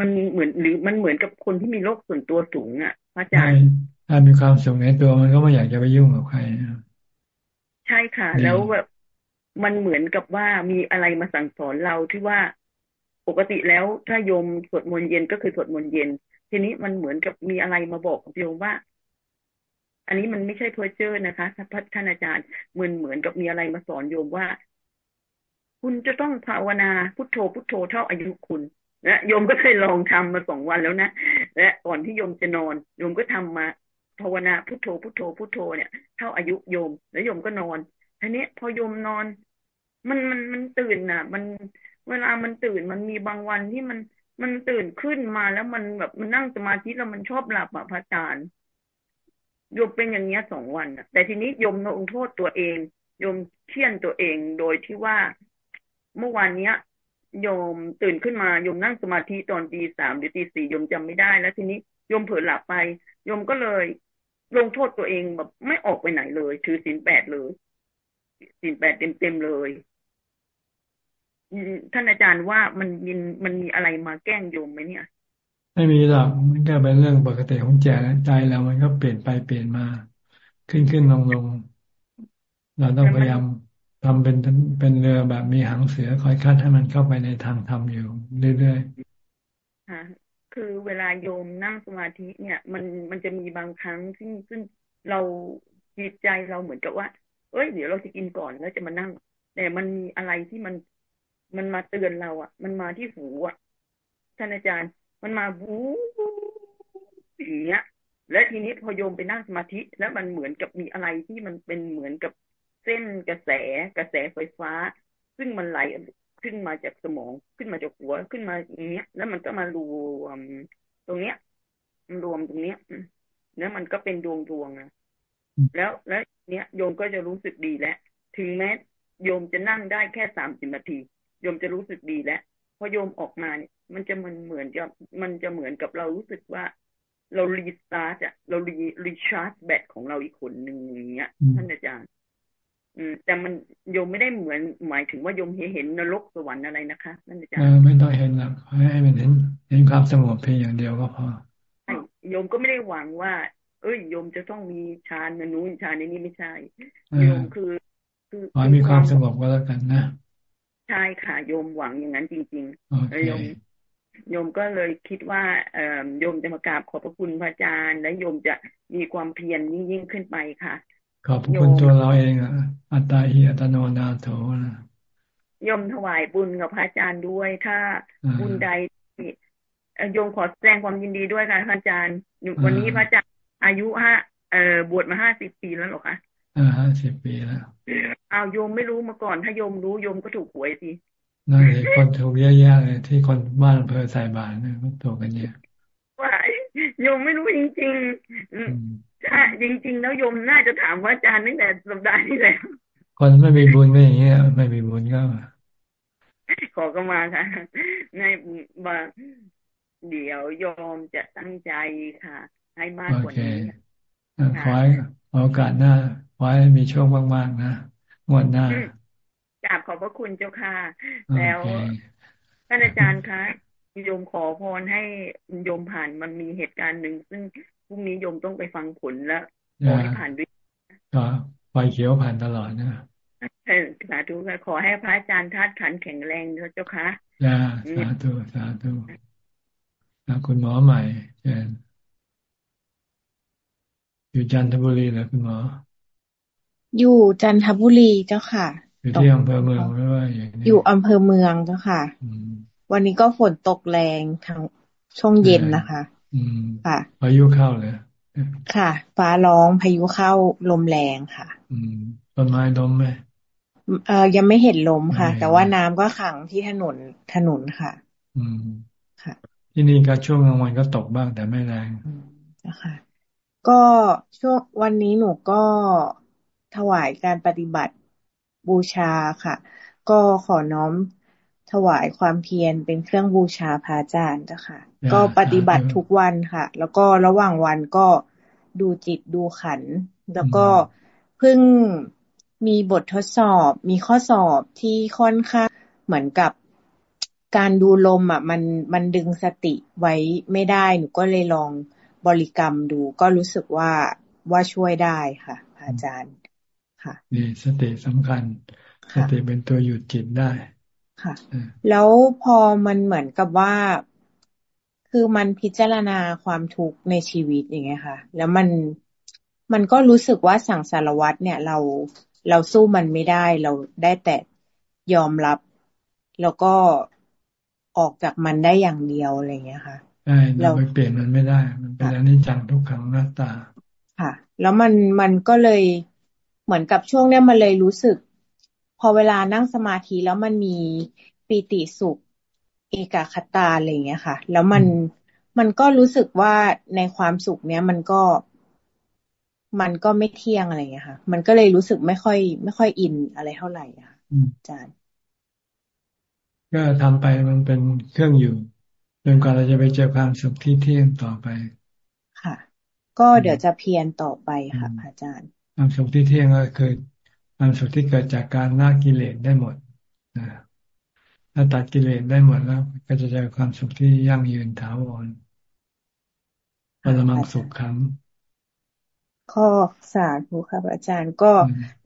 มันเหมือนหรือมันเหมือนกับคนที่มีโรคส่วนตัวสูงอะพระอาจารย์ถ้ามีความสุขในตัวมันก็ไม่อยากจะไปยุ่งกับใครใช่ค่ะ แล้วแบบมันเหมือนกับว่ามีอะไรมาสั่งสอนเราที่ว่าปกติแล้วถ้าโยมสวดมนต์เย็นก็คือสวดมนต์เย็น ทีนี้มันเหมือนกับมีอะไรมาบอกกับโยมว่า อันนี้มันไม่ใช่เพอร์เจอร์นะคะท่านอาจารย์เหมือนเหมือนกับมีอะไรมาสอนโยมว่า คุณจะต้องภาวนาพุทโธพุทโธเท่าอายุคุณนะโยมก็เคยลองทำมาสองวันแล้วนะและก่อนที่โยมจะนอนโยมก็ทำมาภาวนาพุทโธพุทโธพุทโธเนี่ยเท่าอายุโยม แล้วโยมก็นอนทีนี้พอโยมนอน มันมันมันตื่นน่ะ มันเวลามันตื่นมันมีบางวันที่มันมันตื่นขึ้นมาแล้วมันแบบมันนั่งสมาธิแล้วมันชอบหลับอะพระอาจารย์ โยมเป็นอย่างเงี้ยสองวันอะแต่ทีนี้โยมลงโทษตัวเองโยมเชี่ยนตัวเองโดยที่ว่าเมื่อวานเนี้ยโยมตื่นขึ้นมาโยมนั่งสมาธิตอนตีสามหรือตีสี่โยมจำไม่ได้แล้วทีนี้โยมเผลอหลับไปโยมก็เลยลงโทษตัวเองแบบไม่ออกไปไหนเลยถือศีลแปดเลยศีลแปดเต็มเต็มเลยท่านอาจารย์ว่ามันมีมันมีอะไรมาแกล้งโยมไหมเนี่ย ไม่มีหรอกมันก็เป็นเรื่องปกติของใจใจแล้วมันก็เปลี่ยนไปเปลี่ยนมา ขึ้นขึ้นลงลงเราต้องพยายามทำเป็นเป็นเรือแบบมีหางเสือคอยคัดให้มันเข้าไปในทางธรรมอยู่เรื่อยๆค่ะคือเวลาโยมนั่งสมาธิเนี่ย มันมันจะมีบางครั้งซึ่งซึ่งเราจิตใจเราเหมือนกับว่า เอ้ยเดี๋ยวเราจะกินก่อนแล้วจะมานั่ง แต่มันมีอะไรที่มันมันมาเตือนเราอะ มันมาที่หูอะท่านอาจารย์ มันมาบูอย่างเงี้ย และทีนี้พอโยมไปนั่งสมาธิ แล้วมันเหมือนกับมีอะไรที่มันเป็นเหมือนกับเส้นกระแสกระแสไฟฟ้า ซึ่งมันไหลขึ้นมาจากสมองขึ้นมาจากหัวขึ้นมาอย่างเงี้ย แล้วมันก็มารวมตรงเนี้ยมันรวมตรงเนี้ยแล้วมันก็เป็นดวงดวงนะแล้วแล้วเนี้ยโยมก็จะรู้สึกดีแล้ว ถึงแม้โยมจะนั่งได้แค่สามสิบนาที โยมจะรู้สึกดีแล้ว พอโยมออกมาเนี่ย มันจะมันเหมือนจะมันจะเหมือนกับเรารู้สึกว่า เรารีสตาร์ทอะเรารีรีชาร์จแบตของเราอีกคนหนึ่งอย่างเงี้ยท่านอาจารย์อืมแต่มันโยมไม่ได้เหมือนหมายถึงว่าโยมเห็นนรกสวรรค์อะไรนะคะนั่นอาจารย์ไม่ต้องเห็นหรอกให้มันเห็นเห็นความสงบเพียงอย่างเดียวก็พอโยมก็ไม่ได้หวังว่า เอ้ยโยมจะต้องมีฌานนนู้นฌานในนี้ไม่ใช่โยมคือ คือขอมีความสงบก็แล้วกันนะ ใช่ค่ะโยมหวังอย่างนั้นจริงๆแล้วโยมโยมก็เลยคิดว่าเอโยมจะมากราบขอบพระคุณพระอาจารย์ และโยมจะมีความเพียรยิ่งยิ่งขึ้นไปค่ะ ขอบคุณตัวเราเองอะอัตตาหิอัตโนนาโถนะยมถวายบุญกับพระอาจารย์ด้วย ถ้าบุญใดโยมขอแสดงความยินดีด้วยค่ะพระอาจารย์วันนี้พระอาจารย์อายุห้าเอ่อบวชมาห้าสิบปีแล้วหรอคะอ่าห้าสิบปีแล้ว อ้าวโยมไม่รู้มาก่อน ถ้าโยมรู้โยมก็ถูกหวยสินั่นเองคนถูกเยอะแยะเลยที่คนบ้านอำเภอสายบานเนี่ยถูกกันเยอะว่าโยมไม่รู้จริงๆช่จริง ๆ แล้วโยมน่าจะถามว่าอาจารย์ตั้งแต่สัปดาห์ที่แล้วคนไม่มีบุญไม่อย่างเงี้ยไม่มีบุญก็ขอก็มาค่ะ ในบาเดี๋ยวโยมจะตั้งใจค่ะ ให้มากกว่านี้ขอให้โอกาสหน้าขอให้มีโชคมากๆนะง วดหน้ากราบขอบพระคุณเจ้าค่ะ แล้วท่านอาจารย์คะโยมขอพรให้โยมผ่านมันมีเหตุการณ์หนึ่ง ซึ่งพรุ่งนี้โยมต้องไปฟังผลแล้วขอให้ผ่านด้วยก็ไฟเขียวผ่านตลอดนะสาธุค่ะขอให้พระอาจารย์ธาตุขันแข็งแรงเจ้าค่ะจ้าสาธุสาธุคุณหมอใหม่เชิญอยู่จันทบุรีเหรอคุณหมอ อยู่จันทบุรีเจ้าค่ะ อยู่ที่อำเภอเมืองหรือว่าอยู่อำเภอเมืองเจ้าค่ะ วันนี้ก็ฝนตกแรงทางช่วงเย็นนะคะค่ะพายุเข้าเลยค่ะ ฟ้าร้องพายุเข้าลมแรงค่ะอืมต้นไม้ล้มไหมเออยังไม่เห็นลมค่ะ แต่ว่าน้ำก็ขังที่ถนนถนนค่ะ อืมค่ะ ที่นี่ก็ช่วงกลางวันก็ตกบ้างแต่ไม่แรงนะคะก็ช่วงวันนี้หนูก็ ถวายการปฏิบัติบูชาค่ะ ก็ขอน้อมถวายความเพียรเป็นเครื่องบูชาพระอาจารย์เจ้าค่ะ ก็ปฏิบัติทุกวันค่ะ แล้วก็ระหว่างวันก็ดูจิตดูขัน แล้วก็เพิ่งมีบททดสอบ มีข้อสอบที่ค่อนข้างเหมือนกับการดูลมอะ มันมันดึงสติไว้ไม่ได้หนูก็เลยลองบริกรรมดู ก็รู้สึกว่าว่าช่วยได้ค่ะอาจารย์ ค่ะนี่สติสำคัญ สติเป็นตัวหยุดจิตได้ค่ะ แล้วพอมันเหมือนกับว่า คือมันพิจารณาความทุกข์ในชีวิตอย่างเงี้ยค่ะ แล้วมันมันก็รู้สึกว่าสังสารวัตรเนี่ย เราเราสู้มันไม่ได้ เราได้แต่ยอมรับ แล้วก็ออกจากมันได้อย่างเดียวอะไรเงี้ยค่ะใช่เราไปเปลี่ยนมันไม่ได้ มันเป็นอนิจจังทุกขังหน้าตา ค่ะ แล้วมันมันก็เลย เหมือนกับช่วงเนี้ยมันเลยรู้สึก พอเวลานั่งสมาธิแล้วมันมีปีติสุข เอกคตาอะไรเงี้ยค่ะ แล้วมันมันก็รู้สึกว่าในความสุขเนี้ยมันก็มันก็ไม่เที่ยงอะไรเงี้ยค่ะ มันก็เลยรู้สึกไม่ค่อย ไม่ค่อยอินอะไรเท่าไหร่ค่ะอาจารย์ ก็ทำไปมันเป็นเครื่องอยู่จนกว่าเราจะไปเจอความสุขที่เที่ยงต่อไป ค่ะ ก็เดี๋ยวจะเพียรต่อไปค่ะอาจารย์ ความสุขที่เที่ยงก็คือความสุขที่เกิดจากการละกิเลสได้หมดนะถ้าตัดกิเลสได้หมดแล้ว ก็จะเจอความสุขที่ยั่งยืนถาวรปรมังสุขขังข้อสาธุครับอาจารย์ก็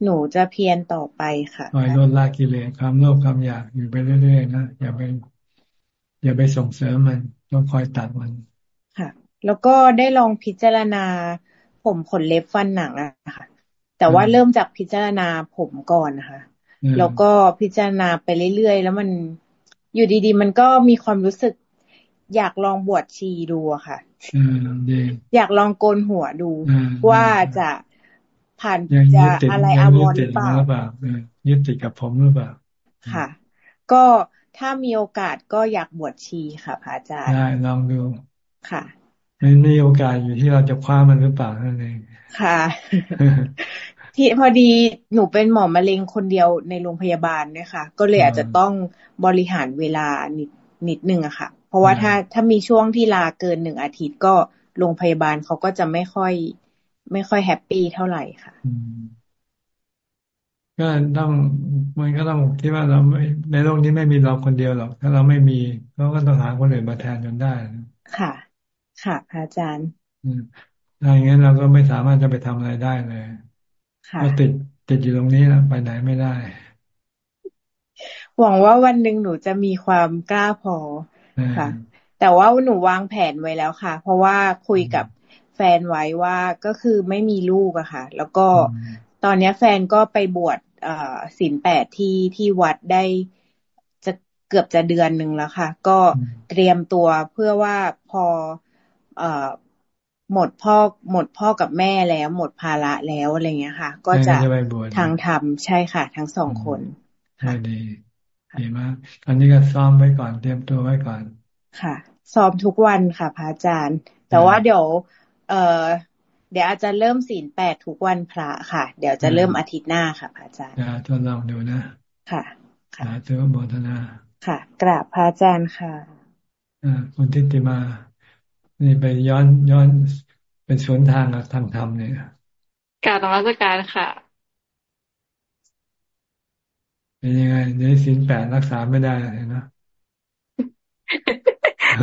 หนูจะเพียรต่อไปค่ะคอยลดละกิเลสความโลภความอยากอยู่ไปเรื่อยๆนะอย่าไป อย่าไปส่งเสริมมันต้องคอยตัดมันค่ะ แล้วก็ได้ลองพิจารณา ผมขนเล็บฟันหนังอะค่ะ แต่ว่าเริ่มจากพิจารณาผมก่อนนะคะ แล้วก็พิจารณาไปเรื่อยๆ แล้วมันอยู่ดีๆ มันก็มีความรู้สึก อยากลองบวชชีดูอะค่ะอยากลองโกนหัวดูว่าจะผ่านจะอะไรอาวรหรือเปล่ายึดติดกับผมหรือเปล่า ค่ะ ก็ถ้ามีโอกาสก็อยากบวชชีค่ะพระอาจารย์ได้ลองดูค่ะมันมีโอกาสอยู่ที่เราจะคว้ามันหรือเปล่านั่นเองค่ะ ที่พอดีหนูเป็นหมอมะเร็งคนเดียวในโรงพยาบาลเนี่ยค่ะ ก็เลยอาจจะต้องบริหารเวลานิดนิดนึงอะค่ะ เพราะว่าถ้าถ้ามีช่วงที่ลาเกินหนึ่งอาทิตย์ก็โรงพยาบาลเขาก็จะไม่ค่อย ไม่ค่อยแฮปปี้เท่าไหร่ค่ะก็ต้องมันก็ต้องคิดว่าเราไม่ในโลกนี้ไม่มีเราคนเดียวหรอก ถ้าเราไม่มีเราก็ต้องหาคนอื่นมาแทนจนได้ ค่ะ ค่ะอาจารย์ถ้าอย่างนั้นเราก็ไม่สามารถจะไปทำอะไรได้เลย ก็ติดติดอยู่ตรงนี้แล้วไปไหนไม่ได้ หวังว่าวันหนึ่งหนูจะมีความกล้าพอค่ะ แต่ว่าหนูวางแผนไว้แล้วค่ะ เพราะว่าคุยกับแฟนไว้ว่าก็คือไม่มีลูกอะค่ะ แล้วก็ตอนนี้แฟนก็ไปบวชศีลแปดที่ที่วัดได้จะเกือบจะเดือนหนึ่งแล้วค่ะ ก็เตรียมตัวเพื่อว่าพออ หมดพ่อหมดพ่อกับแม่แล้ว หมดภาระแล้วอะไรเงี้ยค่ะ ก็จะทางทำใช่ค่ะ ทั้งสองคนใช่ดีดีมากตอนนี้ก็ซ้อมไว้ก่อนเตรียมตัวไว้ก่อน ค่ะซ้อมทุกวันค่ะพระอาจารย์ แต่ว่าเดี๋ยว เอ่อเดี๋ยวอาจจะเริ่มศีลแปดทุกวันพระค่ะ เดี๋ยวจะเริ่มอาทิตย์หน้าค่ะพระอาจารย์ทดลองดูนะ ค่ะค่ะเจ้าโมทนา ค่ะ กราบพระอาจารย์ค่ะ อ่าคุณทิติมา นี่ไปย้อนย้อนเป็นสวนทางกับทางธรรมเนี่ยกราบนมัสการค่ะ เป็นยังไงในศีลแปดรักษาไม่ได้เลยนะ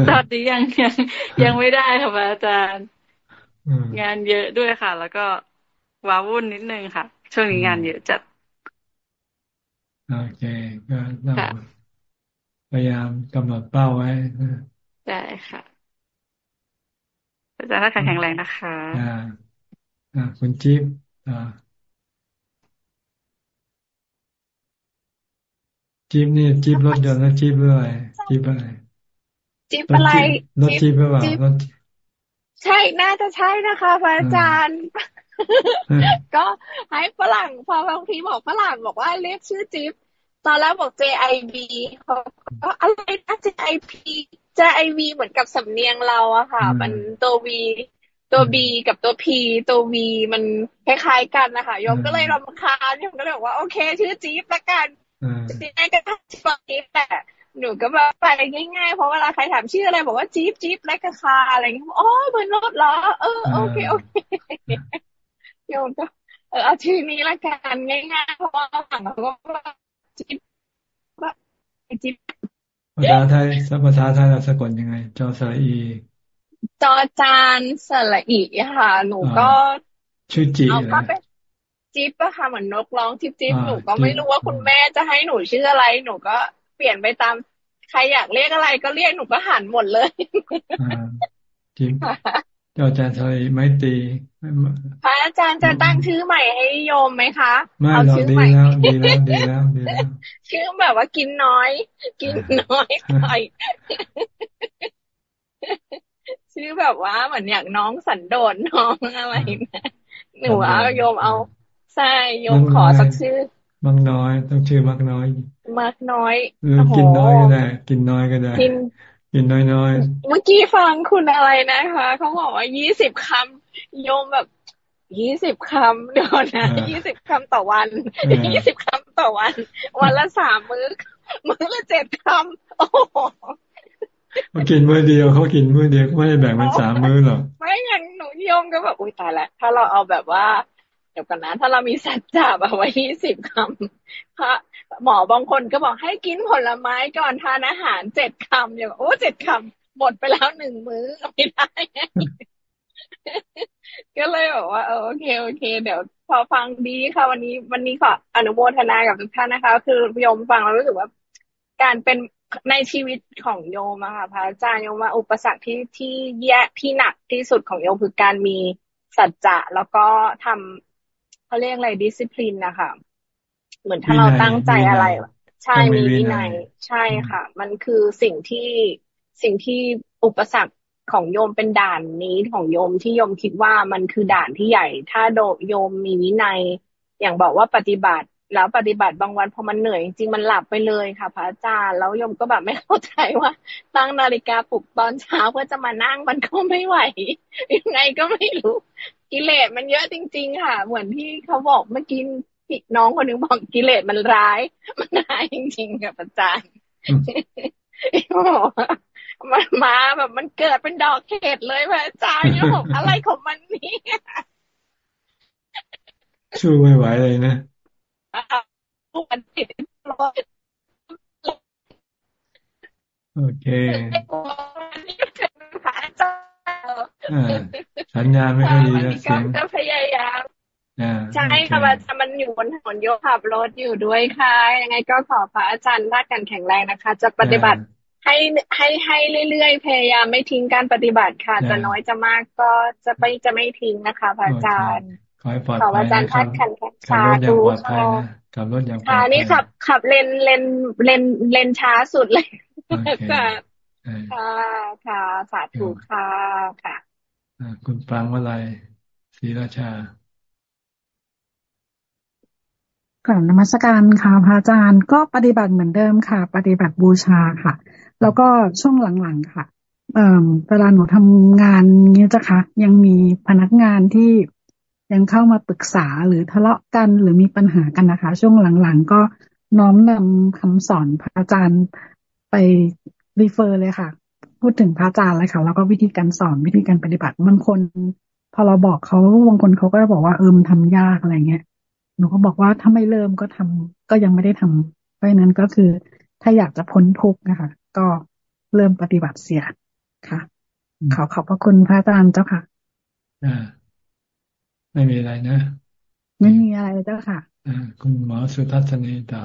ตอนนี้ยังยังยังไม่ได้ค่ะอาจารย์ งานเยอะด้วยค่ะ แล้วก็ว้าวุ่นนิดนึงค่ะ ช่วงนี้งานเยอะจัดโอเคก็ต้องพยายามกำหนดเป้าไว้ได้ค่ะ อาจารย์รักษาแข็งแรงนะคะอ่าอ่าคุณจิ๊บอ่าจิ๊บนี่จิ๊บรถยนต์แล้วจิ๊บเรื่อยจิ๊บอะไรจิ๊บอะไรรถจิ๊บหรือเปล่ารถใช่น่าจะใช่นะคะพระอาจารย์ ก็ให้ฝรั่งพอบางทีบอกฝรั่งบอกว่าเรียกชื่อจิ๊บตอนแรกบอก JIB เขาก็อะไรนะ JIP JIV เหมือนกับสำเนียงเราอะค่ะ มันตัว V ตัว B กับตัว P ตัว V มันคล้ายๆกันนะคะโยมก็เลยรำคาญโยมก็เลยบอกว่าโอเค ชื่อจี๊บละกันจี๊บก็ชื่อจี๊บแต่หนูก็แบบไปง่ายๆ เพราะเวลาใครถามชื่ออะไรบอกว่าจี๊บจี๊บและกะคาอะไรเงี้ยอ๋อเหมือนรถเหรอเออโอเคโอเคโยมก็เออเอาชื่อนี้ละกันง่ายๆเพราะว่าหลังก็ว่าจี๊บว่าจี๊บ ภาษาไทยภาษาไทยเราสะกดยังไง จอสระอี จอจานสระอีค่ะ หนูก็ ชื่อจีเอาก็เป็นจิ๊บอะค่ะเหมือนนกร้องจิ๊บจิ๊บหนูก็ไม่รู้ว่าคุณแม่จะให้หนูชื่ออะไร หนูก็เปลี่ยนไปตาม ใครอยากเรียกอะไรก็เรียกหนูก็หันหมดเลยจิ๊บ จอจานสระอีไม่ตีพระอาจารย์จะตั้งชื่อใหม่ให้โยมไหมคะไม่เอาชื่อใหม่แล้วดีแล้วดีแล้วดีแล้วชื่อแบบว่ากินน้อย กินน้อยหน่อยชื่อแบบว่าเหมือนอย่างน้องสันโดษน้องอะไรนะหนูเอาโยมเอาใช่โยมขอสักชื่อมักน้อยต้องชื่อมักน้อย มักน้อยหรือกินน้อยก็ได้ กินน้อยก็ได้กิน กินน้อยน้อยเมื่อกี้ฟังคุณอะไรนะคะเขาบอกว่ายี่สิบคำโยมแบบยี่สิบคำเดี๋ยวนะยี่สิบคำต่อวันยี่สิบคำต่อวัน วันละสามมื้อ มื้อละเจ็ดคำโอ้เขากินมื้อเดียวเขากินมื้อเดียวไม่ได้แบ่งเป็นสามมื้อหรอกไม่อย่างหนูยมก็แบบอุ้ยตายละถ้าเราเอาแบบว่าเดี๋ยวกันนะ ถ้าเรามีสัจจะแบบว่ายี่สิบคำพระหมอบางคนก็บอกให้กินผลไม้ก่อนทานอาหารเจ็ดคำอย่างโอ้เจ็ดคำหมดไปแล้วหนึ่งมื้อไม่ได้ ก็เลยบอกว่าโอเคโอเค เดี๋ยวพอฟังดีค่ะวันนี้วันนี้ขออนุโมทนากับทุกท่านนะคะ คือโยมฟังแล้วรู้สึกว่า การเป็นในชีวิตของโยมอะค่ะพระอาจารย์โยมว่าอุปสรรคที่ที่แย่ที่หนักที่สุดของโยมคือการมีสัจจะแล้วก็ทำ เขาเรียกอะไรดิสซิ ปลินนะคะเหมือนถ้าเราตั้งใจอะไร ใช่มีวินัยใช่ค่ะ มันคือสิ่งที่สิ่งที่อุปสรรคของโยมเป็นด่านนี้ของโยมที่โยมคิดว่ามันคือด่านที่ใหญ่ ถ้าโดโยมมีวินัย อย่างบอกว่าปฏิบัติ แล้วปฏิบัติบางวันพอมันเหนื่อยจริงๆมันหลับไปเลยค่ะพระอาจารย์แล้วยมก็แบบไม่เข้าใจว่า ตั้งนาฬิกาปลุกตอนเช้าเพื่อจะมานั่งมันก็ไม่ไหวยังไงก็ไม่รู้ กิเลสมันเยอะจริง ๆ ค่ะ เหมือนที่เขาบอกเมื่อกี้น้องคนนึงบอกกิเลสมันร้าย มันร้ายจริงๆค่ะอาจารย์มันมาแบบมันเกิดเป็นดอกเห็ดเลยพระอาจารย์เนี่ยบอกอะไรของมันนี่ช่วยไม่ไหวเลยนะวันติดโอเค สัญญาไม่ค่อยดีนะเสียงก็พยายามใช่ค่ะอาจารย์มันอยู่บนถนนโยขับรถอยู่ด้วยค่ะ ยังไงก็ขอพระอาจารย์รักกันแข็งแรงนะคะ จะปฏิบัติให้ให้ให้เรื่อยๆ พยายามไม่ทิ้งการปฏิบัติค่ะ จะน้อยจะมากก็จะไปจะไม่ทิ้งนะคะพระอาจารย์ขอให้ปลอดภัยอาจารย์พัดขันขับรถอย่างปลอดภัยนะขับรถอย่างปลอดภัยนี่ขับขับเลนเลนเลนเลนช้าสุดเลยค่ะ ค่ะค่ะสาธุค่ะค่ะคุณฟังว่าอะไรศรีราชาก่อนนมัสการค่ะพระอาจารย์ก็ปฏิบัติเหมือนเดิมค่ะ ปฏิบัติบูชาค่ะ แล้วก็ช่วงหลังๆค่ะ เอ่อเวลาหนูทำงานนี้จ้ะคะยังมีพนักงานที่ยังเข้ามาปรึกษาหรือทะเลาะกันหรือมีปัญหากันนะคะ ช่วงหลังๆ ก็น้อมนำคำสอนพระอาจารย์ไป รีเฟอร์เลยค่ะ พูดถึงพระอาจารย์เลยค่ะ แล้วก็วิธีการสอนวิธีการปฏิบัติบางคน พอเราบอกเขาบางคนเขาก็จะบอกว่าเออมันทำยากอะไรเงี้ยหนูก็บอกว่าถ้าไม่เริ่มก็ทำก็ยังไม่ได้ทำเพราะนั้นก็คือถ้าอยากจะพ้นทุกข์นะคะ ก็เริ่มปฏิบัติเสียค่ะขอขอบพระคุณพระอาจารย์เจ้าค่ะอ่าไม่มีอะไรนะ ไม่มีอะไรเจ้าค่ะอ่าคุณหมอสุทัศนีต่อ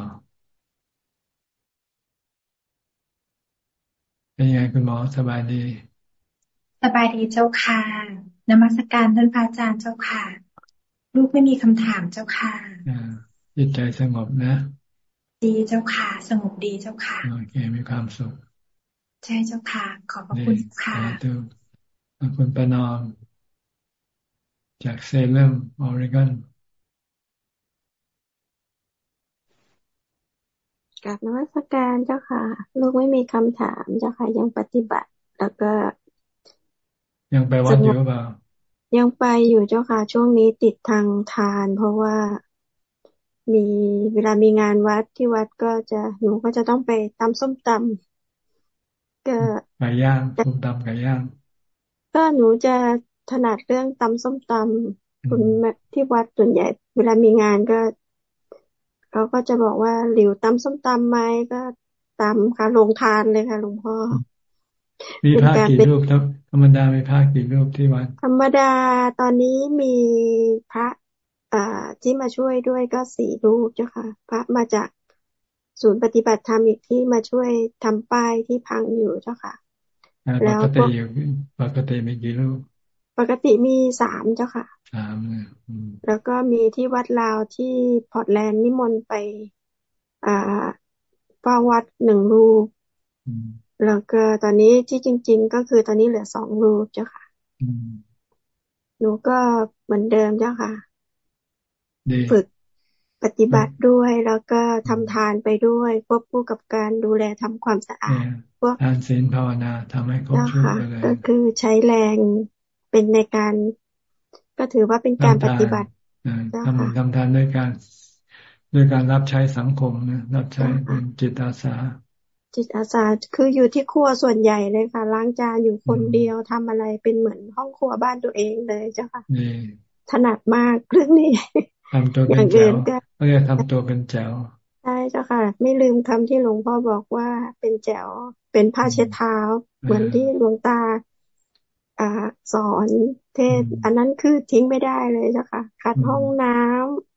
เป็นยังไงคุณหมอสบายดี สบายดีเจ้าค่ะนมัสการท่านพระอาจารย์เจ้าค่ะ ลูกไม่มีคำถามเจ้าค่ะจิตใจสงบนะ ดีเจ้าค่ะ สงบดีเจ้าค่ะโอเคมีความสุข ใช่เจ้าค่ะ ขอบพระคุณค่ะคุณประนอม จากเซเลมออริกอน กับนวัตการเจ้าค่ะ ลูกไม่มีคำถามเจ้าค่ะ ยังปฏิบัติ แล้วก็ ยังไปวัดอยู่เปล่ายังไปอยู่เจ้าค่ะ ช่วงนี้ติดทางทาน เพราะว่ามีเวลามีงานวัดที่วัดก็จะหนูก็จะต้องไปตำส้มตำก็ไก่ย่างส้มตำไก่ย่างก็หนูจะถนัดเรื่องตำส้มตำคุณที่วัดส่วนใหญ่ เวลามีงานก็ เขาก็จะบอกว่าหลิวตำส้มตำไหมก็ตำค่ะลงทานเลยค่ะหลวงพ่อ มีพระกี่รูปธรรมดามีพระกี่รูปที่วัดธรรมดาตอนนี้มีพระอ่าที่มาช่วยด้วยก็สี่รูปเจ้าค่ะ พระมาจากศูนย์ปฏิบัติธรรมอีกที่มาช่วยทำป้ายที่พังอยู่เจ้าค่ะ แล้วปกติปกติมีกี่รูป ปกติมีสามเจ้าค่ะสามเลยแล้วก็มีที่วัดลาวที่พอร์ตแลนด์นิมนต์ไป อ่าเฝ้าวัดหนึ่งรูปแล้วก็ตอนนี้ที่จริง ๆ ก็คือตอนนี้เหลือสองรูปเจ้าค่ะหนูก็เหมือนเดิมเจ้าค่ะฝึกปฏิบัติด้วยแล้วก็ทำทานไปด้วยควบคู่กับการดูแลทำความสะอาดพวกทานศีลภาวนาทำให้ครบชุดเลยก็คือใช้แรง เป็นในการ ก็ถือว่าเป็นการปฏิบัติทำทำทานด้วยการด้วยการรับใช้สังคมนะรับใช้เป็นจิตอาสา จิตอาสาคืออยู่ที่ครัวส่วนใหญ่เลยค่ะล้างจานอยู่คนเดียวทำอะไรเป็นเหมือนห้องครัวบ้านตัวเองเลยเจ้าค่ะถนัดมากเรื่องนี้ทำตัวเป็นแจ๋วเขาเรียกทำตัวเป็นแจ๋วใช่เจ้าค่ะ ไม่ลืมคำที่หลวงพ่อบอกว่าเป็นแจ๋วเป็นผ้าเช็ดเท้า เหมือนที่หลวงตา อ่าสอนเทศ อันนั้นคือทิ้งไม่ได้เลยเจ้าค่ะขัดห้องน้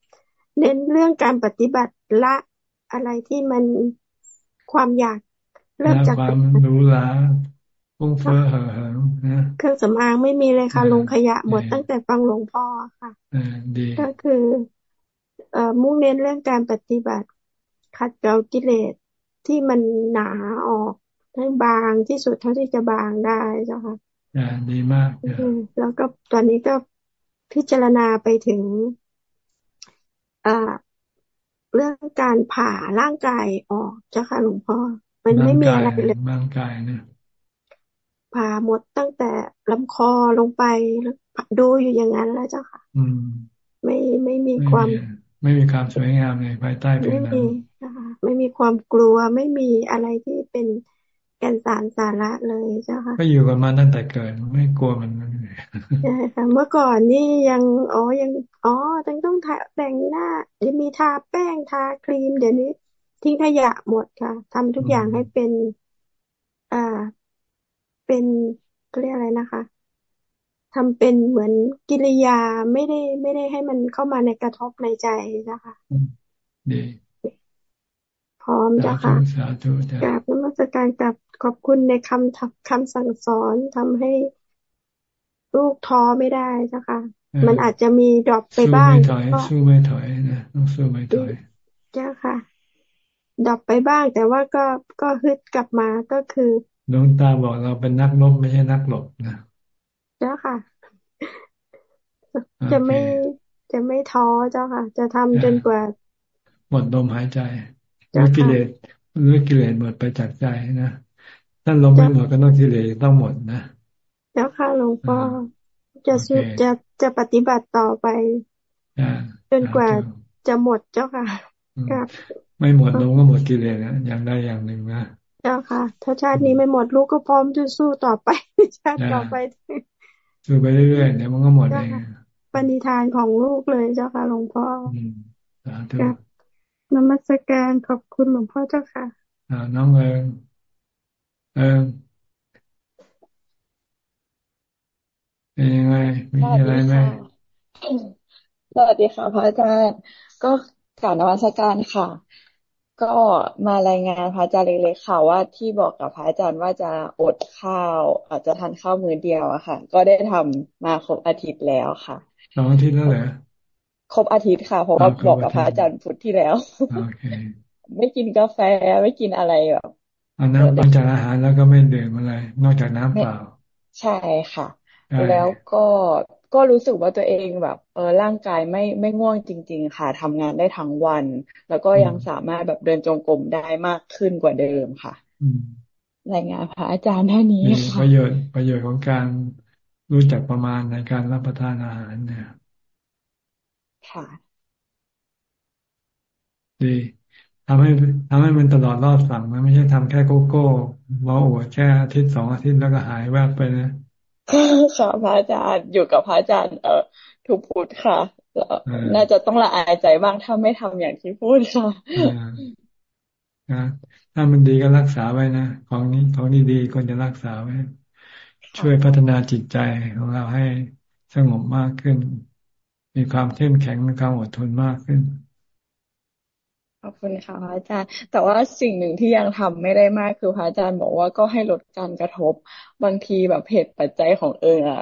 ำเน้นเรื่องการปฏิบัติละอะไรที่มันความอยากเริ่มจากความรู้ละฟุ้งเฟ้อเหอเหอเครื่องสำอางไม่มีเลยค่ะ ลงขยะหมดตั้งแต่ฟังหลวงพ่อค่ะก็คือ เอ่อมุ่งเน้นเรื่องการปฏิบัติ ขัดเกลากิเลสที่มันหนาออกให้บางที่สุดเท่าที่จะบางได้เจ้าค่ะ อ่าดีมากแล้วก็ตอนนี้ก็พิจารณาไปถึงอ่าเรื่องการผ่าร่างกายออกเจ้าค่ะหลวงพ่อ มันไม่มีอะไรเลยร่างกายเนี่ยผ่าหมดตั้งแต่ลำคอลงไปดูอยู่อย่างนั้นแล้วเจ้าค่ะ อืม ไม่ไม่มีความ ไม่มีความสวยงามในภายใต้ผิวหนังไม่มีไม่มีความกลัวไม่มีอะไรที่เป็น แก่นสารสาระเลยเจ้าค่ะก็อยู่กับมันตั้งแต่เกิดไม่กลัวมันใช่ค่ะเมื่อก่อนนี่ยังอ๋อยังอ๋อต้องต้องทาแต่งหน้าจะมีทาแป้งทาครีม เดี๋ยวนี้ ทิ้งขยะหมดค่ะทำทุกอย่างให้เป็น อ่า เป็นเรียกอะไรนะคะทำเป็นเหมือนกิริยาไม่ได้ไม่ได้ให้มันเข้ามาในกระทบในใจนะคะดี พร้อมจ้ะค่ะกราบนมัสการกับขอบคุณในคำคำสั่งสอนทำให้ลูกท้อไม่ได้จ้ะค่ะ มันอาจจะมี drop ไปบ้างสู้ไม่ถอยนะต้องสู้ไม่ถอยจ้ะค่ะ drop ไปบ้าง แต่ว่าก็ก็ฮึดกลับมาก็คือดวงตาบอกเราเป็นนักลบไม่ใช่นักหลบนะเจ้าค่ะ จะไม่จะไม่ท้อเจ้าค่ะ จะทำจนกว่า หมดลมหายใจ เมื่อกิเลสเมื่อกิเลสหมดไปจากใจนะถ้าลมไม่หมดก็ต้องกิเลสต้องหมดนะเจ้าค่ะหลวงพ่อจะสุดจะจะปฏิบัติต่อไปจนกว่าจะหมดเจ้าค่ะครับไม่หมดลมก็หมดกิเลสนะอย่างใดอย่างหนึ่งนะจ้าค่ะ ถ้าชาตินี้ไม่หมดลูกก็พร้อมจะสู้ต่อไปชาติต่อไปสู้ไปเรื่อยๆเดี๋ยวมันก็หมดเองปณิธานของลูกเลยเจ้าค่ะหลวงพ่อครับ นมัสการขอบคุณหลวงพ่อเจ้าค่ะ อ่า น้องเอิงเอิงเป็นยังไงมีอะไรไหมสวัสดีค่ะพระอาจารย์ก็กล่าวนวัตการค่ะ ก็มารายงานพระอาจารย์เล็กๆค่ะว่าที่บอกกับพระอาจารย์ว่าจะอดข้าว อาจจะทานข้าวมื้อเดียวอะค่ะ ก็ได้ทำมาครบอาทิตย์แล้วค่ะสองอาทิตย์แล้วเหรอ ครบอาทิตย์ค่ะ เพราะว่าบอกกับพระอาจารย์พุทธที่แล้วไม่กินกาแฟไม่กินอะไรแบบอันนั้นหลังจากอาหารแล้วก็ไม่ดื่มอะไร นอกจากน้ำเปล่า ใช่ค่ะ แล้วก็ก็รู้สึกว่าตัวเองแบบ เออร่างกายไม่ไม่ง่วงจริง ๆ ค่ะทำงานได้ทั้งวัน แล้วก็ยังสามารถแบบเดินจงกรมได้มากขึ้นกว่าเดิมค่ะรายงานพระอาจารย์ท่านี้ค่ะประโยชน์ประโยชน์ของการรู้จักประมาณในการรับประทานอาหารเนี่ย ค่ะดีทำให้ทำให้มันตลอดรอดฝั่งมันไม่ใช่ทำแค่โกโก้มาอวดแค่อาทิตย์สองอาทิตย์แล้วก็หายแวบไปนะค่ะพระอาจารย์อยู่กับพระอาจารย์ เออทุกพุทธค่ะน่าจะต้องละอายใจบ้างถ้าไม่ทำอย่างที่พูดค่ะนะถ้ามันดีก็รักษาไว้นะของนี้ของดีๆควรจะรักษาไว้ ช่วยพัฒนาจิตใจของเราให้สงบมากขึ้น มีความเข้มแข็งมีความอดทนมากขึ้นขอบคุณค่ะพระอาจารย์ แต่ว่าสิ่งหนึ่งที่ยังทำไม่ได้มากคือพระอาจารย์บอกว่าก็ให้ลดการกระทบ บางทีแบบเหตุปัจจัยของเอิงอะ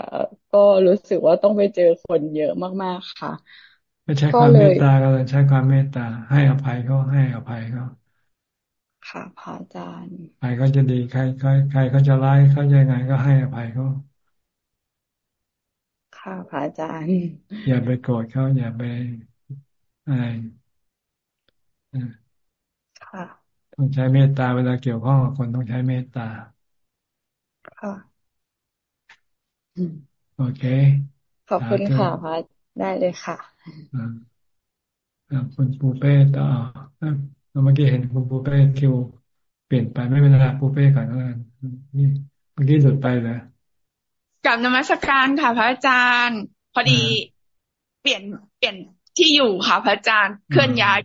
ก็รู้สึกว่าต้องไปเจอคนเยอะมากๆค่ะไม่ใช้ความเมตตาก็เลยใช้ความเมตตา ให้อภัยเขาให้อภัยเขาค่ะพระอาจารย์ใครก็จะดีใครใครใครเขาจะร้ายเขาจะยังไงก็ให้อภัยเขา ค่ะพระอาจารย์ อย่าไปโกรธเขาอย่าไปอะไรค่ะต้องใช้เมตตาเวลาเกี่ยวข้องกับคนต้องใช้เมตตาค่ะโอเค ขอบคุณค่ะพระได้เลยค่ะคุณปูเป้ต่อเมื่อกี้เห็นคุณปูเป้คิว เปลี่ยนไปไม่เป็นไรปูเป้ก่อนแล้วกันนี่เมื่อกี้หลุดไปเลย กับนมัสการค่ะ พระอาจารย์ พอดีเปลี่ยนเปลี่ยนที่อยู่ค่ะ พระอาจารย์เคลื่อนย้าย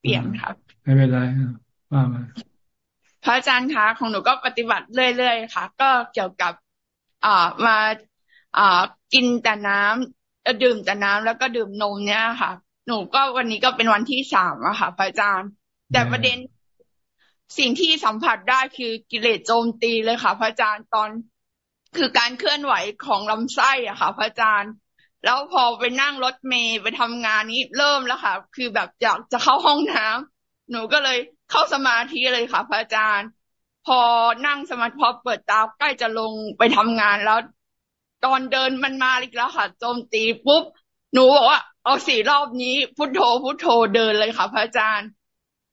เปลี่ยนครับไม่เป็นไรว่ามาพระอาจารย์คะของหนูก็ปฏิบัติเรื่อยๆค่ะ ก็เกี่ยวกับอ่ามาอ่ากินแต่น้ำดื่มแต่น้ำแล้วก็ดื่มนมเนี่ยค่ะ หนูก็วันนี้ก็เป็นวันที่สามอะค่ะ พระอาจารย์ แต่ประเด็นสิ่งที่สัมผัสได้คือกิเลสโจมตีเลยค่ะ พระอาจารย์ตอน คือการเคลื่อนไหวของลำไส้อะค่ะ พระอาจารย์ แล้วพอไปนั่งรถเมย์ไปทำงานนี้เริ่มแล้วค่ะ คือแบบอยากจะเข้าห้องน้ำหนูก็เลยเข้าสมาธิเลยค่ะ พระอาจารย์ พอนั่งสมาธิพอเปิดตาใกล้จะลงไปทำงานแล้ว ตอนเดินมันมาอีกแล้วค่ะโจมตีปุ๊บหนูบอกว่าเอาสี่รอบนี้พุทโธพุทโธเดินเลยค่ะ พระอาจารย์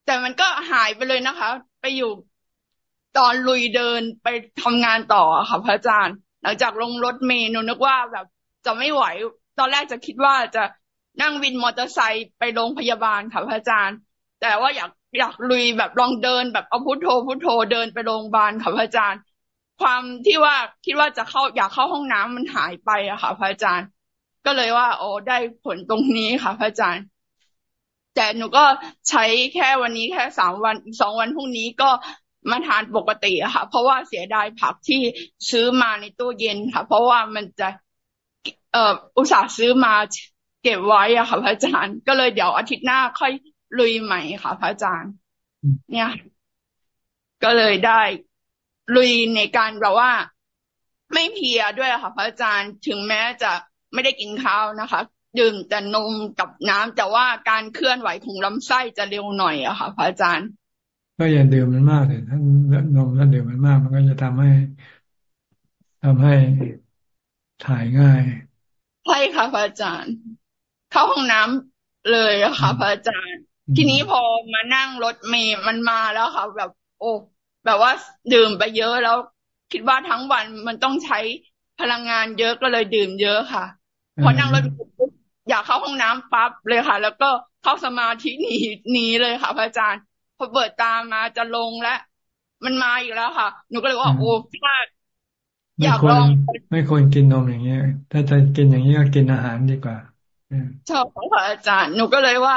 แต่มันก็หายไปเลยนะคะ ไปอยู่ ตอนลุยเดินไปทำงานต่อค่ะพระอาจารย์ หลังจากลงรถเมล์หนูนึกว่าแบบจะไม่ไหว ตอนแรกจะคิดว่าจะนั่งวินมอเตอร์ไซค์ไปโรงพยาบาลค่ะพระอาจารย์ แต่ว่าอยากอยากลุยแบบลองเดินแบบเอาพุทโธพุทโธเดินไปโรงพยาบาลค่ะพระอาจารย์ ความที่ว่าคิดว่าจะเข้าอยากเข้าห้องน้ำมันหายไปอะค่ะพระอาจารย์ ก็เลยว่า โอ้ได้ผลตรงนี้ค่ะพระอาจารย์ แต่หนูก็ใช้แค่วันนี้แค่สามวันสองวันพรุ่งนี้ก็ มาทานปกติอะค่ะ เพราะว่าเสียดายผักที่ซื้อมาในตู้เย็นค่ะ เพราะว่ามันจะเอ่ออุตส่าห์ซื้อมาเก็บไว้อะค่ะพระอาจารย์ก็เลยเดี๋ยวอาทิตย์หน้าค่อยลุยใหม่ค่ะพระอาจารย์ เนี่ย ก็เลยได้ลุยในการแบบว่า ไม่เพียด้วยค่ะ พระอาจารย์ถึงแม้จะไม่ได้กินข้าวนะคะ ดื่มแต่นมกับน้ำแต่ว่าการเคลื่อนไหวของลำไส้จะเร็วหน่อยอะค่ะ พระอาจารย์ ก็อย่าดื่มมันมากเลยถ้านมถ้าดื่มมันมาก มันก็จะทำให้ทำให้ถ่ายง่ายใช่ค่ะพระอาจารย์ เข้าห้องน้ำเลยอะค่ะพระอาจารย์ ทีนี้พอมานั่งรถเมย์มันมาแล้วค่ะ แบบ โอ้แบบว่าดื่มไปเยอะแล้วคิดว่าทั้งวันมันต้องใช้พลังงานเยอะก็เลยดื่มเยอะค่ะ พอนั่งรถอยากเข้าห้องน้ำปั๊บเลยค่ะ แล้วก็เข้าสมาธิหนีหนีเลยค่ะพระอาจารย์ พอเปิดตามาจะลงแล้วมันมาอีกแล้วค่ะ หนูก็เลยว่าโอ้พลาดอยากลอง ไม่ควรกินนมอย่างเงี้ย ถ้าจะกินอย่างนี้ก็กินอาหารดีกว่าชอบค่ะอาจารย์ หนูก็เลยว่า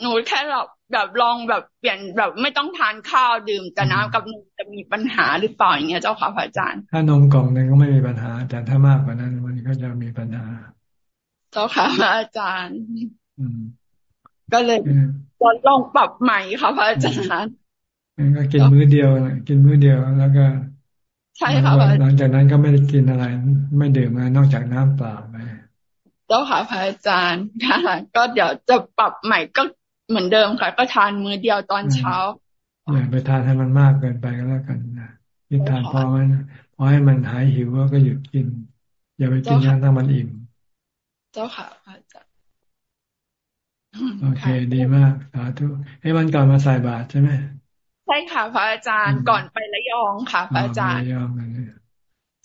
หนูแค่แบบแบบลองแบบเปลี่ยนแบบไม่ต้องทานข้าวดื่มแต่น้ำกับนมจะมีปัญหาหรือเปล่าอย่างเงี้ยเจ้าค่ะพระอาจารย์ ถ้านมกล่องหนึ่งก็ไม่มีปัญหา แต่ถ้ามากกว่านั้นมันก็จะมีปัญหา เจ้าค่ะพระอาจารย์ อืมก็เลย ตอนลองปรับใหม่ค่ะพระอาจารย์ก็กินมื้อเดียวกินมื้อเดียวแล้วก็ใช่ค่ะหลังจากนั้นก็ไม่ได้กินอะไร ไม่ดื่มอะไรนอกจากน้ำเปล่าไปเจ้าค่ะพระอาจารย์ค่ะก็เดี๋ยวจะปรับใหม่ก็เหมือนเดิมค่ะ ก็ทานมื้อเดียวตอนเช้าอย่าไปทานให้มันมากเกินไปก็แล้วกันนะยึดทานพอมันพอให้มันหายหิวก็หยุดกิน อย่าไปกินนะถ้ามันอิ่ม เจ้าค่ะอาจารย์ โอเค ดีมากสาธุให้มันก่อนมาใส่บาตรใช่ไหมใช่ค่ะ พระอาจารย์ก่อนไประยองค่ะ พระอาจารย์ระยอง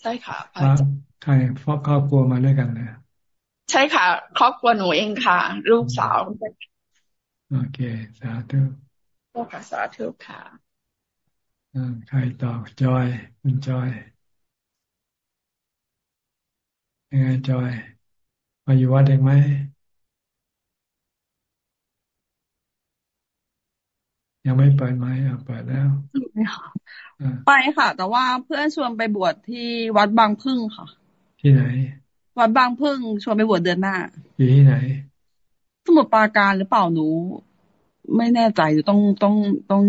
ใช่ค่ะพระอาจารย์ใครครอบครอบครัวมาด้วยกันเลยใช่ค่ะ ครอบครัวหนูเองค่ะ ลูกสาวโอเค สาธุก็ค่ะสาธุค่ะใครต่อจอยคุณจอยยังไงจอย มาอยู่วัดเองไหม ยังไม่เปิดไหมอะเปิดแล้วไปค่ะ แต่ว่าเพื่อนชวนไปบวชที่วัดบางพึ่งค่ะ ที่ไหน วัดบางพึ่งชวนไปบวชเดือนหน้า อยู่ที่ไหน สมุทรปราการหรือเปล่าหนู ไม่แน่ใจต้องต้องต้อง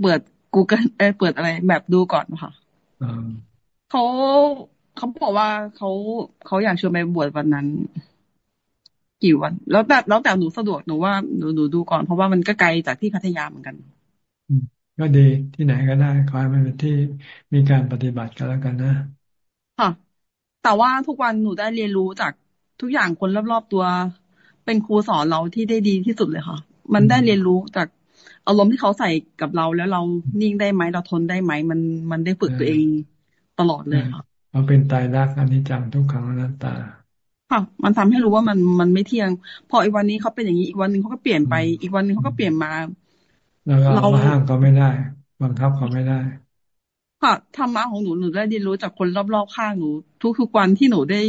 เปิด Google เอเปิดอะไรแบบดูก่อนค่ะเขาเขาบอกว่าเขาเขาอยากชวนไปบวชวันนั้น กี่วัน แล้วแต่แล้วแต่หนูสะดวกหนูว่าหนูหนูดูก่อนเพราะว่ามันก็ไกลจากที่พัทยาเหมือนกัน ก็ดีที่ไหนก็ได้ขอให้มันเป็นที่มีการปฏิบัติกันแล้วกันนะค่ะแต่ว่าทุกวันหนูได้เรียนรู้จากทุกอย่างคนรอบๆตัว เป็นครูสอนเราที่ได้ดีที่สุดเลยค่ะ มันได้เรียนรู้จากอารมณ์ที่เขาใส่กับเราแล้วเรานิ่งได้ไหมเราทนได้ไหมมันมันได้ฝึกตัวเองตลอดเลยค่ะเราเป็นตายรักอันนี้จังทุกขังอนัตตาค่ะ มันทำให้รู้ว่ามันมันไม่เที่ยง พออีกวันนี้เขาเป็นอย่างนี้อีกวันหนึ่งเขาก็เปลี่ยนไปอีกวันหนึ่งเขาก็เปลี่ยนมา แล้วเราห้ามเขาไม่ได้ บังคับเขาไม่ได้ ค่ะธรรมะของหนูหนูได้เรียนรู้จากคนรอบๆข้างหนู ทุกๆวันที่หนูได้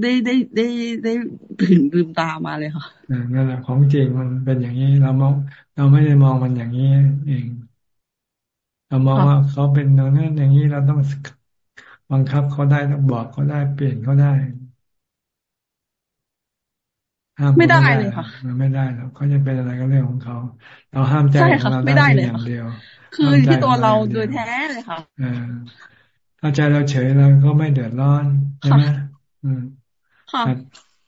ได้ได้ได้ได้ตื่นลืมตามาเลยค่ะนั่นแหละของจริงมันเป็นอย่างนี้เรามองเราไม่ได้มองมันอย่างนี้เอง เรามองว่าเขาเป็นอย่างนั้นอย่างนี้เราต้องบังคับเขาได้ต้องบอกเขาได้เปลี่ยนเขาได้ ห้ามไม่ได้เลยค่ะมันไม่ได้แล้วเขาจะเป็นอะไรก็เรื่องของเขาเราห้ามใจของเราได้อย่างเดียว คือที่ตัวเราโดยแท้เลยค่ะถ้าใจเราเฉยเราก็ไม่เดือดร้อนใช่ไหม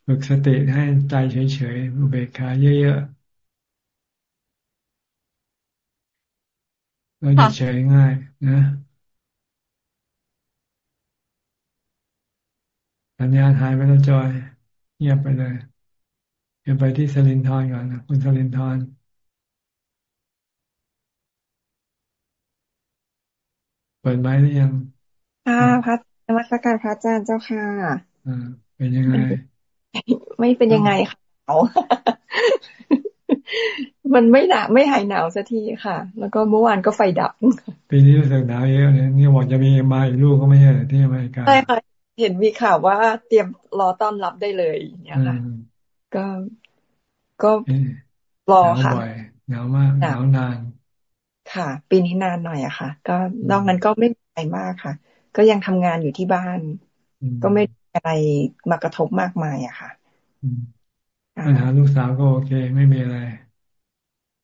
ฝึกสติให้ใจเฉยๆอุเบกขาเยอะๆเราจะเฉยง่ายนะสัญญาณหายไปแล้วจอย เงียบไปเลยเดี๋ยวไปที่สลินทอนก่อนนะคุณสลินทอนเปิดไม้หรือยังค่ะพระนมัสการพระอาจารย์เจ้าค่ะอ่าเป็นยังไง ไม่เป็นยังไงค่ะหนาวมันไม่หนาวไม่หายหนาวสักทีค่ะ แล้วก็เมื่อวานก็ไฟดับ ปีนี้รู้สึกหนาวเยอะเนี่ยนี่บอกจะมีมาอีกลูกก็ไม่ใช่ที่อเมริกาใช่ค่ะเห็นมีข่าวว่าเตรียมรอต้อนรับได้เลยเนี่ยค่ะ ก็ก็รอค่ะหนาวมากหนาวนาน ค่ะ ปีนี้นานหน่อยอะค่ะ ก็นอกนั้นก็ไม่ไกลมากค่ะ ก็ยังทำงานอยู่ที่บ้าน ก็ไม่อะไรมากระทบมากมายอะค่ะปัญหาลูกสาวก็โอเค ไม่มีอะไร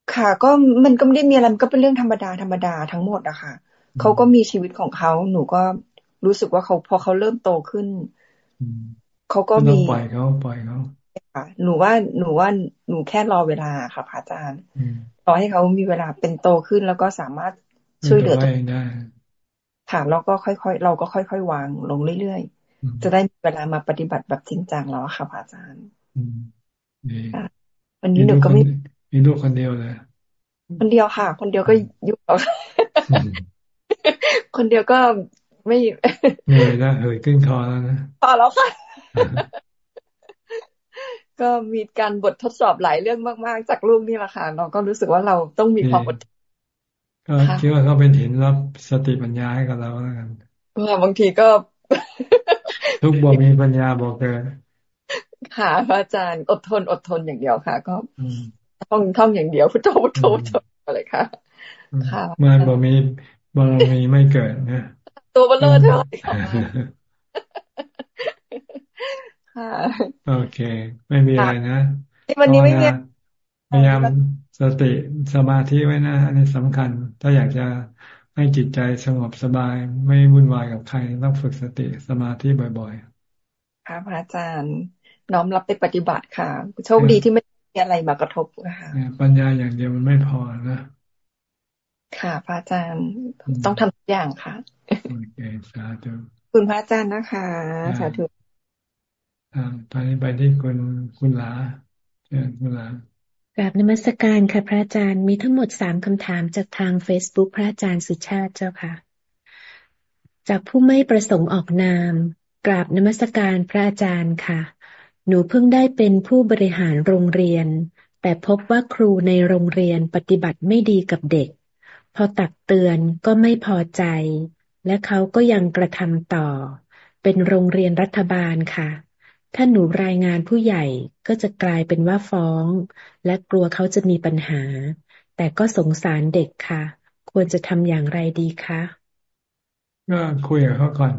ค่ะ ก็มันก็ไม่ได้มีอะไรมันก็เป็นเรื่องธรรมดาธรรมดาทั้งหมดอะค่ะเขาก็มีชีวิตของเขาหนูก็รู้สึกว่าเขาพอเขาเริ่มโตขึ้นเขาก็มีปล่อยเขาปล่อยเขา ค่ะหนูว่าหนูว่าหนูแค่รอเวลาค่ะพระอาจารย์รอให้เขามีเวลาเป็นโตขึ้นแล้วก็สามารถช่วยเหลือตัวเองได้ค่ะแล้วก็ค่อยๆ เราก็ค่อยๆ วางลงเรื่อยๆ จะได้มีเวลามาปฏิบัติแบบจริงจังแล้วค่ะพระอาจารย์วันนี้หนูก็ไม่มีลูกคนเดียวเลยคนเดียวค่ะ คนเดียวก็ยุ่งแล้วคนเดียวก็ไม่เหนื่อยแล้วเฮ้ยขึ้นคอแล้วนะพอแล้วค่ะ ก็มีการบททดสอบหลายเรื่องมาก ๆ จากลูกนี่แหละค่ะ เราก็รู้สึกว่าเราต้องมีความอดก็คิดว่าเขาเป็นหินรับสติปัญญาให้กับเราแล้วกันบางทีก็ ทุกบ่มีปัญญาบอกเกินค่ะพระอาจารย์อดทนอดทนอย่างเดียวค่ะ ก็ท่องท่องอย่างเดียวพุทโธพุทโธพุทโธอะไรค่ะ ค่ะมันบ่มีบารมีไม่เกิดนะตัวเบลอเท่าไหร่ ค่ะ โอเค ไม่มีอะไรนะวันนี้ไม่มีพยายามสติสมาธิไว้นะ อันนี้สำคัญ ถ้าอยากจะให้จิตใจสงบสบาย ไม่วุ่นวายกับใครต้องฝึกสติสมาธิบ่อยๆค่ะพระอาจารย์ น้อมรับไปปฏิบัติค่ะ โชคดีที่ไม่มีอะไรมากระทบค่ะปัญญาอย่างเดียวมันไม่พอนะค่ะพระอาจารย์ต้องทำทุกอย่างค่ะโอเคสาธุคุณพระอาจารย์นะคะสาธุอ่า ตอนนี้ไปที่คุณคุณหลาเชิญคุณหลากราบนมัสการค่ะพระอาจารย์มีทั้งหมดสามคำถามจากทาง Facebook พระอาจารย์สุชาติเจ้าค่ะ จากผู้ไม่ประสงค์ออกนาม กราบนมัสการพระอาจารย์ค่ะ หนูเพิ่งได้เป็นผู้บริหารโรงเรียน แต่พบว่าครูในโรงเรียนปฏิบัติไม่ดีกับเด็ก พอตักเตือนก็ไม่พอใจ และเขาก็ยังกระทำต่อ เป็นโรงเรียนรัฐบาลค่ะ ถ้าหนูรายงานผู้ใหญ่ก็จะกลายเป็นว่าฟ้อง และกลัวเขาจะมีปัญหา แต่ก็สงสารเด็กค่ะ ควรจะทำอย่างไรดีคะก็คุยกับเขาก่อน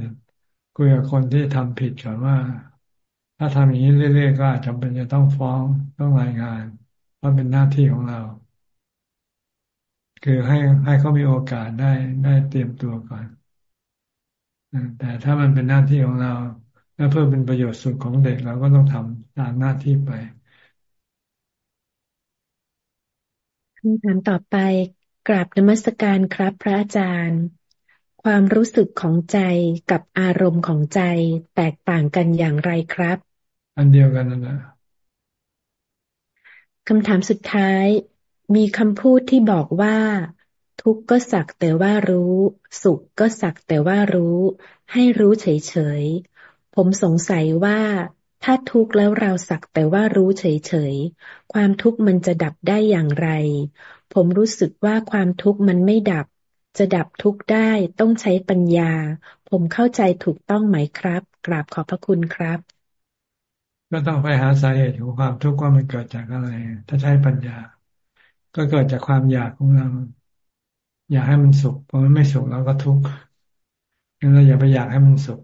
คุยกับคนที่ทำผิดก่อนว่า ถ้าทำอย่างนี้เรื่อยๆก็อาจจะเป็นจะต้องฟ้องต้องรายงานเพราะเป็นหน้าที่ของเรา คือให้ให้เขามีโอกาสได้ได้เตรียมตัวก่อนแต่ถ้ามันเป็นหน้าที่ของเรา และเพื่อเป็นประโยชน์สุดของเด็กเราก็ต้องทำตามหน้าที่ไปคำถามต่อไปกราบนมัสการครับ พระอาจารย์ ความรู้สึกของใจกับอารมณ์ของใจแตกต่างกันอย่างไรครับ อันเดียวกันนั่นแหละคำถามสุดท้ายมีคำพูดที่บอกว่า ทุกข์ก็สักแต่ว่ารู้ สุขก็สักแต่ว่ารู้ ให้รู้เฉย ผมสงสัยว่าถ้าทุกข์แล้วเราสักแต่ว่ารู้เฉยๆ ความทุกข์มันจะดับได้อย่างไร ผมรู้สึกว่าความทุกข์มันไม่ดับ จะดับทุกข์ได้ต้องใช้ปัญญา ผมเข้าใจถูกต้องไหมครับ กราบขอบพระคุณครับ ก็ต้องไปหาสาเหตุของความทุกข์ว่ามันเกิดจากอะไร ถ้าใช้ปัญญา ก็เกิดจากความอยากของเรา อยากให้มันสุขพอมันไม่สุขเราก็ทุกข์งั้นเราอย่าไปอยากให้มันสุข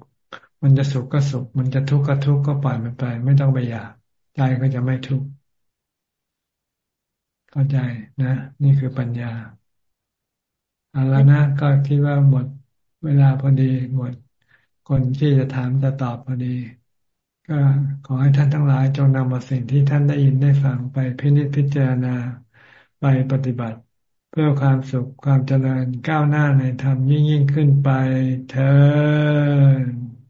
มันจะสุขก็สุข มันจะทุกข์ก็ทุกข์ก็ปล่อยมันไป ไม่ต้องไปอยากใจก็จะไม่ทุกข์เข้าใจนะ นี่คือปัญญาเอาแล้วนะก็คิดว่าหมดเวลาพอดีหมด คนที่จะถามจะตอบพอดี ก็ขอให้ท่านทั้งหลายจงนำเอาสิ่งที่ท่านได้ยินได้ฟังไปพินิจพิจารณาไปปฏิบัติ เพื่อความสุขความเจริญก้าวหน้าในธรรมยิ่งยิ่งขึ้นไปเธอ